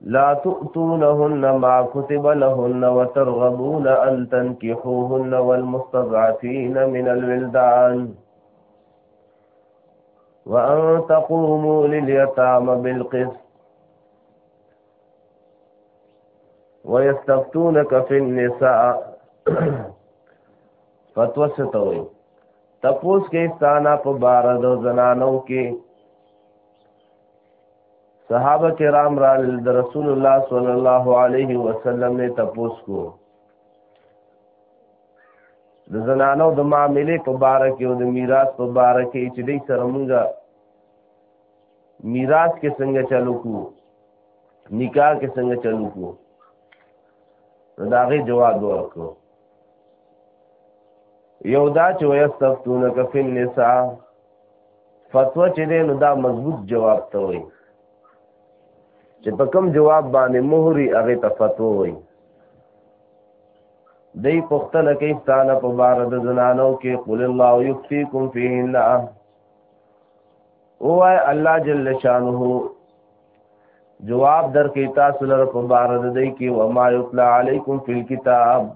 لا تؤتونهن ما كتب لهن وترغبون أن تنكحوهن والمستضعفين من الولدان وأن تقوموا لليتامى بالقسط ويستفتونك في النساء فتوسطوي تپوس کې ستانا په بار د زنانو کې صحابه کرام را د رسول الله صلی الله علیه وسلم نه تپوس کو د زنانو د معاملې په باره کې او د میراث په باره کې چې دوی سره مونږه میراث کې څنګه چلو کو نکاح کې څنګه چلو کو نو دا غي جواب ورکړو یو دا چې ویستفتونک فی النساء فتوا چې دی نو دا مضبوط جواب ته وایي چې په کوم جواب باندې مهري هغه ته فتوا وایي دی پختنه کې ستانه په بار د زنانو کې قل الله یفتیکم فیهن او الله جل شانه جواب درکې تاسو لره په بار د دې کې و ما یطلع علیکم فی الكتاب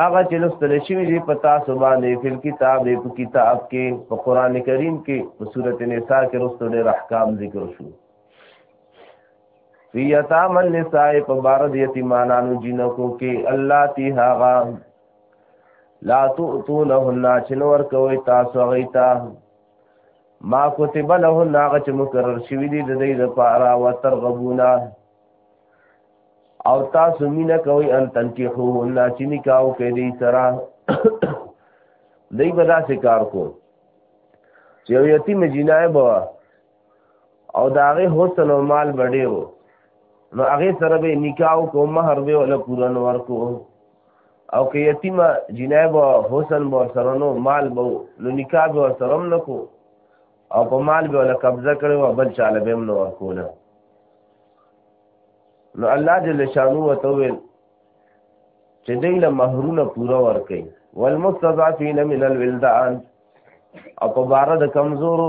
هغه چې لستل شوی دی په تاسو باندې فی الكتاب په کتاب کې په قران کریم کې په سورته نساء کې رسول ډېر احکام ذکر شو فی یتام النساء په بار د یتیمانو جنکو کې الله تی هغه لا تؤتونهن چنور کوي تاسو غیتا ما کتب له ناغه چې مقرر شوی دی د دې لپاره او ترغبونا او تاسو مینه کوي ان تنکیحو نه چې نکاو کې دې سره دای بدا سکار کو چې یتیم جنای بوا او دا هغه حسن او مال بډیرو نو هغه سره به نکاح کو مہر به ولا پورن ورکو او که یتیمه جنای به حسن به سره نو مال به نو نکاح به سره نکو او په مال به ولا قبضه کړو بل چاله به نو ورکول نو الله جل شانو وتویل چې دې له مہرونه پورا ورکړي والمستضعفين من الولدان او په بار د کمزورو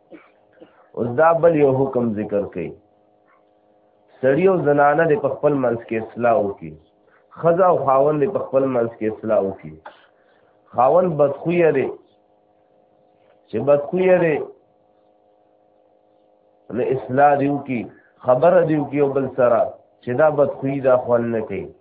اوس دا بل یو حکم ذکر کړي سړی او زنانه د خپل منځ کې اصلاح وکړي خزا او خاون د خپل منځ کې اصلاح وکړي خاون بدخویه دی چې بدخویه دی نو اصلاح دیو کی خبره دیو کی او بل سره چې دا بدخویی دا خوان نه کوي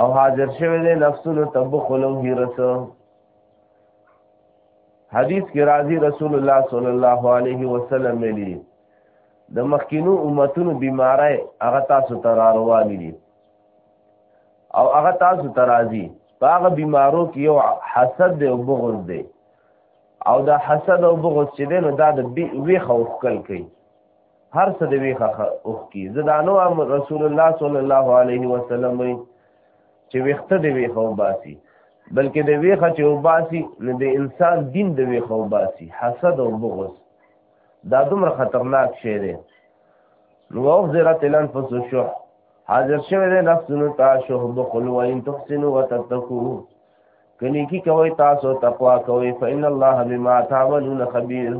او حاضر شوه دې نفسونو تبخلو هرس حدیث کې راځي رسول الله صلی الله علیه وسلم ویلي د مخکینو امتونو بیماری هغه تاسو ته را روان دي او هغه تاسو ته راځي هغه بیمارو کې یو حسد دی او بغض دی او دا حسد او بغض چې دی نو دا د ویخه وکل کوي هر څه د ویخه اوخ کی زدانو ام رسول الله صلی الله علیه وسلم وی چې ویخته د ویخه وباسي بلکې د ویخه چې وباسي نو د انسان دین د ویخه وباسي حسد او بغض دا دومره خطرناک شی دی نو وغزرت الانفس الشح حاضر شوه د نفسونو ته شوه بخل و ان تحسنوا وتتقوا کني کی کوي تاسو تقوا کوي فإن الله بما تعملون خبير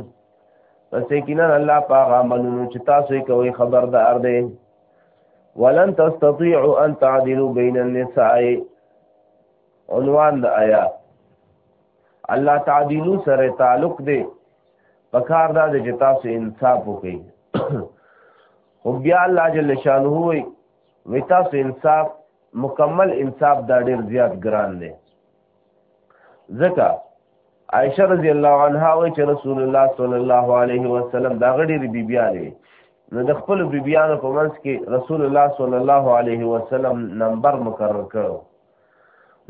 پس یقینا الله پاک عملونو چې تاسو کوي خبردار دی ولن تستطيعوا ان تعدلوا بين النساء عنوان د آیات الله تعدیلو سره تعلق دی پکار دا د جتا سو انصاف وکي خو بیا الله جل شانه وي وتا سو انصاف مکمل انصاف دا ډیر زیات ګران دی ځکه عائشه رضی الله عنها وی چې رسول الله صلی الله علیه وسلم دا غړي بی بیا دی نو د خپل بی بیانو په منځ کې رسول الله صلی الله علیه وسلم نمبر مقرر کړو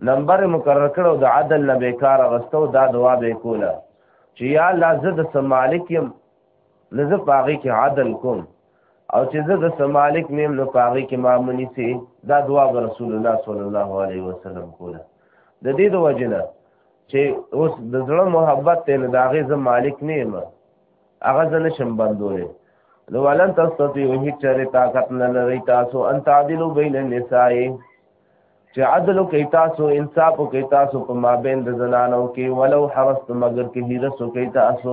نمبر مقرر کړو د عدل نه بیکار غستو دا دعا به کوله چې یا الله زه د سمالک يم نو زه په هغې کې عدل کوم او چې زه د سمالک میم نو په هغې کې ما منی سي دا دعا به رسول الله صلی الله علیه وسلم کوله د دې د وجې نه چې اوس د زړه محبت دی نو د هغې زه مالک نه یم هغه زه نه شم بندولی نو ولن تستطیعو هیڅ چرې طاقت نه لرئ تاسو ان تعدلو بین النساء چې عدل کوي تاسو انصاف کوي تاسو په مابین د زنانو کې ولو حرست مگر کې هیرس کوي تاسو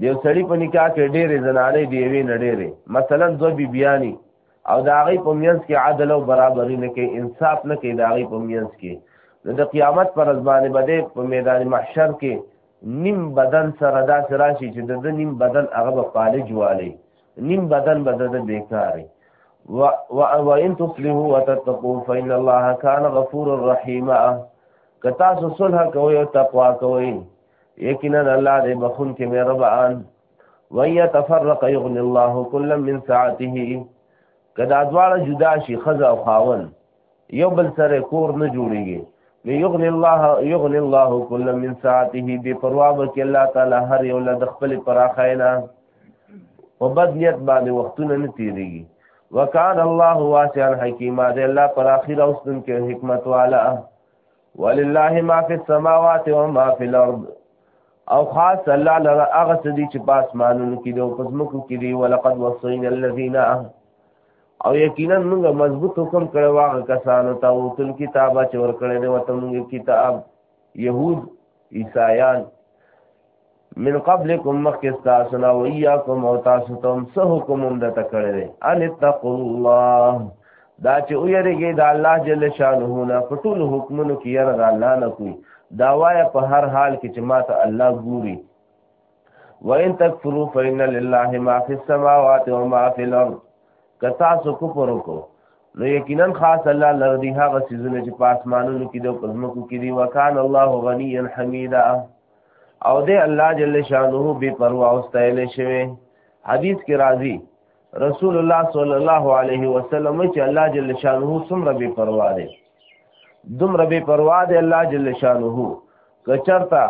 دیو سړی په نکاح کې ډېرې زنانې دی وی نه ډېرې مثلا دو بی بیانی او دا غي په مینس کې عدل او برابرۍ نه کوي انصاف نه کوي دا غي په مینس کې نو د قیامت پر ځبانه بده په میدان محشر کې نیم بدن سره دا راشي چې د نیم بدن هغه په پالج والی نیم بدن به د بیکاري و و و ان تصلحوا وتتقوا فإن الله كان غفورا رحيما کتا سو صلح کوي او تقوا کوي یقینا الله دې بخون کې مې رب ان ویا تفرق یغنی الله کل من ساعته کدا دواړه جدا شي خزا او خاون یو بل سره کور نه جوړیږي یغنی الله یغنی الله کل من ساعته بے پروا وکي الله تعالی هر یو له خپل پراخاینا په بد نیت باندې وختونه نه تیریږي وکان الله واسعا حکیما دې الله پر اخر اوسن کې حکمت والا ولله ما فی السماوات و ما فی الارض او خاص الله لره هغه څه دي چې په اسمانونو کې دي او په ځمکو کې دي ولقد وصینا الذین او یقینا موږ مضبوط حکم کړو هغه کسانو ته او تل کتابه چې ورکړې ده وته موږ کتاب يهود عیسایان من قبلکم مخکې تاسو نه او یاکم او تاسو ته هم څه حکم هم د تکړه دی ان اتقوا الله دا چې او یریږي د الله جل شانه نه په ټول حکمونو کې یره د الله نه کوي دا وایه په هر حال کې چې ماته الله ګوري وان تکفروا فإن لله ما فی السماوات و ما فی الارض که تاسو کفر وکړو نو یقینا خاص الله لردی هغه سيزونه چې په اسمانونو کې د پزمکو کې دی وکال الله غنی حمیدا او دې الله جل شانه به پروا او ستایل شوی حدیث کې راځي رسول الله صلی الله علیه وسلم چې الله جل شانه څومره به پروا دی دومره به پروا دی الله جل شانه کچرتا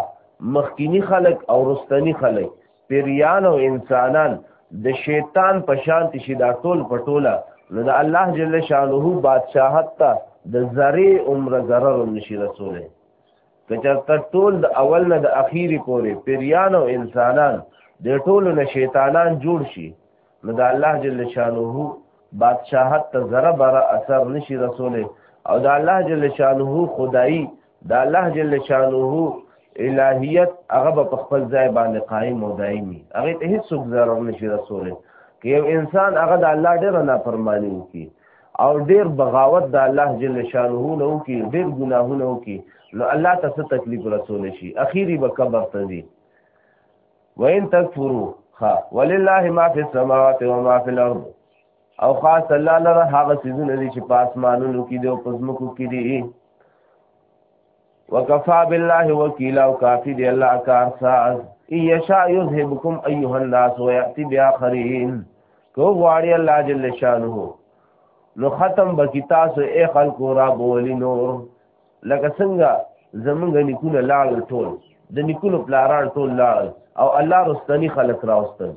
مخکینی خلق او رستنی خلق پیریان او انسانان د شیطان په شان شي دا ټول پټوله نو د الله جل شانه بادشاہت ته د ذری عمر ضرر نشي رسوله که چرته ټول د اول نه د اخیری پورې پیریان او انسانان د ټولو نه شیطانان جوړ شي نو د الله جل شانه بادشاہت ته ذره بره اثر نشي رسوله او د الله جل شانه خدایي د الله جل شانه الہیت هغه په خپل ځای باندې قائم او دایمي هغه ته هیڅ ضرر نشي رسوله که یو انسان هغه د الله ډیر نه فرمانی وکړي او ډیر بغاوت د الله جل شانه نه وکي ډیر ګناهونه وکي نو الله ته څه تکلیف رسول شي اخیری به قبر ته ځي وین تکفروا ها ولله ما فی السماوات و ما فی الارض او خاص الله لره هغه سيزونه دي چې په اسمانونو کې دي او په ځمکو کې دي وکفا بالله وکیلا او کافی دی الله کار ساز یشا یذهبکم ایها الناس ویاتی باخرین کو غواړي الله جل شانه نو ختم بکی تاسو اے خلق را بولی نور لکه څنګه زمونږ نکونه لاړ ټول د نکونو پلاران ټول لاړ او الله رستنی خلق راوستل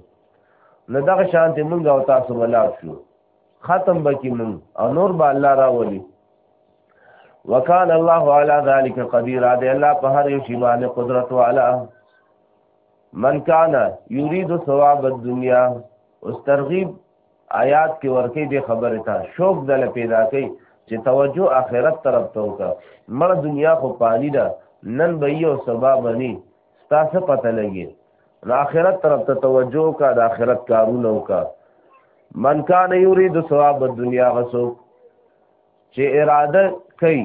نو دغه شانته مونږ او تاسو ولاړ شو ختم بکی مون او نور با الله را ولی وکال الله علی ذلک قدیر دی الله په هر یو شی باندې قدرت والا من کان یرید ثواب الدنیا اوس ترغیب آیات کې ورکی دی خبره تا شوق دل پیدا کړي چې توجه آخرت طرف ته وکړه مړه دنیا خو پانی ده نن به یو سبب بنی ستاسو پته لګي د آخرت طرف ته توجه کا د آخرت کارونه وکا من کان یرید ثواب الدنیا غسو چې اراده کوي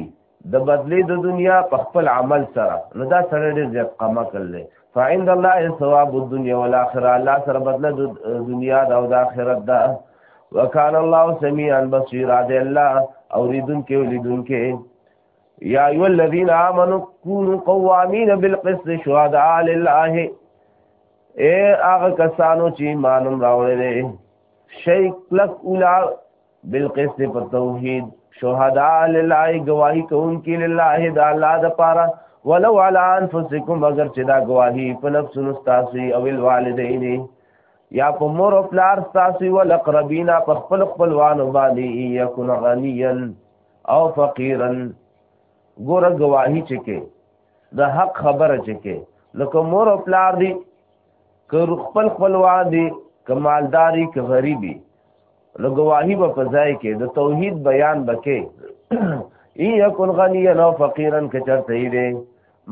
د بدلی د دنیا په خپل عمل سره نو دا سره ډیر زیات قما کړل فعند الله ثواب الدنیا والاخره الله سره بدله د دنیا دا او د آخرت دا وکال الله سميعا بصيرا دی الله اوریدونکو لیدونکو یا ایو الذین آمنو کونو قوامین بالقسط شهداء لله اے هغه کسانو چې ایمانم راوړی دی شي کلک اولا بالقسط په توحید شهداء لله گواہی کوونکی لله د الله د پاره ولو علی انفسکم اگر چې دا گواہی په نفسونو تاسو او الوالدین یا په مور او پلار تاسو ول اقربینا په خپل خپلوانو باندې یکون غنیان او فقیرا ګور گواہی چکه د حق خبره چکه لکه مور او پلار دی که خپل خپلوان دی که مالداری که غریبی نو گواہی به په ځای کې د توحید بیان بکې ای یکن غنی نو فقیرن که چرته دی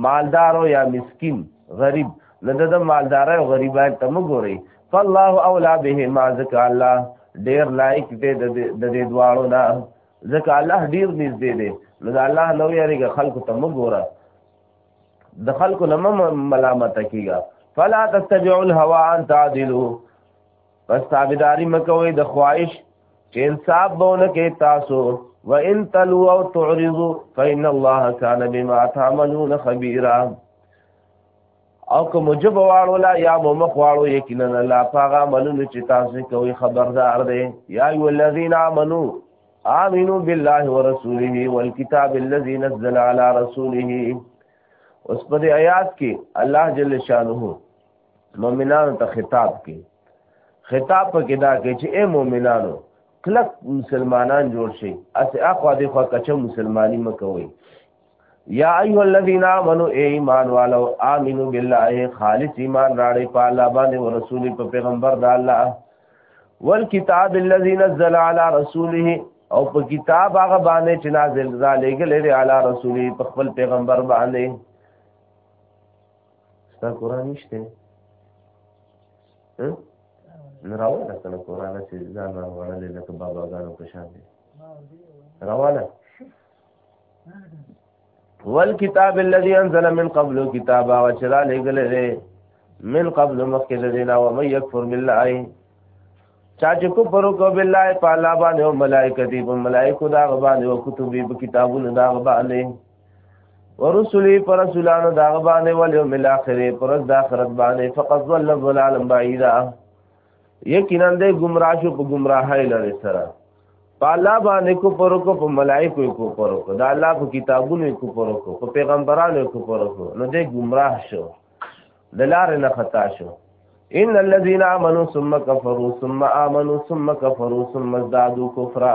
مالدار او یا مسکین غریب نه د مالدار او غریبان ته مګوري فالله اولا به ما ذک الله ډیر لایق دی د دې دواړو نه ځکه الله ډیر نږدې دی نو د الله نو یریږي خلکو ته مګوره د خلکو نه ملامت کیږي فلا تتبعوا الهوى ان تعدلوا پس تابیداری مکوی د خواهش چې انصاف بونه کې تاسو و ان تلو او تعرضو فإن الله كان بما تعملون خبيرا او که مجب واړو لا یا مو مخ واړو یقینا لا پاغه عملونه چې تاسو کوي خبردار دی یا ای الذین آمنو آمنو بالله ورسوله والکتاب الذي نزل على رسوله اوس په آیات کې الله جل شانه مؤمنانو ته خطاب کې خطاب په کې دا کې چې اے مؤمنانو کلک مسلمانان جوړ شي اسه اخوا دې خوا کچه مسلمانی مکوي یا ایو الذین آمنو ای ایمان والو آمنو بالله خالص ایمان راړې په الله باندې او رسول په پیغمبر د الله والکتاب الذی نزل علی رسوله او په کتاب هغه باندې چې نازل را لېګلې علی رسوله په خپل پیغمبر باندې ستا قرآن نشته نو راواله کنه قرآن چې ځان راوړلې لکه باباګانو په شان دی راواله والکتاب الذي انزل من قبل کتابا وچرا لګل دی من قبل مخکې د دینا و مې یکفر بالله چا چې کو پرو کو بالله په الله باندې او ملائکتی په ملائکو دا غبانې او کتبی په کتابونو دا غبانې ورسلی پر رسولانو دا باندې ول یوم الاخر پر د اخرت باندې فقط ول ضلال بعیدا یقینا دې گمراه شو په گمراهی لري سره پالا باندې کو پر کو په ملائکه کو پر کو دا الله په کتابونو کو پر کو په پیغمبرانو کو پر کو نو دې گمراه شو دلار نه خطا شو ان الذين امنوا ثم كفروا ثم امنوا ثم كفروا ثم ازدادوا كفرا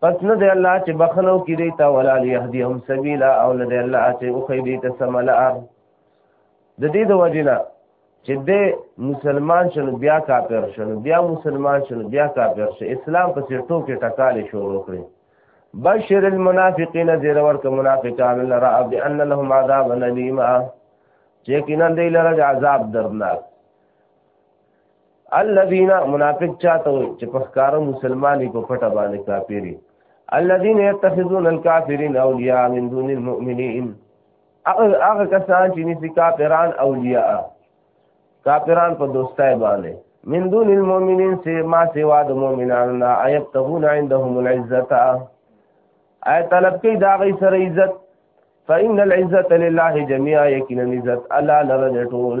پس نه دی الله چې بخنو کې دی تا ولا ليهديهم سبيلا او نه دی الله چې او خې دی ته سملار د دې د وجنه چې د مسلمان شنو بیا کافر شنو بیا مسلمان شنو بیا کافر شنو اسلام پسې ټوکې ټکالې شروع کړې بشر المنافقین زیر ورک منافقان لرا بان لهم عذاب الیما چې کینن دی لره عذاب درناک الذين منافق چاته چې په ښکار مسلمانې په پټه باندې کافری الذين يتخذون الكافرين اولياء من دون المؤمنين هغه کسان چې نسی کافران اولیاء کافران په دوستای باندې من دون المؤمنين سي ما سوا د مؤمنانو نه ايبتغون عندهم العزه اي طلب کوي دا غي سره عزت فإن العزة لله جميعا يكن عزت الله لرجه ټول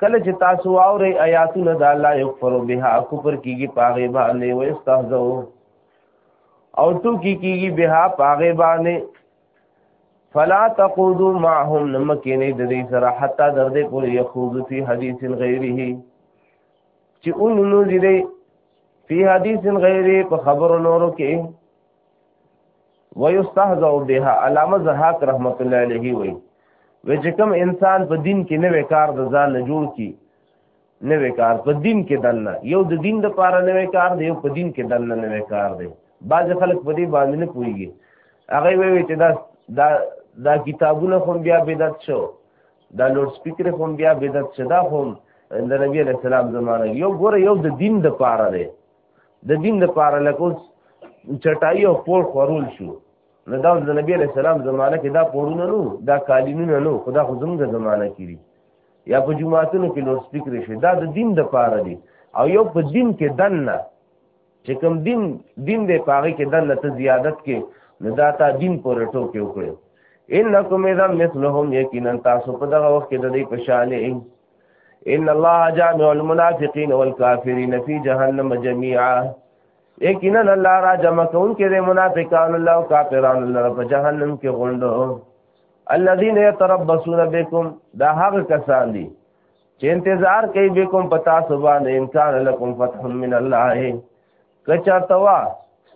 کله چې تاسو واوري آیاتونه د الله یکفر بها کفر کیږي پاغه باندې و استهزو او تو کی کیږي بها پاغه باندې فلا تقودو معهم نمکینه د دې سره حتا در دې پورې یخوذ فی حدیث غیره چې اونونو دې فی حدیث غیره په خبرو نورو کې ويستهزئ بها علامه زهاک رحمت الله علیه وی و چې کوم انسان په دین کې نوې کار د ځان نه جوړ کی نوې کار په دین کې دنه یو د دین د پاره نوې کار دی یو په دین کې دنه نوې کار دی بعض خلک په دې باندې نه پوهیږي هغه وی چې دا دا دا کتابونه هم بیا بدعت شو دا لوډ سپیکر هم بیا بدعت شو دا هم د نبی علیہ السلام زمانه یو ګوره یو د دین د پاره دی د دین د پاره لکه چټای او پور خورول شو نو دا د نبی علیہ السلام زمانه کې دا پورونه نو دا کالینونه نو خدا خو زموږ زمانه کې دي یا په جمعاتونو کې لوډ سپیکر شي دا د دین د پاره دي او یو په دین کې دنه چې کوم دین دین دې پاره کې دنه ته زیادت کې نو دا تا دین پورې ټوکې وکړي انکم اذا مثلهم یقینا تاسو په دغه وخت کې د دې پشانې ان الله جامع المنافقین والکافرین فی جهنم جميعا یقینا الله را جمع کون کې د منافقان الله او کافرانو لپاره په جهنم کې غونډو الذين يتربصون بكم دا هغه کسان دي چې انتظار کوي بكم پتا سبحان انکان لكم فتح من الله کچا توا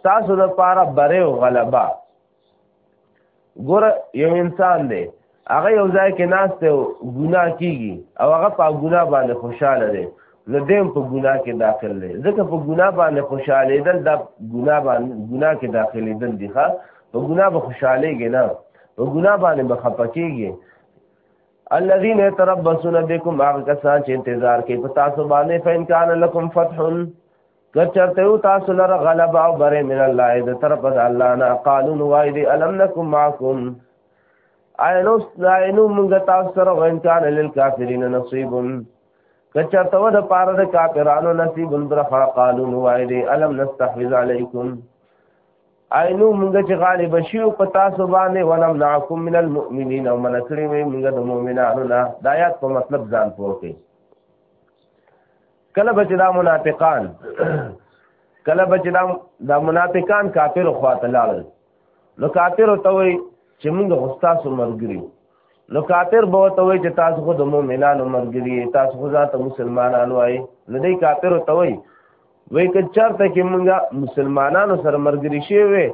تاسو د پاره بره او غلبا ګور یو انسان دی هغه یو ځای کې ناس ته ګناه کیږي او هغه په ګناه باندې خوشاله دی نو دیم په ګناه کې داخل دی ځکه په ګناه باندې خوشاله دل دا ګناه باندې ګناه کې داخلي دل دی ښا په ګناه به خوشاله کې نه په ګناه باندې به خپکیږي الذين يتربصون بكم هغه کسان چې انتظار کوي په تاسو باندې فإن كان لكم فتح کچرته یو تاسو لره غلبه او بره من الله د طرف د الله نه قالون وای دی الم نکم معکم عینو عینو موږ تاسو سره وین کان للکافرین نصیب کچرته و د پاره د کافرانو نصیب برخه قالون وای دی الم نستحفظ علیکم عینو موږ چې غالب شیو په تاسو باندې ولم نعکم من المؤمنین او منکړی وی موږ د مؤمنانو نه دایات په مطلب ځان پوهه کله بچ دا منافقان کله بچ دا دا منافقان کافر خواته لاړل نو کافر ته وي چې موږ غوستا سو مرګري نو کافر به ته وي چې تاسو خو د مؤمنانو مرګري تاسو خو ذات مسلمانانو وای نو دې کافر ته وي وای که چرته کې موږ مسلمانانو سره مرګري شي وي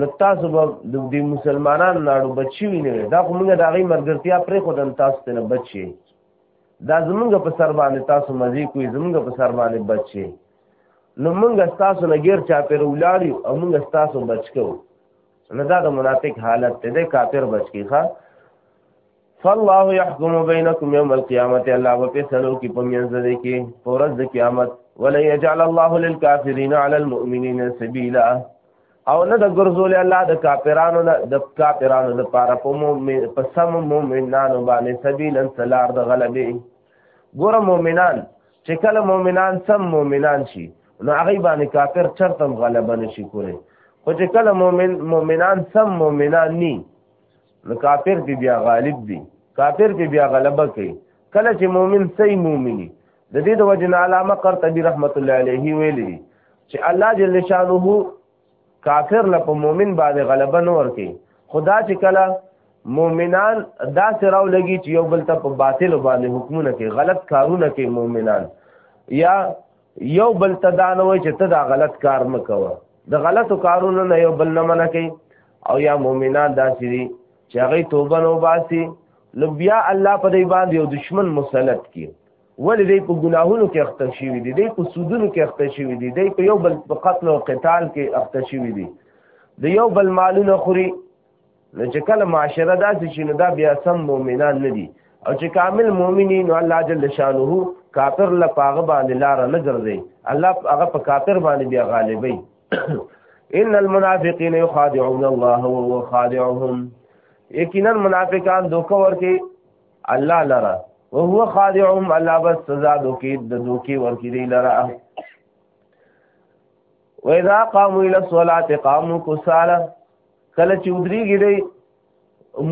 نو تاسو به د دې مسلمانانو ناړو بچی وینئ دا خو موږ د هغې مرګرتیا پرې خو د تاسو ته نه بچی دا زمونږ په سر باندې تاسو مزي کوی زمونږ په سر باندې بچي نو مونږ تاسو نه غیر چا پر ولاړی او مونږ تاسو بچکو نه دا د منافق حالت ته د کافر بچکی ښا فالله يحكم بينكم يوم القيامه الله په فیصلو کې پمینځ دي کې پرز د قیامت ولا يجعل الله للكافرين على المؤمنين سبيلا او نه د ګرځول الله د کافرانو نه د کافرانو د پاره په مؤمن په سم مؤمنانو باندې سبیل انصلار د غلبې ګور مؤمنان چې کله مؤمنان سم مؤمنان شي نو هغه باندې کافر چرتم غلبه نشي کولی خو چې کله مؤمن مؤمنان سم مؤمنان ني نو کافر دی بیا غالب دی کافر دی بیا غلبه کوي کله چې مؤمن صحیح مؤمنی د دې د وجنه علامه قرطبي رحمت الله علیه ویلي چې الله جل شانه کافر له مؤمن باندې غلبه نه ورکي خدا چې کله مؤمنان دا سراو لګي چې یو بل ته په باطل باندې حکمونه کوي غلط کارونه کوي مؤمنان یا یو بل ته دا نه وای چې ته دا غلط کار مکوه د غلطو کارونو نه یو بل نه منع کوي او یا مؤمنان داسې دي چې هغه توبه نو باسي نو بیا الله په دې باندې یو دشمن مسلط کی ولې دې په ګناهونو کې اخته شوی دي دې په سودونو کې اخته شوی دي دې په یو بل په قتل او قتال کې اخته شوی دي د یو بل مالونه خوري نو چې کله معاشره داسې شي نو دا بیا سم مؤمنان نه دي او چې کامل مؤمنی نو الله جل شانه کافر له پاغه باندې لار نه ګرځي الله هغه په کافر باندې بیا غالبي ان المنافقین یخادعون الله وهو خادعهم یقینا منافقان دوکه ورکي الله لره وهو خادعهم الله بس سزا دوکي د دوکي ورکي دی لره واذا قاموا الى الصلاه قاموا كسالى کله چې ودریږي دی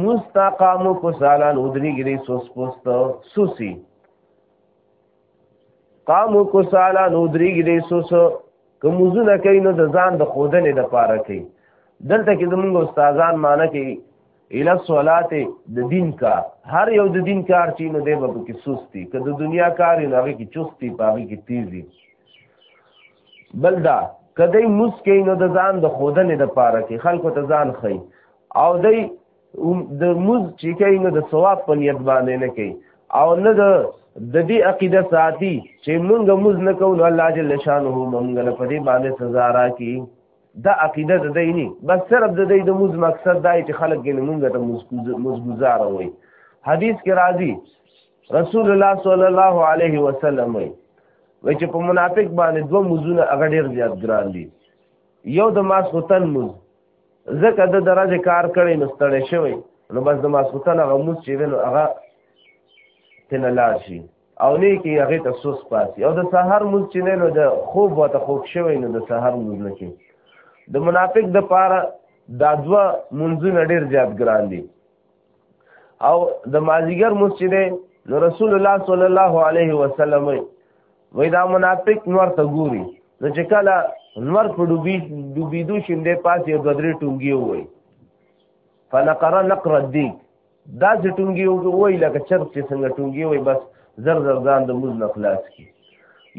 مستقامو کو سالان ودریږي دی سوس پوست سوسی قامو کو سالان ودریږي دی سوس کومزونه کوي نو د ځان د خودنې د پاره کوي دلته کې زمونږ استادان معنی کوي اله صلات د دین کار هر یو د دین کار چې نو دی به کې سستی که د دنیا کار نه هغه کې چستی پاره کې تیزی بل دا کدی موس کې نو د ځان د خودنې د پاره کې خلکو ته ځان خي او دی د موز چې کوي نو د ثواب په نیت باندې نه کوي او نه د د دې عقیده ساتي چې مونږ موز نه کوو نو الله جل شانه مونږ له پدې باندې سزا راکړي دا عقیده د دې نه بس صرف د دې د موز مقصد دا چې خلک یې مونږ ته موز گزار وي حدیث کې راځي رسول الله صلی الله علیه وسلم وی وای چې په منافق باندې دوه مزونه هغه ډیر زیات ګران دي یو د ماسوتن مز ځکه د درجه کار کړي نو ستړی شوی نو بس د ماسوتن هغه مز چې نو هغه تنه لاړ شي او نه کې هغه ته سوس پاسي او د سحر مز چې نو د خوب وته خوب شوی نو د سحر مز نه کې د منافق د پاره دا دوه منځونه ډیر زیات ګران دي او د مازیګر مسجد نو رسول الله صلی الله علیه وسلم وی دا منافق نور ته ګوري نو چې کله نور په ډوبي ډوبېدو شیندې پاس یو درې ټونګي وای فنقر نقر الدیک دا چې ټونګي وای لکه چرپ چې څنګه ټونګي وای بس زر زر ځان د موز نه خلاص کی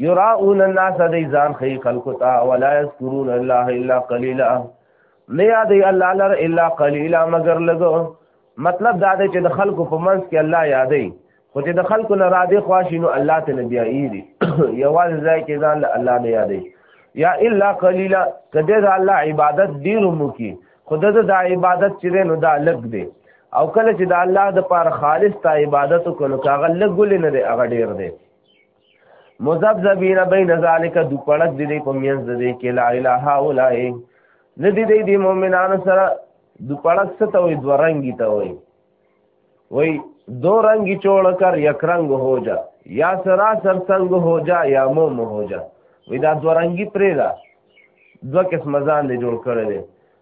یراؤن الناس دی ځان خی خلق تا ولا یذکرون الله الا قلیلا نه یاد الله لر الا قلیلا مگر لګو مطلب دا دی چې د خلکو په منځ کې الله یادې خو چې د خلکو نه را دې خواشي نو الله ته نه بیا ایری یوازې ځای کې ځان له الله نه یادې یا الا قلیلا کده د الله عبادت ډیر مو کی خود د عبادت چې نو دا لګ دی او کله چې د الله د پاره خالص ته عبادت وکړو کاغه لګول نه دی هغه ډیر دی مذبذبین بین ذالک دو پړک دی دی په مینځ دی کې لا اله الا الله ندی دی دی مؤمنانو سره دو پړک څه ته وي دو رنگی ته وي وای دو رنگی چوڑ کر یک رنگ ہو جا یا سرا سر سنگ ہو جا یا موم ہو جا وی دا دو رنگی پرې دا دو قسم ځان دی جوړ کړی دی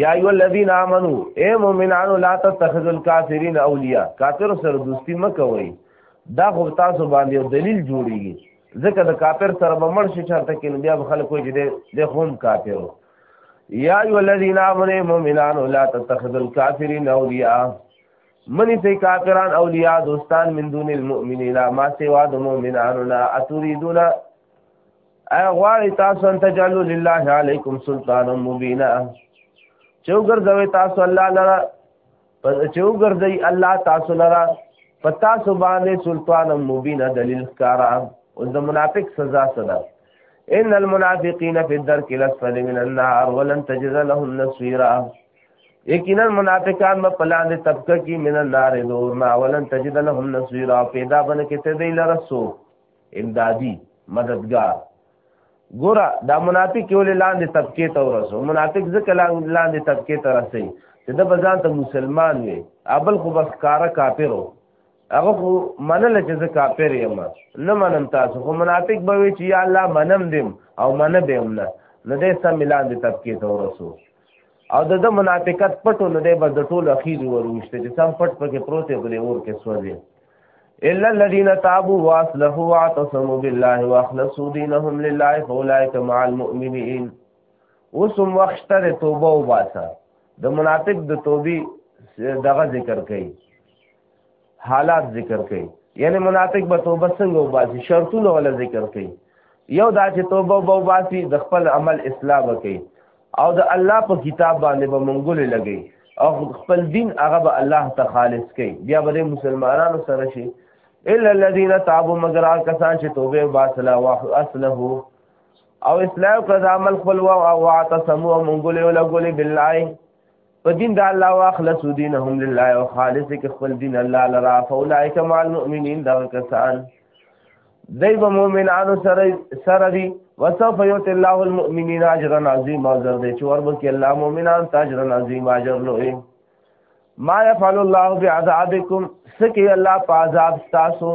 یا ایو الذین آمنو اے مومنانو لا تتخذوا الکافرین اولیاء کافر سره دوستی مکوئ دا خو تاسو باندې دلیل جوړیږي ځکه د کافر سره به مړ شي چرته کې بیا خلک وایي چې د هم کافر یا ایو الذین آمنو مومنانو لا تتخذوا الکافرین اولیاء منی سی کافران اولیاء دوستان من دون المؤمنین ما سوا د مؤمنانو لا اتریدون اي غواړي تاسو ان تجلو لله عليكم سلطان مبينا چې وګرځوي تاسو الله لرا چې وګرځي الله تاسو لرا پتا سو باندې سلطان مبينا دلیل کارا او د منافق سزا صدا ان المنافقين في الدرك الاسفل من النار ولن تجد لهم نصيرا یقینا منافقان په پلان د طبقه کې من النار دورنا ولن تجد لهم نصيرا پیدا بنه کې ته دی لرسو امدادي مددگار ګوره دا منافق یو لاندې طبقه ته ورسو منافق ځکه لاندې طبقه ته رسي چې د بزان ته مسلمان وي ابل خو بس کارا کافرو هغه خو منل چې زه کافر یم نه منم تاسو خو منافق به وي چې یا الله منم دیم او منه به هم نه نه دې سم ملان دې طبقه ته ورسو او د د منافقت پټو نه دی بس د ټولو اخیری وروشته چې سم پټ پکې پروت دی ور کې سوځي الا الذين تابوا واصلحوا واعتصموا بالله واخلصوا دينهم لله فاولئك مع المؤمنين اوسم وخت ته توبه وباسه د منافق د توبې دغه ذکر کوي حالات ذکر کوي یعنی منافق به توبه څنګه وباسي شرطونه ولا ذکر کوي یو دا چې توبه وباسي د خپل عمل اصلاح وکړي او د الله په کتاب باندې به منګولې لګي او خپل دین هغه به الله ته خالص کړي بیا به مسلمانانو سره شي الا الذين تابوا مگر کسان چې توبه واسلا او اصله او اسلام کړه عمل خپل او واعتصموا منګولې ولګولې بالله په دین د الله واخلص دینهم لله او خالص کې خپل دین الله لرا فاولائک مع المؤمنین دا کسان دای په مؤمنانو سره سره دي وسوف یؤت الله المؤمنین اجرا عظیما زر دې چې ورب کې الله مؤمنان تاجر عظیم اجر لوی ما يفعل الله بعذابکم سکی الله په عذاب تاسو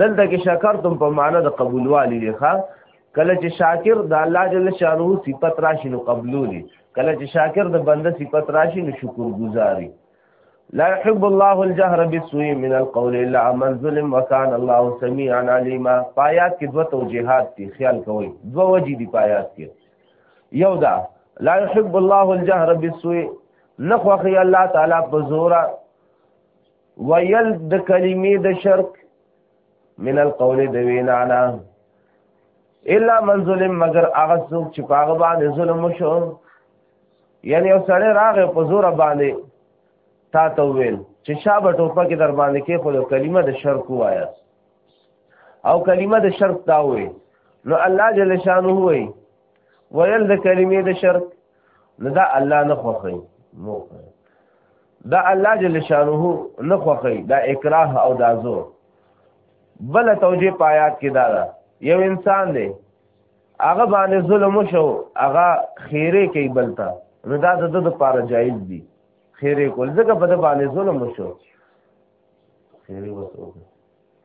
دلته کې شکرتم په معنا د قبولوالي دی ښا کله چې شاکر د الله جل شانه صفت راشي نو قبولولي کله چې شاکر د بنده صفت راشي نو شکر گزاري لا يحب الله الجهر بالسوء من القول الا من ظلم وكان الله سميعا عليما پایات کې دوه توجيهات دي خیال کوئ دوه وجې دي پایات کې یو دا لا يحب الله الجهر بالسوء نخوخي الله تعالی په زوره ویل د کلمې د شرک من القول د وینا نه الا من ظلم مگر هغه څوک چې پاغه باندې ظلم وشو یعنی یو سړی راغی په زور باندې تا ته ویل چې شابه ټوپه کې در باندې کې خو کلمه د شرک وایا او کلمه د شرک دا وې نو الله جل شانه وې ویل د کلمې د شرک نه دا الله نه خوخی مو دا الله جل شانه نه خوخی دا اکراه او دا زور بل توجیه پایات کې دا ده یو انسان دی هغه باندې ظلم شو هغه خیره کوي بلتا نو دا د د لپاره جایز دي خیره کول ځکه په د باندې ظلم شو خیره وسو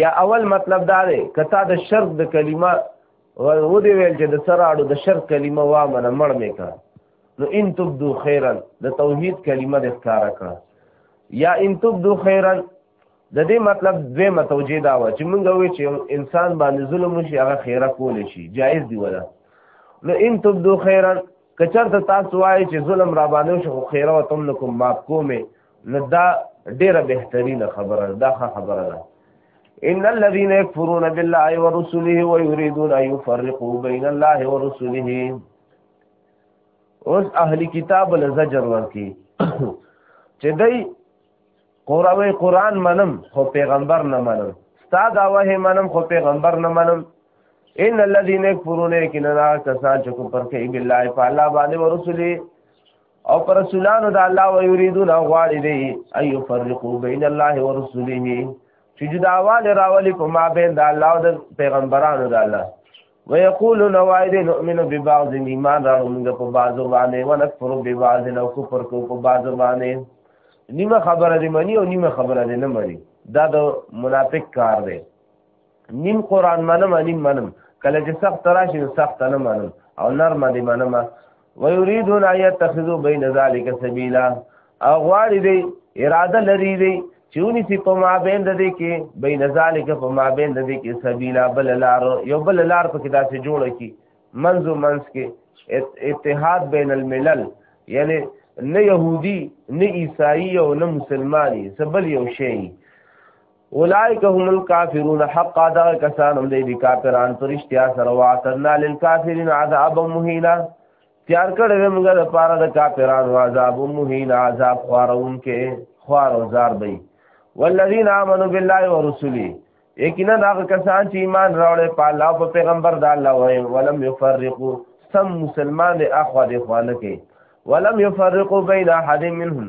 یا اول مطلب دا دی که تا د شرط د کلمه و دی ویل چې د سره اړو د شرط کلمه وا منه مړ مې کړه نو ان تبدو خیرا د توحید کلمه د ښکارا کړه یا ان تبدو خیرا د دې مطلب دوی متوجه دا و چې مونږ وی چې انسان باندې ظلم شي هغه خیره کول شي جایز دی ولا نو ان تبدو خیرا کچر ته تاسو وایي چې ظلم را باندې شو خیره وتم لكم معاف کومه نو دا ډیره بهترینه خبره دا ښه خبره ده ان الذين يكفرون بالله ورسله ويريدون ان يفرقوا بين الله ورسله اوس اهلی کتاب له زجر ورکی چې دای قراوی قران منم خو پیغمبر نه منم ستا دا وه منم خو پیغمبر نه منم ان الذين يكفرون كنا كسان چکو پر کوي بالله فالله باندې ورسله او پر رسولانو د الله و یریدون غواړي دی ايو فرقو بین الله و رسوله چې جداواله راولي په ما بین د الله او د پیغمبرانو د الله ويقولون وايد نؤمن ببعض ایمان راو موږ په بعضو باندې ونکفر ببعض او کفر کو په بعضو باندې نیمه خبره دی منی او نیمه خبره دی نه منی دا د منافق کار دی نیم قران منم نیم منم کله چې سخت راشي سخت نه منم او نرم دی منم ويريدون ان يتخذوا بين ذلك سبيلا اغواری دی اراده لري دی چونی سی په مابین د دې کې بین ذالک په مابین د دې کې سبیلا بل لار یو بل لار په کې داسې جوړ کی منځ منځ کې اتحاد بین الملل یعنی نه يهودي نه عیسائی او نه مسلماني سبل یو شی اولائک هم الکافرون حقا دا کسان هم دی کافران پرشتیا سره واعتنا للکافرین عذاب مهینا تیار کړی دی موږ د پاره د کافرانو عذاب مهینا عذاب خورون کې خور او زار دی والذین آمنوا بالله ورسوله یقینا هغه کسان چې ایمان راوړل په الله او پیغمبر د الله وای ولم یفرقوا سم مسلمان اخوا دی خوانه کې ولم یفرقوا بین احد منهم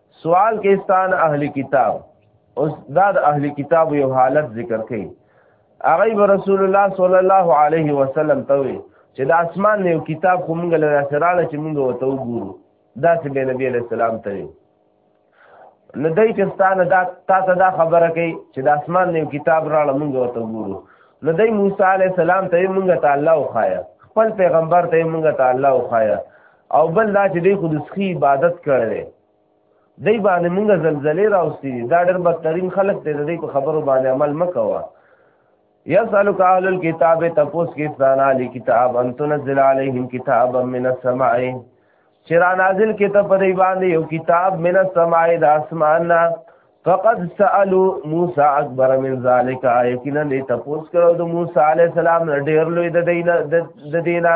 سوال کې ستان اهل کتاب اوس دا د اهل کتاب یو حالت ذکر کړي هغه رسول الله صلی الله علیه وسلم ته وی چې د اسمان یو کتاب خو مونږ له سراله چې مونږ وته وګورو دا چې به نبی علیہ السلام ته وی نو دای چې ستانه دا تا ته دا خبره کوي چې د اسمان یو کتاب راړه مونږ وته وګورو نو دای موسی علیہ السلام ته مونږ ته الله وخایا خپل پیغمبر ته مونږ ته الله وخایا او بل دا چې دی خو د سخي عبادت کړی دی دی باندې مونږ زلزلې راوستي دي دا ډېر بدترین خلک دی د دی په خبرو باندې عمل مه کوه یسألک اهل الكتاب تپوس کې ستان علی کتاب ان تنزل علیهم کتابا من السماء چې را نازل کې ته په دی باندې یو کتاب من السماء د اسمان نه فقد سألو موسی اکبر من ذالک یقینا دې تپوس کړو د موسی علی السلام ډېر لوی د دینه د دینه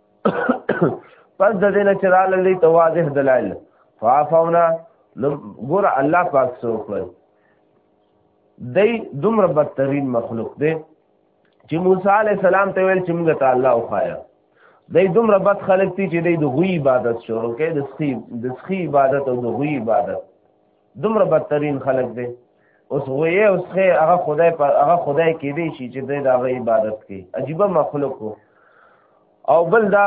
پس د دې نه چې را للی ته واضح دلایل فعفونا نو ګور الله پاک سو کړ دی دومره بدترین مخلوق دی چې موسی علی السلام ته ویل چې موږ ته الله وخایا دی دومره بد خلک دي چې دی د غوی عبادت شروع کوي د سخی د سخی عبادت او د غوی عبادت دومره بدترین خلق دی اوس غوی اوس خې هغه خدای پر هغه خدای کې دی شي چې د هغه عبادت کوي عجیب مخلوق او بل دا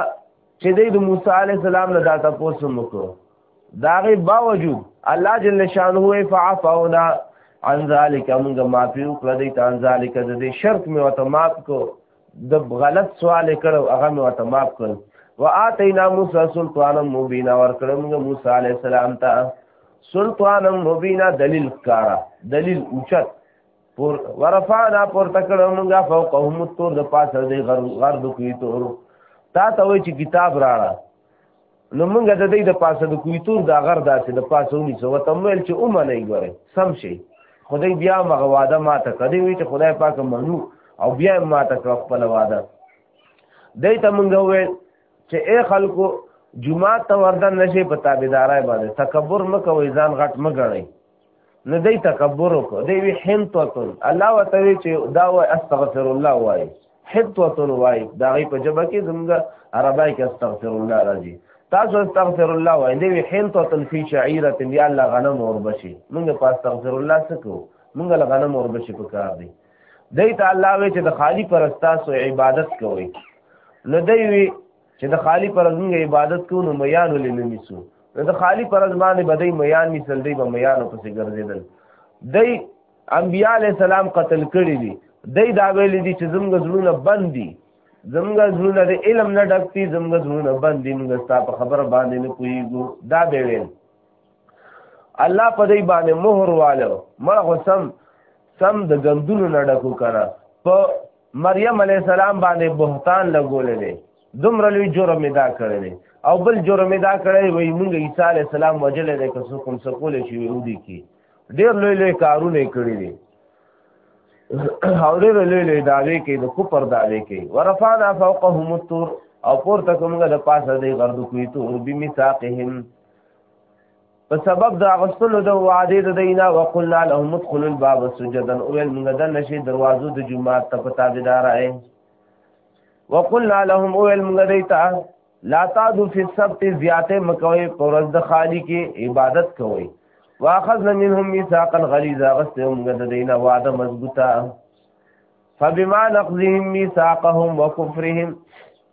چې د موسی علی السلام نه دا تاسو مکو دا غي باوجود الله جل شانه هو فعفونا عن ذلك موږ معافي وکړه د تان ذلك د شرک مې وته معاف کو د غلط سوال کړو هغه مې ورته معاف کړ واتینا موسی سلطان مبینا ور کړم موسی علی السلام ته سلطان مبینا دلیل کارا دلیل اوچت پور ورفانا پور تکړم غا فوقهم تور د پاسه دی غر غر د کوي تور تا ته وای چې کتاب راړه نو موږ د دې د پاسه د کویتور دا غر داسې د پاسه ونی سو ته ویل چې او منه ګوره سم شي خدای بیا مغه واده ما ته کدی وی چې خدای پاک منو او بیا ما ته کړ خپل واده دای ته موږ ویل چې اے خلکو جمعه ته وردن نشي په تابعدارای باندې تکبر مکوئ ځان غټ مګړئ نو دی تکبر وکړ دی وی حنتوتن الله وته وی چې دا و استغفر الله وای حنتوتن وای دا غي په جبه کې زمګ عربای کې استغفر الله راځي تاسو استغفر الله وای دی وی حنتوتن فی شعیره یا الله غنم اور بشي موږ په استغفر الله سکو موږ له غنم اور بشي په کار دی دی ته الله وی چې د خالی پرستاسو عبادت کوي نو دی وی چې د خالی پر موږ عبادت کو نو میان ولې نه نیسو نو د خالی پر باندې بدی میان نیسل دی به میان پسې ګرځیدل دی انبیاء علی السلام قتل کړی دي دی دا ویل دي چې زموږ زړونه بند دي زموږ زړونه د علم نه ډک دي زموږ زړونه بند دي موږ ستا په خبره باندې نه پوهیږو دا به ویل الله په دې باندې مهر والو ما خو سم سم د غندونو نه ډکو کړه په مریم علی السلام باندې بهتان لګولې دي دومره لوی جرم ادا کړی دی او بل جرم ادا کړی وای مونږ عیسی علی السلام وجلې ده که څوک هم سکول شي ودی کی ډیر لوی لوی کارونه کړی دي او ډیر لوی لوی داوی کوي د کوپر داوی کوي ورفعنا فوقهم الطور او پورته کومګه د پاسه دی غردو کوي تو بمساقهم په سبب د اغستلو د وعده د دینا وقلنا لهم ادخلوا الباب سجدا او ول موږ د نشي دروازو د جمعه ته په تابعدار اې وقلنا لهم او ول موږ دیتا لا تعدو فی السبت زیاته مکوي پرز د خالی کې عبادت کوي واخذنا منهم ميثاقا غليظا غسه موږ د دینا وعده مضبوطه فبما نقضهم ميثاقهم وكفرهم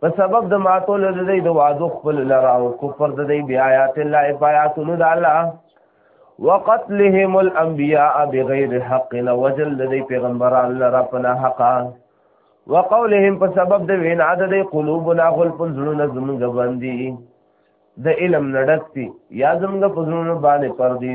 په سبب د ماتو لږ دی د وادو خپل لرا او کفر د دی بیا آیات الله آیاتونو د الله وقتلهم الانبیاء بغیر حق وجل د دی پیغمبران لرا پنا حق وقولهم په سبب د وین عدد قلوبنا غل پر زړه زمونږ باندې د علم نډکتی یا زمونږ په زړه باندې پر دی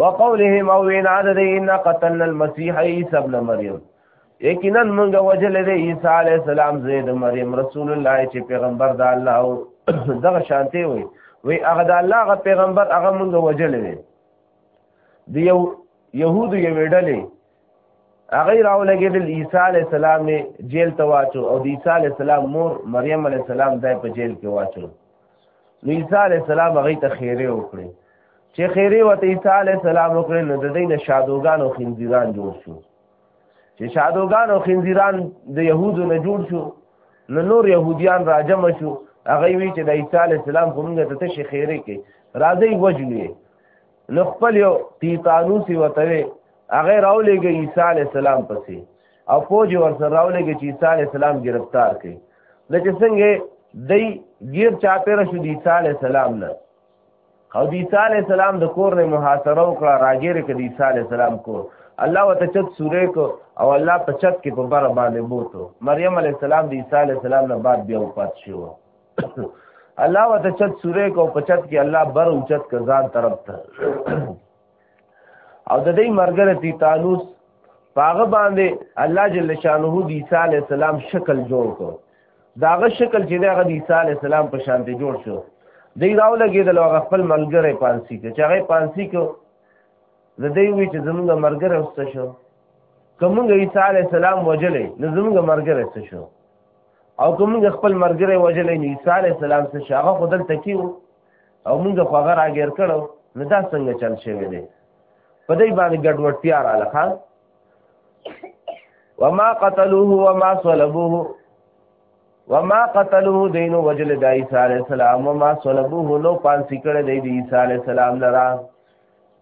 وقولهم او وینا د ان قتلنا المسيح عيسى ابن مريم یقینا موږ وجل دی عیسی علی السلام زید مریم رسول الله چې پیغمبر د الله او دغه شانته وي وی هغه د الله غ پیغمبر هغه موږ وجل دی دی یو يهود یو ویډلې هغه راو لګیدل عیسی علی السلام جیل ته واچو او د عیسی علی السلام مور مریم علی السلام دای په جیل کې واچو نو عیسی علی السلام هغه ته خیره وکړي چې خیره وته عیسی علی السلام وکړي نو د دې نه شادوغان او خنزیران جوړ شو چې شادوغان او خنزیران د يهودو نه جوړ شو نو نور يهوديان راجم شو هغه وی چې د عیسی علی السلام کومه ته شي خیره کې راځي وجنی نو خپل یو تیتانوسی وتوي هغه راولېږي عیسی علی السلام پسې او فوج ورسره راولېږي چې عیسی علی السلام گرفتار کړي د چې څنګه دی غیر چاپیره شو د عیسی علی السلام نه او د عیسی علی السلام د کور نه محاصره وکړه راګیر کړي د عیسی علی السلام کو الله وت چت سورې کو او الله په چت کې په بار باندې بوته مریم علی السلام د عیسی علی السلام نه بعد بیا وفات شوه الله وته چت سوره کو پچت کې الله بر اوچت کزان طرف ته او د دې مرګره تی تانوس پاغه باندې الله جل شانه د عیسی علی السلام شکل جوړ کو داغه شکل چې دغه د عیسی علی السلام په شان ته جوړ شو دی راو لګیدل هغه خپل ملګری پانسی کې چې هغه پانسی کو د دې وی چې زمونږ مرګره وسته شو کومه عیسی علی السلام وجلې نو زمونږ مرګره وسته شو او کوم خپل مرګره وجلې نه عیسی علی السلام څخه شاغه خدل تکیو او موږ خو هغه راګر کړو نو دا څنګه چل شوی دی په دې باندې ګډوډتیا را لخوا وما قتلوه وما صلبوه وما قتلوه دینو وجل د عیسی علی السلام وما صلبوه نو پانسی کړه دی عیسی علی السلام لرا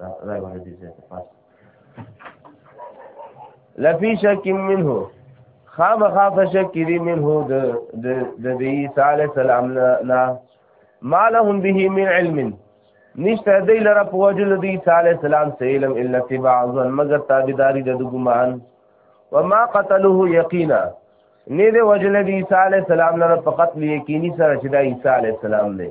راي ولا دي زه پاس لفي شك منه خام خاف شک دی منه د د د عیسی علی السلام نه ما لهم به من علم نشته دی لره په وجل دی عیسی علی السلام سه علم الا تبع ظن مگر تابعداري د ګمان وما قتلوه یقینا نه دی وجل دی عیسی علی السلام لره فقط یقیني سره چې دا عیسی علی السلام دی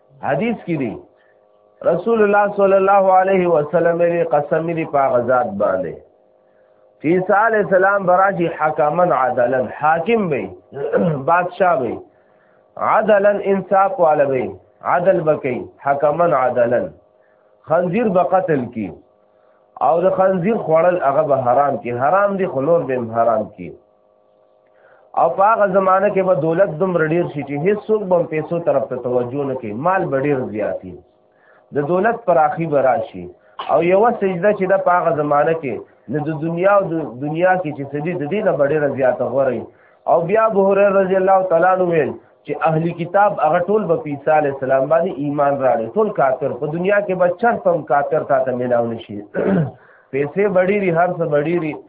حدیث کې دی رسول الله صلی الله علیه وسلم یې قسم دی په غزاد باندې فی سال سلام براشی حکما عدلا حاکم وي بادشاہ وي عدلا انصاف والا وي عدل بکی حکما عدلا خنزیر بقتل کی او د خنزیر خوړل هغه به حرام کی حرام دی خلور به حرام کی او په هغه زمانه کې به دولت دوم رډیر شي چې هیڅ څوک به پیسو طرف ته توجه نه کوي مال به ډیر زیاتی د دولت پراخي به راشي او یوه سجده چې د په هغه زمانه کې نه د دنیا او د دنیا کې چې سجدي د دې نه به ډیره زیاته غوړي او بیا ابو هريره رضی الله تعالی عنہ ویل چې اهلی کتاب هغه ټول به په عیسی علی السلام باندې ایمان راړي ټول کافر په دنیا کې به چرته هم کافر تا ته ملاو نشي پیسې بډيري هر څه بډيري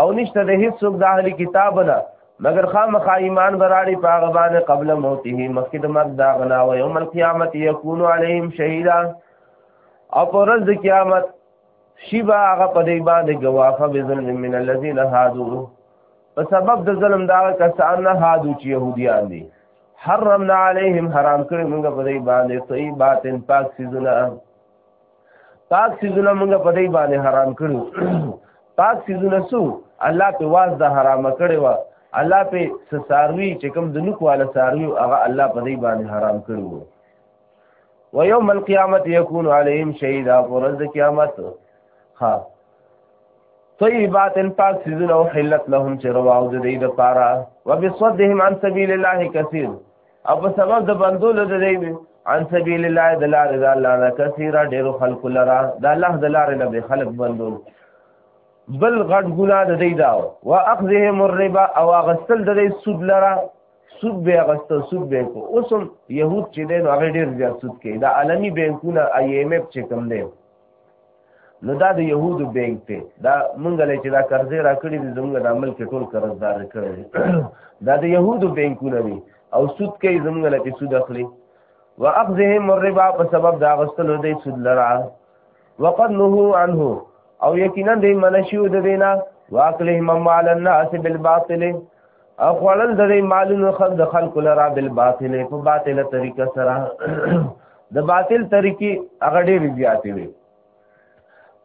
او نشته د هیڅ څوک د اهل کتاب نه مگر خامخ ایمان براړي په هغه باندې قبل موته مخکې د مرګ دا غنا او یوم القیامت یکون علیهم شهیدا او پر ورځ د قیامت شیبا هغه په دې باندې گواهه به ظلم من الذین هادو په سبب د ظلم دا کسان نه هادو چې يهوديان دي حرمنا علیهم حرام کړی موږ په دې باندې طیبات پاک سيزونه پاک سیزونه موږ په دې باندې حرام کړو پاک سیزونه سو الله په واز د حرام کړي وا الله په سساروي چې کوم د نوک والا ساروي هغه الله په دې باندې حرام کړو و یوم القیامت یکون علیهم شهیدا فرض قیامت ها طیبات پاک سیزونه او حلت لهم چې رواو د دې لپاره وبصدهم عن سبیل الله کثیر او په سبب د بندولو د دی عن سبیل الله د لارې د الله نه کثیره ډېرو خلکو لره د الله د لارې نه به خلک بندول بل غټ ګناه د دی دا و اخذهم الربا او غسل د دی سود لره سود به غسته سود به کو اوس هم يهود چې دین هغه ډېر زیات سود کوي دا عالمي بانکونه اي ایم اف چې کوم دی نو دا د يهودو بانک ته دا مونږ لای چې دا قرضې را کړې دي زمونږ د عمل کې ټول قرضدار کړي دا د يهودو بانکونه دي او سود کوي زمونږ لای په سود اخلي واخذهم الربا په سبب دا غستلو دی سود لرا وقد نهو عنه او یقینا دې منشیو د دینا واکلهم مال الناس بالباطل او خوړل د دې مالونو خل د خلق لرا بالباطل په باطله طریقه سره د باطل طریقې هغه ډېر زیاتې وي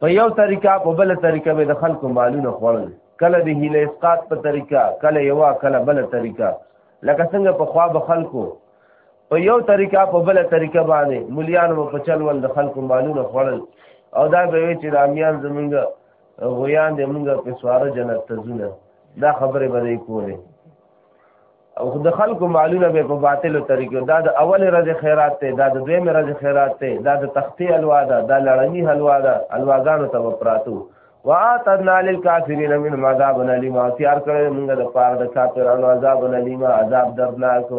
په یو طریقه په بل طریقه به د خلق مالونه خوړل کله د هیله اسقاط په طریقه کله یو کله بل طریقه لکه څنګه په خوا به خلکو په یو طریقه په بل طریقه باندې مليانو په چل ول د خلکو مالونه خوړل او دا به وی چې رامیان زمونږ غویان دې مونږه په سواره جنت ته ځونه دا خبره به یې کوله او خود خلکو معلومه به په باطل طریقو دا د اول ورځې خیرات ته دا د دویم ورځې خیرات ته دا د تختی الوا ده دا لړنی حلوا ده الواګانو ته پراتو واتدنا للکافرین من عذاب الیم او تیار کړل موږ د پاره د کافرانو عذاب الیم عذاب دردناک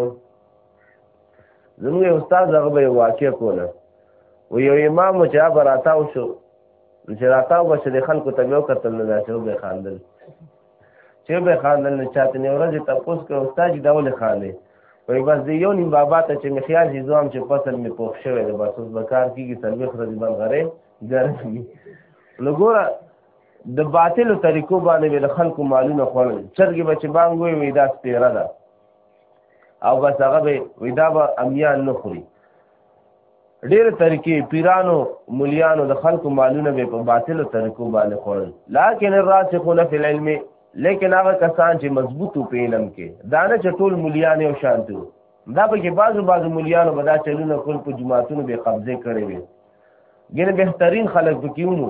زموږ استاد هغه به واقع کوله و یو امام چې براتاو شو چې راتاو به چې د خلکو ته به وکتل نو داسې وبه خاندل چې به خاندل نو چاته نه ورځې تپوس کړ استاد دا ولې خاندې وای بس دی یو نیم بابا ته چې مخیال شي زوم چې فصل می پوښ شوی دی بس اوس بکار کیږي سلوي خرج بن غره ګرځي نو ګوره د باطل طریقو باندې ول خلکو مالونه خوړل چرګي بچ بانګوي وې دا سپیره ده او بس هغه به وې دا به امیان نه خوري ډېر طریقې پیرانو مليانو د خلکو مالونه به په باطل طریقو باندې خورل لکن الراسخون فی العلم لیکن هغه کسان چې مضبوطو په علم کې دانه چې ټول مليان یو شانتو دا به کې بعضو بعضو مليانو به دا چلونه کول په جماعتونو به قبضه کړي وي ګنه بهترین خلک پکېونو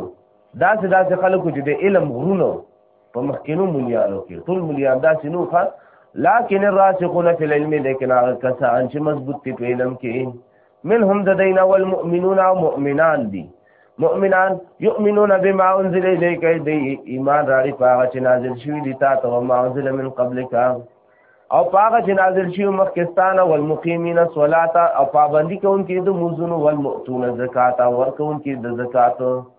داسې داسې خلکو چې د علم غرونو په مخکینو مليانو کې ټول مليان داسې نو ښه لكن الراسخون في العلم لیکن هغه کسان چې مضبوط دي په علم کې منهم د دین اول مؤمنون او مؤمنان دي مؤمنان یؤمنون بما انزل الیک دی ایمان راړي پاغه چې نازل شوی دي تا ته ما انزل من قبلک او پاغه چې نازل شوی مخکستان او المقیمین الصلاۃ او پابندی کوونکې د موزونو والمؤتون الزکات او ورکوونکې د زکات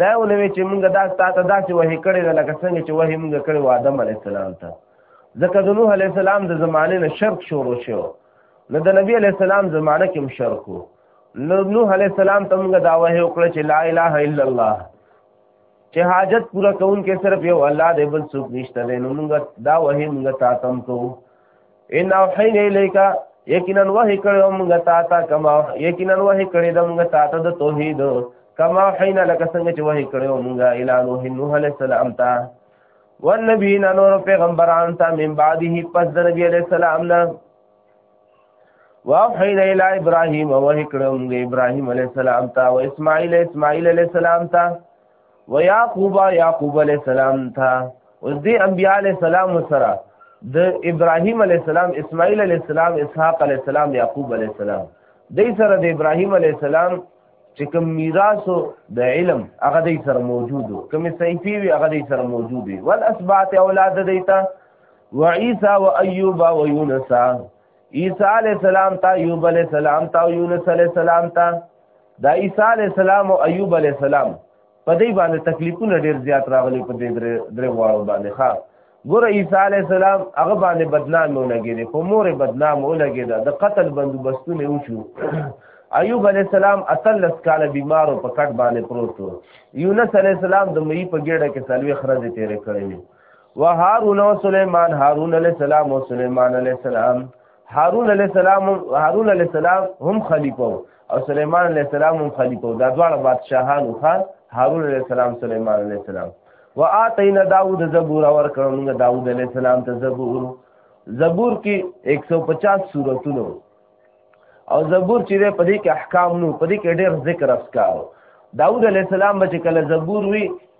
دا ولوي چې موږ دا ستاسو داسې وحي کړی ده لکه څنګه چې وحي موږ کړی و آدم علی السلام ته ځکه د نوح علی السلام د زمانې نه شرک شروع شو نو د نبی علی السلام زمانه کې هم شرک وو نو نوح علی السلام ته موږ دا وحي وکړه چې لا اله الا الله چې حاجت پورا کون کې صرف یو الله دې بل څوک نشته نو موږ دا وحي موږ تاسو کوو ان اوحینا الیک یقینا وحی کړو موږ تا ته کما یقینا وحی کړی د موږ تا ته د توحید کما حینا لکه څنګه چې وحی کړو موږ الی نوح نوح علیہ السلام ته والنبیین نور پیغمبران ته من بعده پس د نبی علیہ السلام نه واحینا الی ابراهیم وحی کړو موږ ابراهیم علیہ السلام ته او اسماعیل اسماعیل علیہ السلام ته و یعقوب یعقوب علی السلام تھا اوس دې انبیاء علی السلام سره د ابراهیم علی السلام اسماعیل علی السلام اسحاق علی السلام یعقوب علی السلام دې سره د ابراهیم علی السلام چې کوم میراث د علم هغه دې سره موجود کوم صحیفي وي هغه دې سره موجود وي ول اسبات اولاد دیتا و عیسی و ایوب و یونس عیسی علی السلام تا ایوب علی السلام تا یونس علی السلام تا دا عیسی علی السلام او ایوب علی السلام په دې باندې تکلیفونه ډیر زیات راغلي په دې درې واړو باندې ښا ګور عیسی علی السلام هغه باندې بدنام ولګیدي په مور بدنام ولګیدا د قتل بندوبستونه وشو ایوب علی السلام اتلس کال بیمارو په کټ باندې پروت یونس علی السلام د مې په ګډه کې سلوي خرځې تیرې کړې وهارون او سليمان هارون عليه السلام او سليمان عليه السلام هارون عليه السلام هارون عليه السلام هم خلیفہ او سليمان عليه السلام هم خلیفہ دا دواړه بادشاهان او خان هارون عليه السلام سليمان عليه السلام واتینا داوود زبور اور کړو موږ داوود عليه السلام ته زبور زبور کې 150 سوراتونه او زبور چې په دې کې احکام نو په دې کې ډېر ذکر اسکاو داوود علی السلام به چې کله زبور وی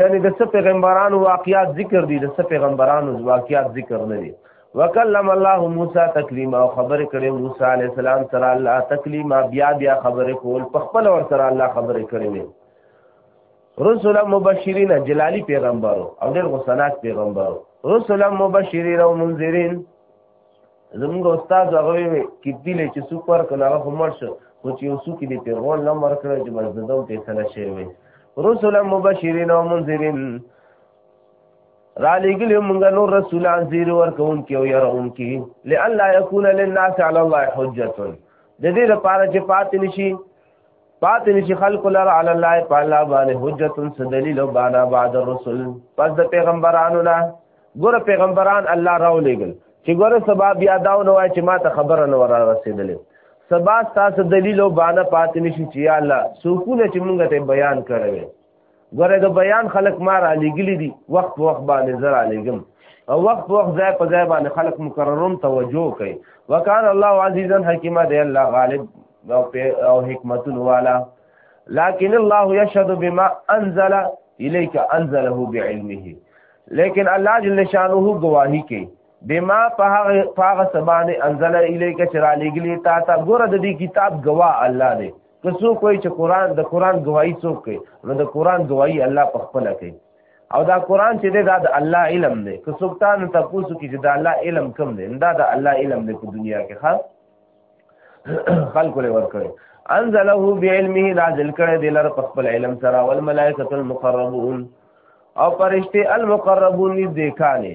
یعنی د څه پیغمبرانو واقعات ذکر دي د څه پیغمبرانو واقعات ذکر نه دي وکلم الله موسی تکلیما او خبر کړي موسی علی السلام سره الله تکلیما بیا بیا خبر کول په خپل ور سره الله خبر کړي وي رسول مبشرین جلالی پیغمبرو او ډېر غسناک پیغمبرو رسول مبشرین او منذرین زموږ استاد هغه وی کیدی له چې څوک ورکړل هغه هم ورشه خو چې یو څوک دې پیغور نه ورکړل چې بس ددوم فیصله شوی وي رسولا مبشرین او منذرین را لګلی موږ نور رسولان زیر ورکون کې او يرون کې لئن لا يكون للناس على الله حجه د دې لپاره چې پاتې نشي پات نشي خلق لر علی الله تعالی باندې حجت سدلیل او بانا بعد الرسل پس د پیغمبرانو نه ګور پیغمبران الله راو لګل چې ګور سبا بیا داو نو چې ما ته خبره نه ور رسیدلې سبا تاسو دلیل او بانا پات نشي چې الله سکونه چې مونږ ته بیان کړو ګوره د بیان خلک ما را لېږلي دي وخت وخت باندې زه را لېږم او وخت وخت ځای په ځای باندې خلک مقررون توجه کوي وکان الله عزیزا حکیمه دی الله غالب او حکمتون والا لكن الله يشهد بما انزل اليك انزله بعلمه لیکن الله جل شانه گواہی کوي بما په هغه سبانه انزل اليك چرالګلی تا تا ګوره د دې کتاب گواه الله دی که څوک وایي چې قران د قران گواہی څوک کوي نو د قران گواہی الله په خپل کوي او دا قران چې دا د الله علم دی که څوک تا نه تاسو کې چې دا الله علم کم دی دا د الله علم دی په دنیا کې خاص خلق له ور کړی انزله بعلمه نازل کړی د لر په خپل علم سره والملائکه المقربون او پرشته المقربون دې کاله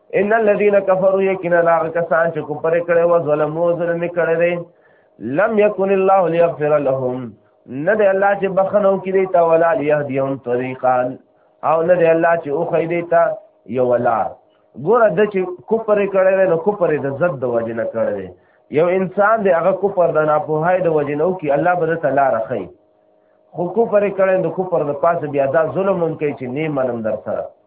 ان الذين كفروا يكن لا کسان چې کوپر کړي او ظلم او ظلم کړي دي لم يكن الله ليغفر لهم نه دی الله چې بخنو کې دی تا ولا ليهديهم طريقا او نه دی الله چې او خې دی تا یو ولا ګوره د چې کوپر کړي نو کوپر د زد د وجه نه کړي یو انسان دی هغه کوپر د ناپوهای د وجه نه او کې الله به تعالی رخی خو کوپر کړي نو کوپر د پاسه بیا دا ظلم هم کوي چې نه منم در سره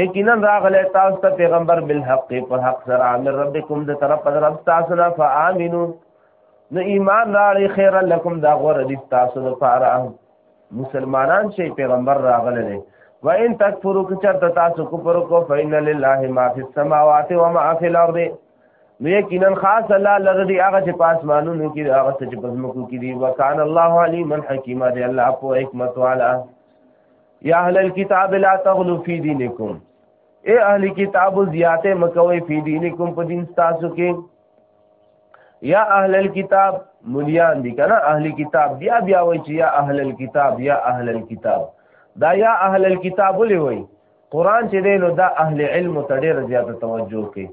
یقینا راغله تاسو ته پیغمبر بالحق په حق سره امر ربکم د طرف پر رب تاسو نه فامنو نو ایمان راړي خیر لکم دا غور دي تاسو لپاره مسلمانان شي پیغمبر راغله دي و ان تکفروا کچرت تاسو کفر کو فین لله ما فی السماوات و ما فی الارض نو یقینا خاص الله لري هغه چې پاس مانونو کې هغه چې پزمکو کې دي وکانه الله علیمن حکیمه دی الله په حکمت والا یا اهل الكتاب لا تغلو فی دینکم اے اهل کتاب زیاته مکوي فی دینکم په دین تاسو کې یا اهل الكتاب مليان دي کنه اهل کتاب بیا بیا وای چې یا اهل الكتاب یا اهل الكتاب دا یا اهل الكتاب ولې وای قران چې دی نو دا اهل علم ته ډېر زیاته توجه کوي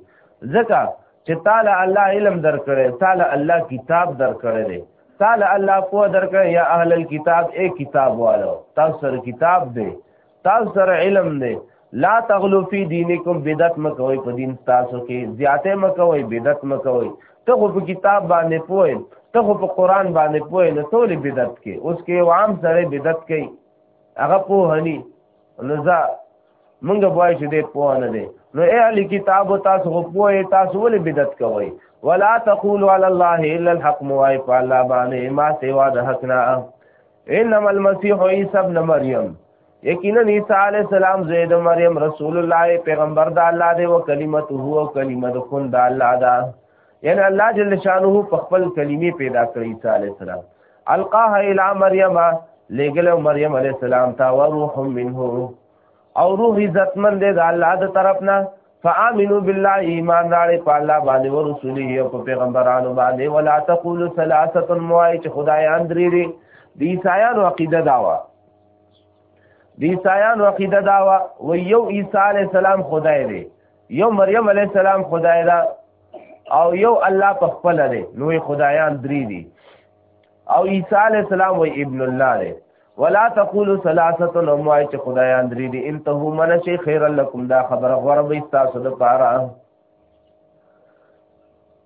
ځکه چې تعالی الله علم درکړي تعالی الله کتاب درکړي تعالی الله په درکړ یا اهل الكتاب اے کتاب والو تاسو سره کتاب دی تاسو سره علم دی لا تغلو فی دینکم بدعت مکوئ په دین تاسو کې زیاته مکوئ بدعت مکوئ ته خو په کتاب باندې پوه ته خو په قران باندې پوه نه ټول بدعت کې اوس کې عام سره بدعت کوي هغه پوهني نزا مونږ وایو چې دې پوه نه دی نو اے علی کتاب تاسو خو پوه تاسو ولې بدعت کوئ ولا تقولوا علی الله الا الحق موای په الله باندې ما سوا د حق نه انما المسيح عيسى ابن مريم یقینا عیسی علی السلام زید مریم رسول الله پیغمبر د الله دی او کلمته هو کلمه د خون د الله ده یعنی الله جل شانه په خپل کلمې پیدا کړی عیسی علی السلام القاها الى مریم لګل مریم علی السلام تا وروح منه او روح عزت مند د الله د طرفنا فآمنوا بالله ایمان راړې په الله باندې او رسوله او په پیغمبرانو باندې ولا تقولوا ثلاثه موای چې خدای اندري دي د عیسایانو عقیده داوا د عیسایانو عقیده داوا و یو عیسی علی السلام خدای دی یو مریم علی السلام خدای دا او یو الله په خپل دی نو خدایان درې دي او عیسی علی السلام و ابن الله دی ولا تقولوا ثلاثه لموای چې خدایان درې دي انتهو من شي خیر لكم دا خبره غره به تاسو د پاره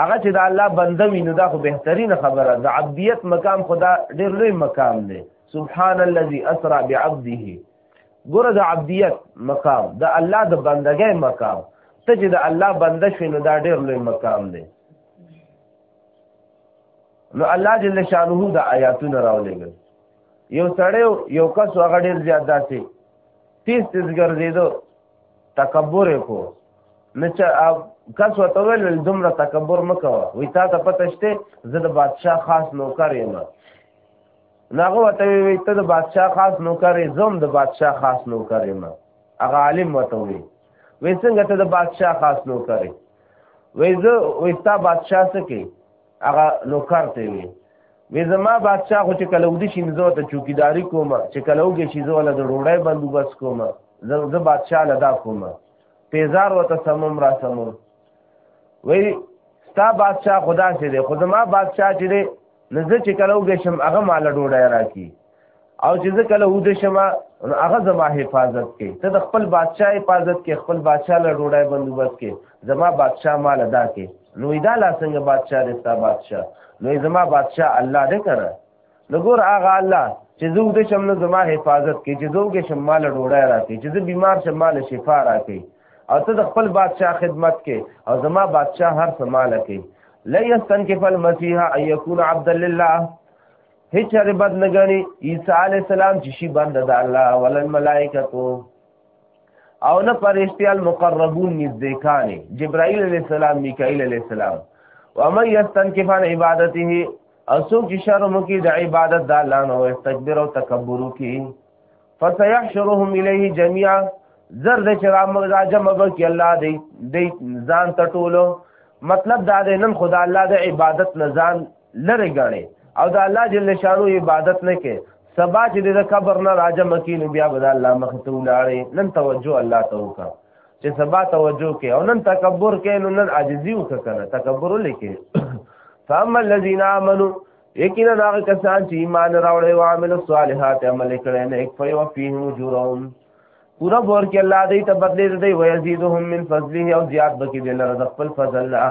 هغه چې د الله بنده وي نو دا خو بهترینه خبره ده عبدیت مقام خدا ډېر لوی مقام دی سبحان الذي اسرا بعبده ګوره د عبدیت مقام د الله د بندګۍ مقام ته چې د الله بنده شوې نو دا ډېر لوی مقام دی نو الله جل شانه د آیاتونه راولېږل یو سړی یو کس هغه ډېر زیات داسې تیز تیز ګرځېدو تکبر کو نه چې کس وته ویل دومره تکبر مکوه وی تا ته پته شته زه د بادشاه خاص نوکر یم ناغه وته وی ته د بادشاه خاص نوکر زم د بادشاه خاص نوکر یم هغه عالم وته وی وې څنګه ته د بادشاه خاص نوکر وې زه وې تا بادشاه سکی هغه نوکر ته وي وې زما بادشاہ خو چې کله ودی شي زه ته چوکیداری کوم چې کله وګی شي زه له ډوړې بندوبس کوم زه زه بادشاہ لدا کوم پیزار وته سمم را سمم وې ستا بادشاہ خدا سي دي خو زما بادشاہ چې دي نزه چې کله وګی شم هغه مال ډوړې راکی او چې زه کله ود شم نو هغه زما حفاظت کوي ته د خپل بادشاه حفاظت کې خپل بادشاه له ډوډۍ بندوبست کې زما بادشاه مال ادا کې نو دا لا څنګه بادشاه رستا بادشاه نو زما بادشاه الله دې کړه نو ګور هغه الله چې زه ود شم نو زما حفاظت کوي چې زه کې شم مال ډوډۍ راکې چې زه بیمار شم مال شفا راکې او ته د خپل بادشاه خدمت کې او زما بادشاه هر څه مال کوي لا يستنكف المسيح ان يكون عبدا لله هیڅ چاره بد نه غني عیسی علی السلام چې شي بند د الله ولن ملائکتو او نه فرشتي المقربون نزدېکان جبرائیل علی السلام میکائیل علی السلام ومن یستنکف عن عبادته او څوک چې شرم کوي د عبادت د الله نه او استکبر او تکبر کوي فسيحشرهم الیه جميعا زر د چرام راجم وکي الله دی دی ځان تټولو مطلب دا دی نن خدا الله د عبادت نه ځان لره غاړي او د الله جل شانو عبادت نه کې سبا چې د قبر نه راځه مکین بیا به الله مخ ته ولاړې نن توجه الله ته وکړه چې سبا توجه کې او نن تکبر کې نو نن عاجزي وکړه تکبر لیکي فاما الذين امنوا یقینا هغه کسان چې ایمان راوړې او عمل صالحات عمل کړي نه یک فیو فیهم اجرهم پورا بور کې الله دې ته بدلې دې ويزيدهم من فضله او زیات بکې دې لره خپل فضل الله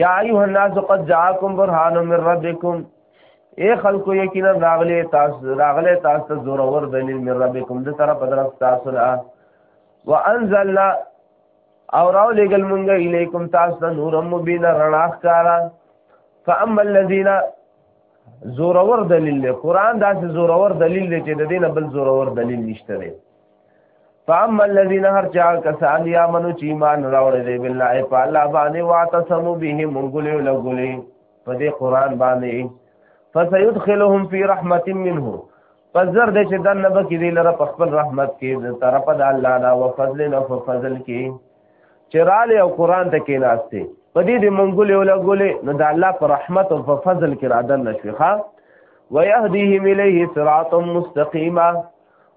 یا ایها الناس قد جاءکم برهان من ربکم اے خلکو یقینا راغلی تاسو راغلی تاسو زور اور دلیل من ربکم د طرف درف تاسو نه وانزلنا او راو لګل مونږه الیکم تاسو ته نور مبین رڼا ښکارا فاما الذین زور اور دلیل قرآن داسې زور اور دلیل چې د دینه بل زور اور دلیل نشته دی فاما الذين هر چا کسان یا منو چې ایمان راوړل دی بالله په الله باندې واعتصموا به منګلې لګلې په دې قران باندې فسيدخلهم في رحمه منه فزر دې چې دنه به کې دی لره په خپل رحمت کې د طرف د الله دا او فضل نه په فضل کې چراله او قران ته کې ناشته په دې دې منګلې لګلې نو د الله په رحمت او په فضل کې را دن نشوي ښا ويهديهم اليه صراط مستقيما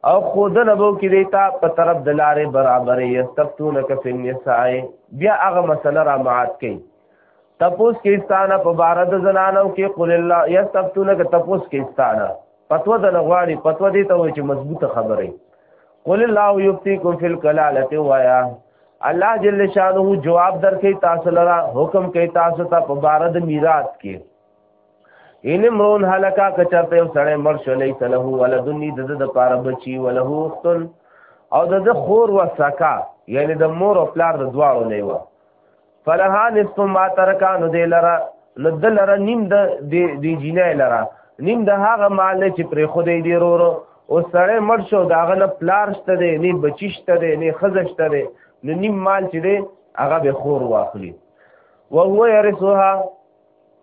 او خود نبو کې دیتا په طرف د لارې برابرې یستفتون کفی النساء بیا هغه مسله را معاد کړي تپوس کې استانه په بار د زنانو کې قل الله یستفتون ک تپوس کې استانه پتو د لغواړي پتو دې ته وایي چې مضبوطه خبره قل الله یفتیکم فی الکلاله وایا الله جل شانه جواب درکې تاسو لرا حکم کوي تاسو ته په بار د میراث کې ان امرون هلکا کچرته یو سړی مر شو لیس له ولدنی د د پاره بچي وله اختن او د د خور وسکا یعنی د مور او پلار د دواړو نه و فلها نصف ما ترکا نو دی لره نو د لره نیم د دی جینای لره نیم د هغه مال چې پر خو دی دی رورو او سړی مر شو دا هغه نه پلار شته دی نه بچی شته دی نه خزه شته دی نو نیم مال چې دی هغه به خور واخلي وهو يرثها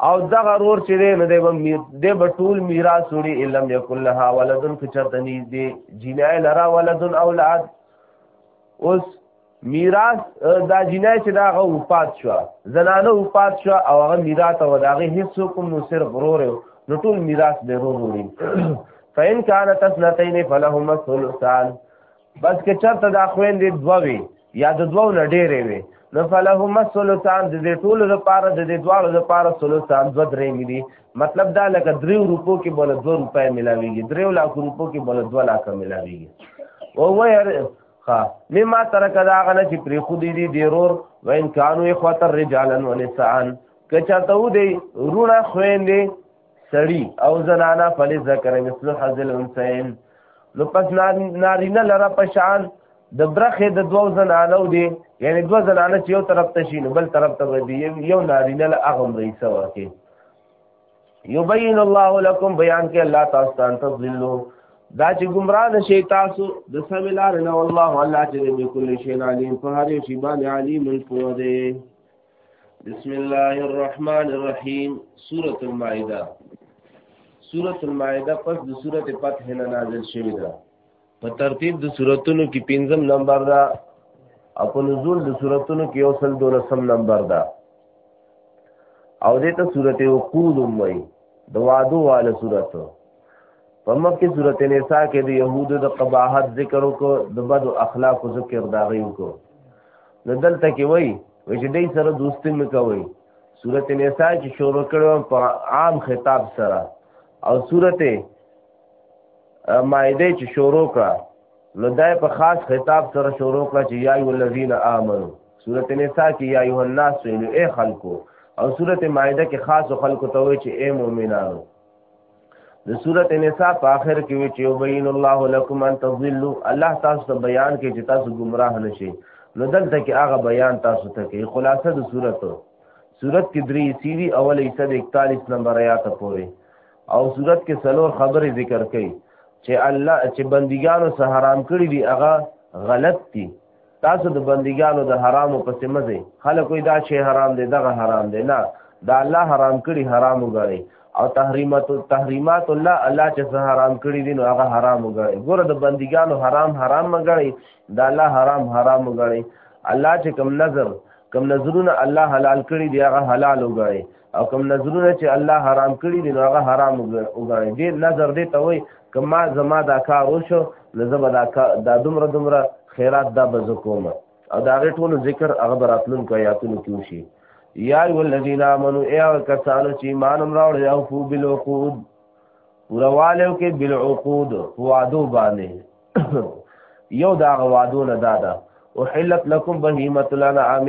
او دغه رور چې دی نو دی به میر دی به ټول میراث وړي علم یکن لها ولدن که چرته نږدې جنای لرا ولدن اولاد اوس میراث دا جنای چې دا هغه وفات شو زنانه وفات شو او هغه میراث او دا هغه هیڅ کوم نو صرف رور نو ټول میراث به رور وړي فإن كانت اثنتين فلهما الثلثان بس که چرته دا خويندې دوه وي یا د دوو نه ډېرې وي نو فلهما ثلثان د دې ټولو لپاره د دې دواړو لپاره ثلثان دوه درې ملي مطلب دا لکه دریو روپو کې بوله دوه روپۍ ملاویږي دریو لاکو روپو کې بوله دوه لاکه ملاویږي او ویر ها مما ترک دا غنه چې پرې خو دې دي ډېرور وین کانو اخوات الرجالن ونسان کچا ته دی رونه خويندې سړی او زنانا فلی ذکر مثل حزل انسین نو پس نارینه لره پشان د برخې د دوو زنانو دی یعنی دوه زنانه چې یو طرف ته شي نو بل طرف ته دی یو نارینه له هغه رئیسه ورکې یبین الله لكم بیان کې الله تاسو ته تذلو دا چې گمراه نشي تاسو د سم لار نه والله الله چې به کل شی علیم په هر شی باندې علیم پوه دی بسم الله الرحمن الرحیم سورۃ المائده سورۃ المائده پس د سورۃ فتح نه نازل شوې ده په ترتیب د سوراتونو کې پنځم نمبر ده او په نزول د سوراتونو کې یو سل دولسم نمبر ده او دې ته سورته وقود وای د وادو والا سورته په مکه سورته نساء کې د يهودو د قباحت ذکر وکړو د بد اخلاق ذکر دا غي وکړو نو دلته کې وای وای چې دای سره دوستی مکوي سورته نساء چې شروع کړو په عام خطاب سره او سورته مائده چې شروع کړه نو دای په خاص خطاب سره شروع کړه چې یا ایو الذین آمنو سورته نساء کې یا ایو الناس ویلو اے خلکو او سورته مائده کې خاص خلکو ته وای چې اے مؤمنانو د سورت نساء په آخر کې وی چې وبین الله لكم ان تضلوا الله تاسو ته بیان کې چې تاسو گمراه نشئ نو دلته کې هغه بیان تاسو ته کې خلاصه د سورت سورت کې درې سیوی اول ایسه 41 نمبر آیات پورې او سورت کې څلور خبرې ذکر کړي چې الله چې بندګانو سره حرام کړی دي هغه غلط دي تاسو د بندګانو د حرامو پسې مزه خلک وي دا شی حرام دی دغه حرام دی نه دا الله حرام کړي حرام وګڼي او تحریمات تحریمات الله الله چې څه حرام کړی دي نو هغه حرام وګڼي ګوره د بندګانو حرام حرام مګړي د الله حرام حرام وګڼي الله چې کوم نظر کوم نظرونه الله حلال کړی دی هغه حلال وګڼي او کوم نظرونه چې الله حرام کړی دي نو هغه حرام وګڼي دې نظر دې ته وای کما زما دا کار وشو نو زه به دا دا دومره دومره خیرات دا به زه کوم او دا غي ټول ذکر هغه براتلون کوي یاتونو کې وشي یا ای الذین آمنو ای کسانو چې ایمان راوړ او فو بالعقود وروالیو کې بالعقود وعدو باندې یو دا وعدو نه دادا وحلت لكم بهیمه الانعام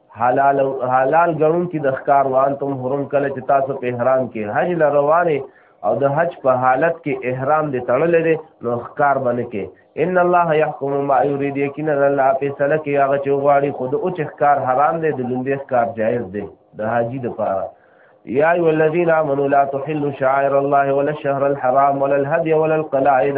حلال حلال غنون کې د ښکار وان تم حرم کله چې تاسو په احرام کې حج ل روانه او د حج په حالت کې احرام دې تړلې دي نو ښکار باندې کې ان الله يحكم ما يريد یقینا الله په سره کې هغه چې غواړي خود او چې ښکار حرام دي د لوندې ښکار جائز دي د حاجی د پاره یا ایو الذین آمنوا لا تحلوا شعائر الله ولا الشهر الحرام ولا الهدي ولا القلائد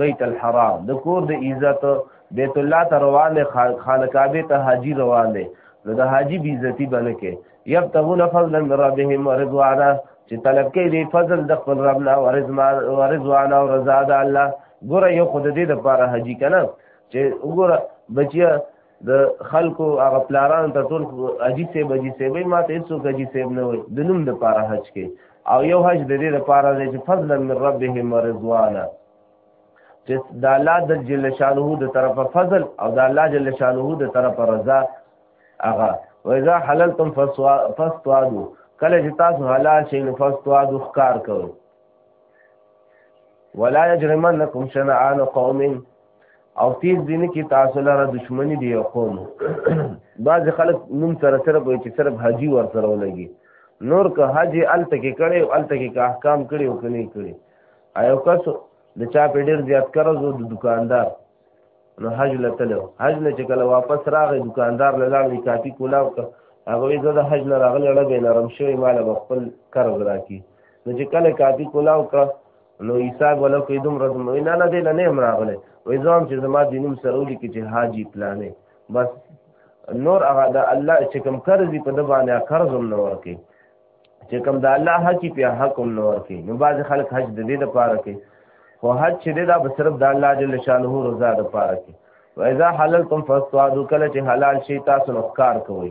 بیت الحرام د کور د عزت بیت الله ته روان دی خانه کعبه ته حاجی روان دی نو د حاجی بی عزتی باندې کې یبتغون فضلا من ربهم ورضوانا چې طلب کوي دی فضل د خپل رب نه ورضوانا او رضا د الله ګوره یو خود دې د پاره حاجی کنه چې وګوره بچیا د خلکو هغه پلاران ته ټول اجي سیب اجي سیب ما ته هیڅوک اجي سیب نه وي د نوم د پاره حج کې او یو حج د دې لپاره دی چې فضلا من ربهم ورضوانا چې د الله د جل شانه د طرفه فضل او د الله جل شانه د طرفه رضا هغه واذا حللتم فاستوادو کله چې تاسو حلال شئ نو فاستوادو ښکار کوئ ولا يجرمنكم شنعان قوم او تیز دین کې تاسو لاره دشمنی دی یو قوم بعض خلک نوم سره سره وي چې صرف حاجی ور سره ولګي نور که حاجی الته کې کړي او الته کې احکام کړي او کني کړي ایو کس د چا په ډیر زیات قرض او د دکاندار نو حج لتلو حج نه چې کله واپس راغی دکاندار له لاړې کاپی کولاو که هغه یې زده حج نه راغلی اړه به نرم شوی مال خپل قرض راکی نو چې کله کاپی کولاو که نو عیسی ولو کې دوم رد نو نه نه دې نه هم راغله وې ځم چې زما د نوم سره ولي کې چې حاجی پلانې بس نور هغه د الله چې کوم قرض په د باندې قرض هم نه ورکي چې کوم د الله حق په حق هم نه ورکي نو باز خلک حج د دې لپاره کوي خو حج چې دا به صرف د الله جل شانه رضا لپاره کوي و اذا حللتم فاصطادوا کله چې حلال شي تاسو نو ښکار کوئ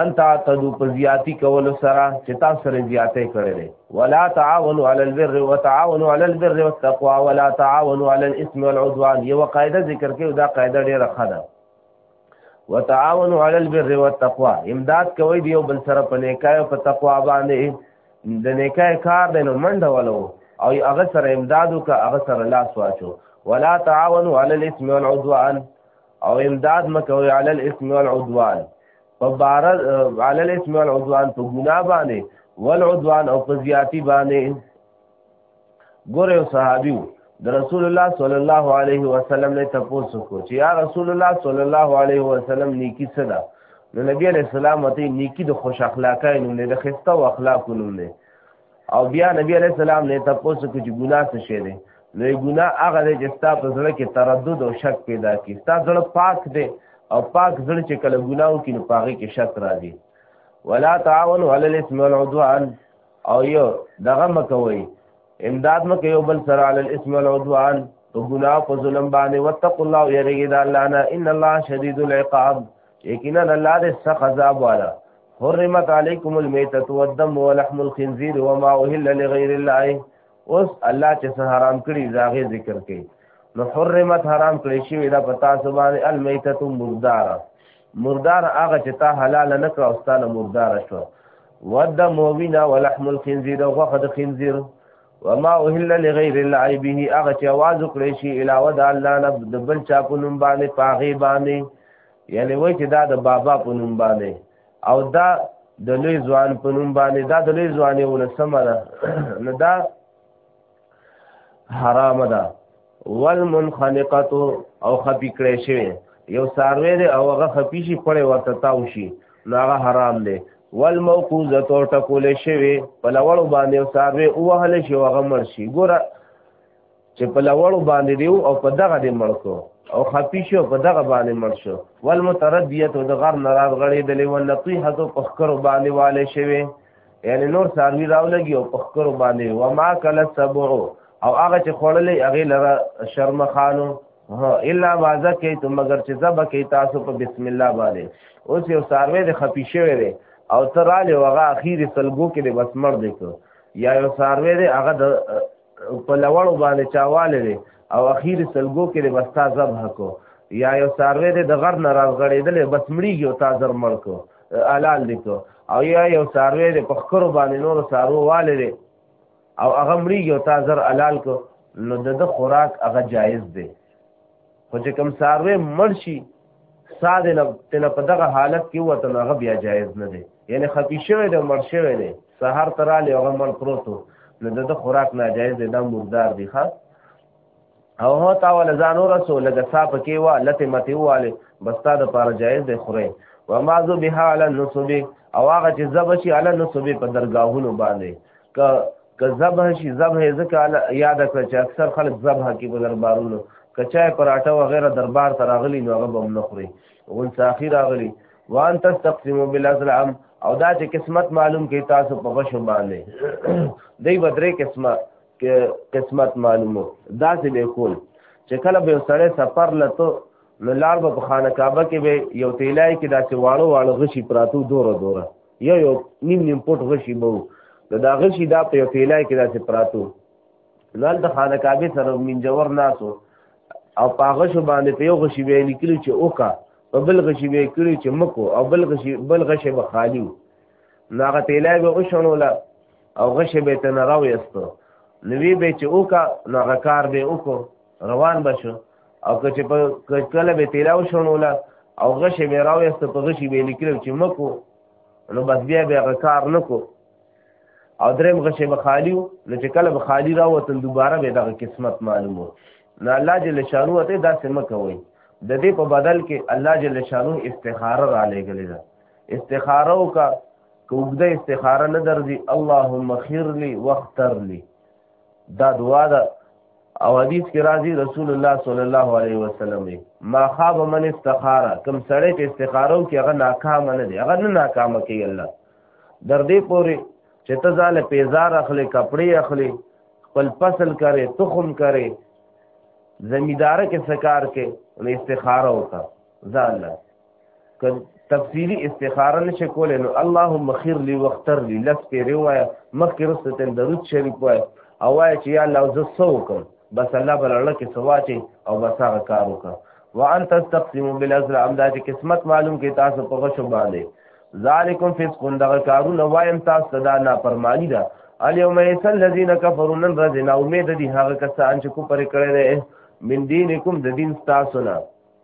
انت تعتدو په زیاتی کول سره چې تاسو سره زیاتې کړې دي ولا تعاونوا على البر وتعاونوا على البر والتقوى ولا تعاونوا على الاثم والعدوان یو قاعده ذکر کړو دا قاعده ډیره ښه ده وتعاونوا على البر والتقوى امداد کوي دیو بل سره په نیکای او په تقوا باندې د نیکای کار د نو منډه ولو او هغه سره امدادو کا هغه سره لاس واچو ولا تعاونوا على الاثم والعدوان او امداد مکوي علی الاسم والعدوان په بار علی الاسم والعدوان په ګنا باندې والعدوان او په زیاتی باندې ګوره صحابي د رسول الله صلی الله علیه وسلم نه تاسو کو چې یا رسول الله صلی الله علیه وسلم نیکی څه ده نو نبی علیہ السلام ته نیکی د خوش اخلاقای نوم نه د خسته او اخلاق نوم نه او بیا نبی علیہ السلام نه تاسو کې ګناه څه شي دي نو ګناه هغه دی چې ستا په زړه کې تردد او شک پیدا کی ستا زړه پاک دی او پاک زړه چې کله ګناه وکړي نو پاغه کې شک راځي ولا تعاون علی الاسم والعدوان او یو دغه مکوي امداد مکه یو بل سره علی الاسم والعدوان تو ګناه په ظلم باندې وتقوا الله یریګی د الله نه ان الله شدید العقاب یقینا الله دې سخت عذاب والا حرمت علیکم المیتۃ والدم ولحم الخنزیر وما اهل لغیر الله اوس الله چې څه حرام کړی زاغه ذکر کړي نو حرمت حرام کړی شی دا پتا سبحان المیتۃ مردار مردار هغه چې تا حلال نه کړ او ستاله مردار شو والدم وینا ولحم الخنزیر او غوخه د خنزیر وما اهل لغیر الله به هغه چې आवाज کړی شی علاوه د الله نه د بل چا په نوم باندې پاغي باندې یعنی وای چې دا د بابا په نوم باندې او دا د لوی ځوان په نوم باندې دا د لوی ځوان یو لسمه ده نه دا حرام ده والمنخنقه او خپی کړی شوی یو ساروی دی او هغه خپی شي پړې ورته تاو شي نو هغه حرام دی والموقوزه تو ټکول شوی په لوړ باندې ساروی او هله شي هغه مر شي ګوره چې په لوړو باندې دیو او په دغه دې مړ کو او خپي شو په دغه باندې مړ شو والمتردیت د غر نه راغړې د لیو نطیحه تو په خکرو باندې والے شوی یعنی نور ساروی راولګي او په خکرو باندې و ما کله سبع او هغه چې خړلې هغه لره شرم خانو الا ما زکیت مگر چې زبکې تاسو په بسم الله باندې اوس یو ساروی د خپي شوی دی او تراله وغه اخیری سلګو کې د بسمر دی کو یا یو ساروی دی هغه د په لوړو باندې چاواله دی او اخیر سلګو کې د بستا ذبح کو یا یو ساروی دی د غر نه راغړېدل بس مړیږي او تا زر مړ کو حلال دی کو او یا یو ساروی دی په خکرو باندې نور سارو واله دی او هغه مړیږي او تا زر حلال کو نو د خوراک هغه جایز دی خو چې کوم ساروی مړ شي سا د نه تنه په دغه حالت کې وته نه غو بیا جایز نه دی یعنی خپي شوی د مړ شوی دی سحر تراله هغه مړ پروت نو د خوراک ناجایز دی دا مردار دی ښا او هو تا ول ځانو رسو لګه صاحب کې وا لته مته واله بستا د پاره جایز دی خوره و ما ذو بها علی النصب او هغه چې زبشي علی النصب په درگاهونو باندې ک که ذبح شي ذبح ځکه یاد کړ چې اکثر خلک ذبح کې په دربارونو کچای پراټه و غیره دربار ته راغلي نو هغه به هم نه خوري غول ساخي راغلي وان تستقسمو بالازلام او دا چې قسمت معلوم کې تاسو په غشو باندې دی بدرې قسمه قسمت معلومو دا څه به کول چې کله به سړی سفر لته نو لار به په خانه کعبه کې به یو تیلای کې داسې واړو واړو غشي پراتو دوره دوره یو یو نیم نیم پټ غشي بو نو دا غشي دا په یو پیلای کې داسې پراتو ځل د خانه کعبه سره من جوور ناسو او په غشو باندې په یو غشي به لیکلو چې اوکا په بل غشي به کړی چې مکو او بل غشي بل غشي به خالی نو هغه پیلای به وشنوله او غشي به تنراو یستو نوی به چې اوکا نو هغه کار به وکړو روان بشو او که چې په کله به تیلاو شونوله او غشې به راوېسته په غشي به لیکلو چې مکو نو بس بیا به هغه کار نه کو او دریم غشې به خالی و نو چې کله به خالی راوتل دوباره به دغه قسمت معلوم و نو الله جل شانو ته داسې مه کوئ د دې په بدل کې الله جل شانو استخاره را لېږلې ده استخاره وکړه که اوږده استخاره نه درځي اللهم خیر لي واختر لي دا دعا ده او حدیث کې راځي رسول الله صلی الله علیه وسلم وی ما خاب من استخاره کم سړی چې استخاره وکړي هغه ناکام نه دی هغه نه ناکام کوي الله در دې پورې چې ته ځاله پیزار اخلي کپڑے اخلي خپل فصل کرے تخم کرے زمیدار کې سکار کې استخاره وکړه ځاله که تفصیلی استخاره نشه کولای نو اللهم خیر لی واختر لی لس پیری وای مخکې رسته تل درود شریف وای او وای چې یا الله زه سو کوم بس الله بل الله کې سواچي او بس هغه کار وکړه وان تستقسموا بالازل امدا چې قسمت معلوم کې تاسو په غشو باندې ذالکم فسقون دغه کارونه وایم تاسو صدا نه پرمانی ده الیوم یسل الذین کفروا من رزنا امید دي هغه کسان چې کو پر کړی من دینکم د دین تاسو نه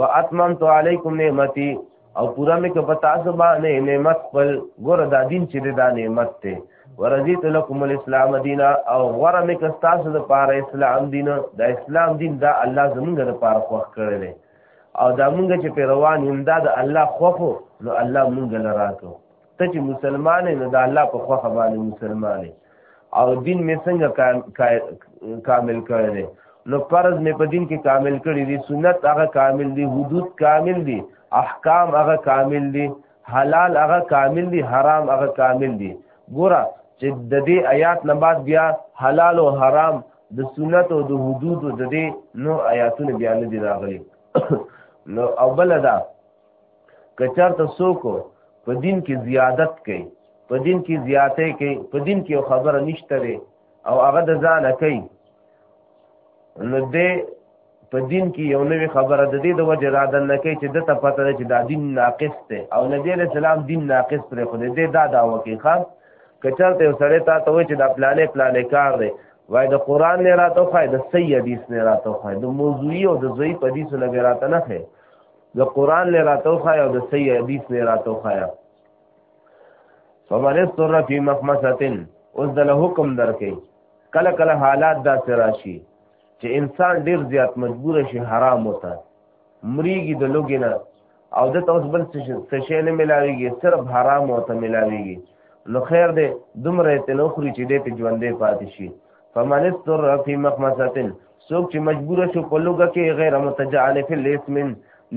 واتممت علیکم نعمتي او پورا مې که پتا سبا نه نعمت خپل ګور دا دین چې دا نعمت ته ورزیت لكم الاسلام دینا او غره مې که تاسو د پاره اسلام دین دا اسلام دین دا الله زمونږ د پاره خوښ کړی دی او دا مونږ چې پیروان هم دا د الله خوخو نو الله مونږ لراکو ته چې مسلمان نه د الله په خوا باندې مسلمان او دین می څنګه کامل کړی دی نو فرض می په دین کې کامل کړی دی سنت هغه کامل دی حدود کامل دی احکام هغه کامل دی حلال هغه کامل دی حرام هغه کامل دی ګوره چې د دې آیات نه بعد بیا حلال او حرام د سنت او د حدود د دې نو آیاتونه بیا نه دي راغلي نو اوله دا کچر ته سوکو په دین کې زیادت کوي په دین کې زیاتې کوي په دین کې خبره نشته وي او هغه د ځان کوي نو دې په دین کې یو نوې خبره د دې د وجه را ده نه کوي چې د ته پته ده چې دا دین ناقص دی او نبی علیہ السلام دین ناقص پرې خو دې دا دعوه کوي خاص کچر ته سړی تا ته وای چې دا پلانې پلانې کار دی وای د قران نه راته خو د سید حدیث نه راته خو د موضوعي او د ضعیف حدیث نه راته نه خو د قران نه راتوخه او د صحیح حدیث نه راتوخه فمن استر فی مخمسه اوس د له حکم درکې کله کله حالات دا سراشي چې انسان ډیر زیات مجبور شي حرام وته مریږي د لوګي نه او د توس بل څه شي نه ملاويږي صرف حرام وته ملاويږي نو خیر دې دومره تنوخري چې دې په ژوندې پاتې شي فمن استر فی مخمسه څوک چې مجبور شو په لوګه کې غیر متجعل فی الاسم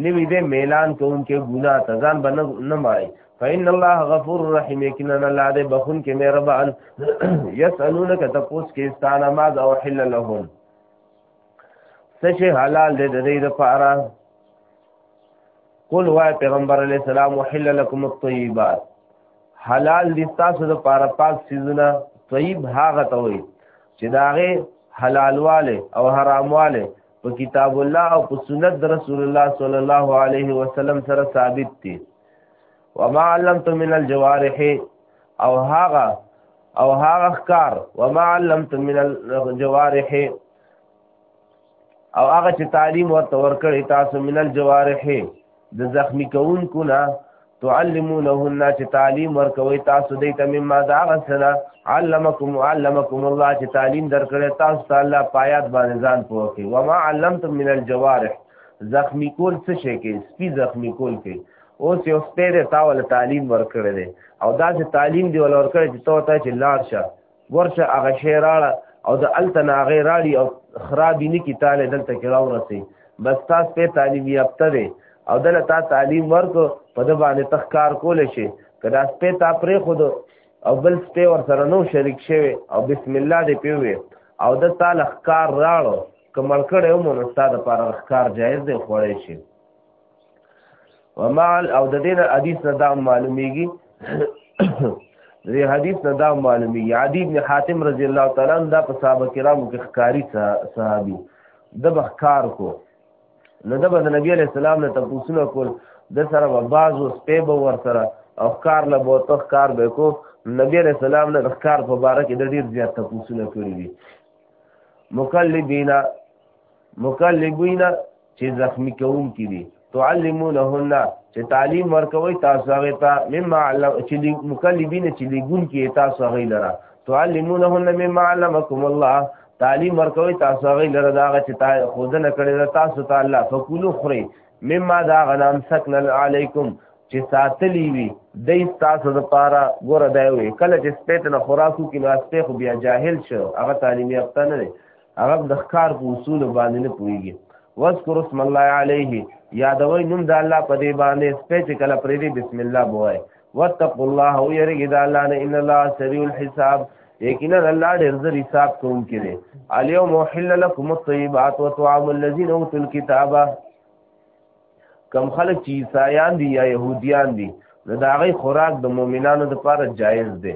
نوی دې میلان کوونکې ګنا ته ځان به نه مړی فإن الله غفور رحیم یقینا الله دې بخون کې مهربان یسالونک تپوس کې استانه ما او حل لهم سشه حلال دې دې لپاره قل وای پیغمبر علی السلام وحل لكم الطيبات حلال دي تاسو لپاره پاک سيزونه طيب هاغه ته وي چې داغه حلالواله او حرامواله په کتاب الله او په سنت د رسول الله صلی الله علیه وسلم سره ثابت دي وما علمت من الجوارح او هاغه او هاغه کار وما علمت من الجوارح او هغه چې تعلیم ورته ورکړی تاسو من الجوارح د زخمی کوونکو نه تعلمونهن چې تعلیم ورکوي تاسو دې ته مما دا غسنا علمکم علمکم الله چې تعلیم درکړې تاسو ته الله پایات باندې ځان پوهه و ما علمتم من الجوارح زخمی کول څه شي کې سپي زخمی کول کې اوس یو سپیره تاول تعلیم ورکړې او دا چې تعلیم دی ول ورکړې چې تو ته چې لاړ شه ورشه هغه شی راړه او د الته ناغې راړي او خرابې نه کی تاله دلته کې راورسي بس تاسو په تعلیم یافته دی او دلته تا تعلیم ورکو په د باندې تخکار کول شي کدا سپه تا پرې خود او بل سپه ور سره نو شریک شوی او بسم الله دې پیوي او د تعالی خکار راړو کمل کړه یو مونږ ستاسو لپاره خکار جایز دی خوړې شي ومع او د دین حدیث نه دا معلومیږي د حدیث نه دا معلومیږي عدی بن حاتم رضی الله تعالی عنہ دا په صحابه کرامو کې ښکاری صحابي د بخکار کو نو د بد نبی علی السلام نه تاسو کول د سره باز او سپیب ور سره او کار له بوته کار به کو نبی علی السلام نه د کار په باره کې د ډیر زیات تاسو کړی دي مکلبینا مکلبین چې زخمی کوم کې دي تعلمونهن چې تعلیم ورکوي تاسو هغه ته مما علم چې مکلبین چې لګون کې تاسو هغه لره تعلمونهن مما علمکم الله تعلیم ورکوي تاسو هغه لره دا چې تا خودنه کړی تاسو ته الله فقولو خوري مما دا غنام سکن علیکم چې ساتلی وي د تاسو د پاره ګوره دی وي کله چې سپېته نه خوراکو کې نو سپې خو بیا جاهل شو هغه تعلیمي یافته نه دی هغه د ښکار په اصول باندې نه پويږي واذكر اسم الله عليه یادوي نوم د الله په دې باندې سپه چې کله پرې دې بسم الله بوای واتقوا الله ويرجد الله ان الله سريع الحساب یقینا الله ډېر زر حساب کوونکی دی اليوم حل لكم الطيبات وطعام الذين اوتوا الكتاب کم خلک چې عیسایان دي یا يهوديان دي نو دا غي خوراک د مؤمنانو لپاره جایز دی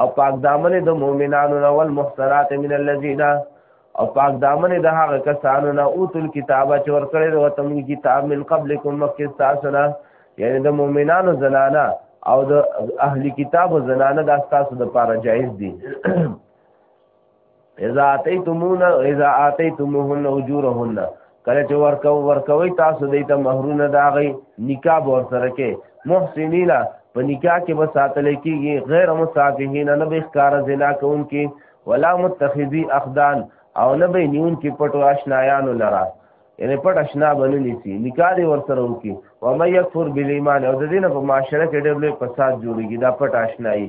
او پاک دامن د مؤمنانو نه والمحصنات من الذين او پاک دامن د هغه کسانو نه اوتل کتابه چې ورکړی د وتم کتاب من قبلکم مخکې تاسو نه یعنی د مؤمنانو زنانه او د اهلی کتاب زنانه د تاسو د پاره جایز دي اذا اتیتمون اذا اتیتمون اجورهن کله چې ورکو ورکوي تاسو دې ته مہرونه داغي نکاح ور سره کې محسنینا په نکاح کې به ساتل کېږي غیر مصافحین نه به ښکار زنا کوونکي ولا متخذي اخدان او نه به نیون کې پټو آشنایانو لرا یعنی پټ آشنا بنو نیسی نکاح دې ور سره وکي و مې یکفر بالایمان او د دې نه په معاشره کې ډېر لوی فساد جوړیږي دا پټ آشنایی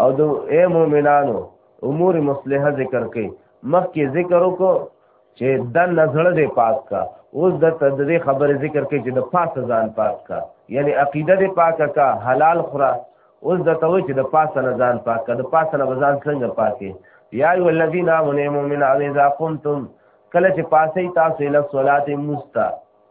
او دو اے مومنانو امور مصلحه ذکر کړي مخکې ذکر وکړو چې د نظر دې پاک کا اوس د تدری خبره ذکر کوي چې د پاسه ځان پاک کا یعنی عقیده دې پاک کا حلال خورا اوس د توي چې د پاسه نه ځان پاک کا د پاسه نه ځان څنګه پاکي یا ای الذین آمنوا مؤمنان اذا قمتم کله چې پاسې تاسو له صلات مستا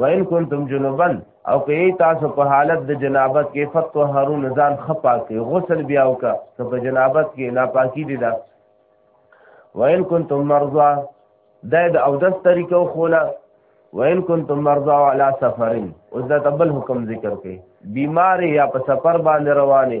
وان کنتم جنبا او که تاسو په حالت د جنابت کې فتو هارون ځان خپا کې غسل بیا وکا که په جنابت کې ناپاکی دي دا وان کنتم مرضا دا د او دس طریقو خولا وان کنتم مرضا علی سفرین اوس دا تبل حکم ذکر کې بیمار یا په سفر باندې روانه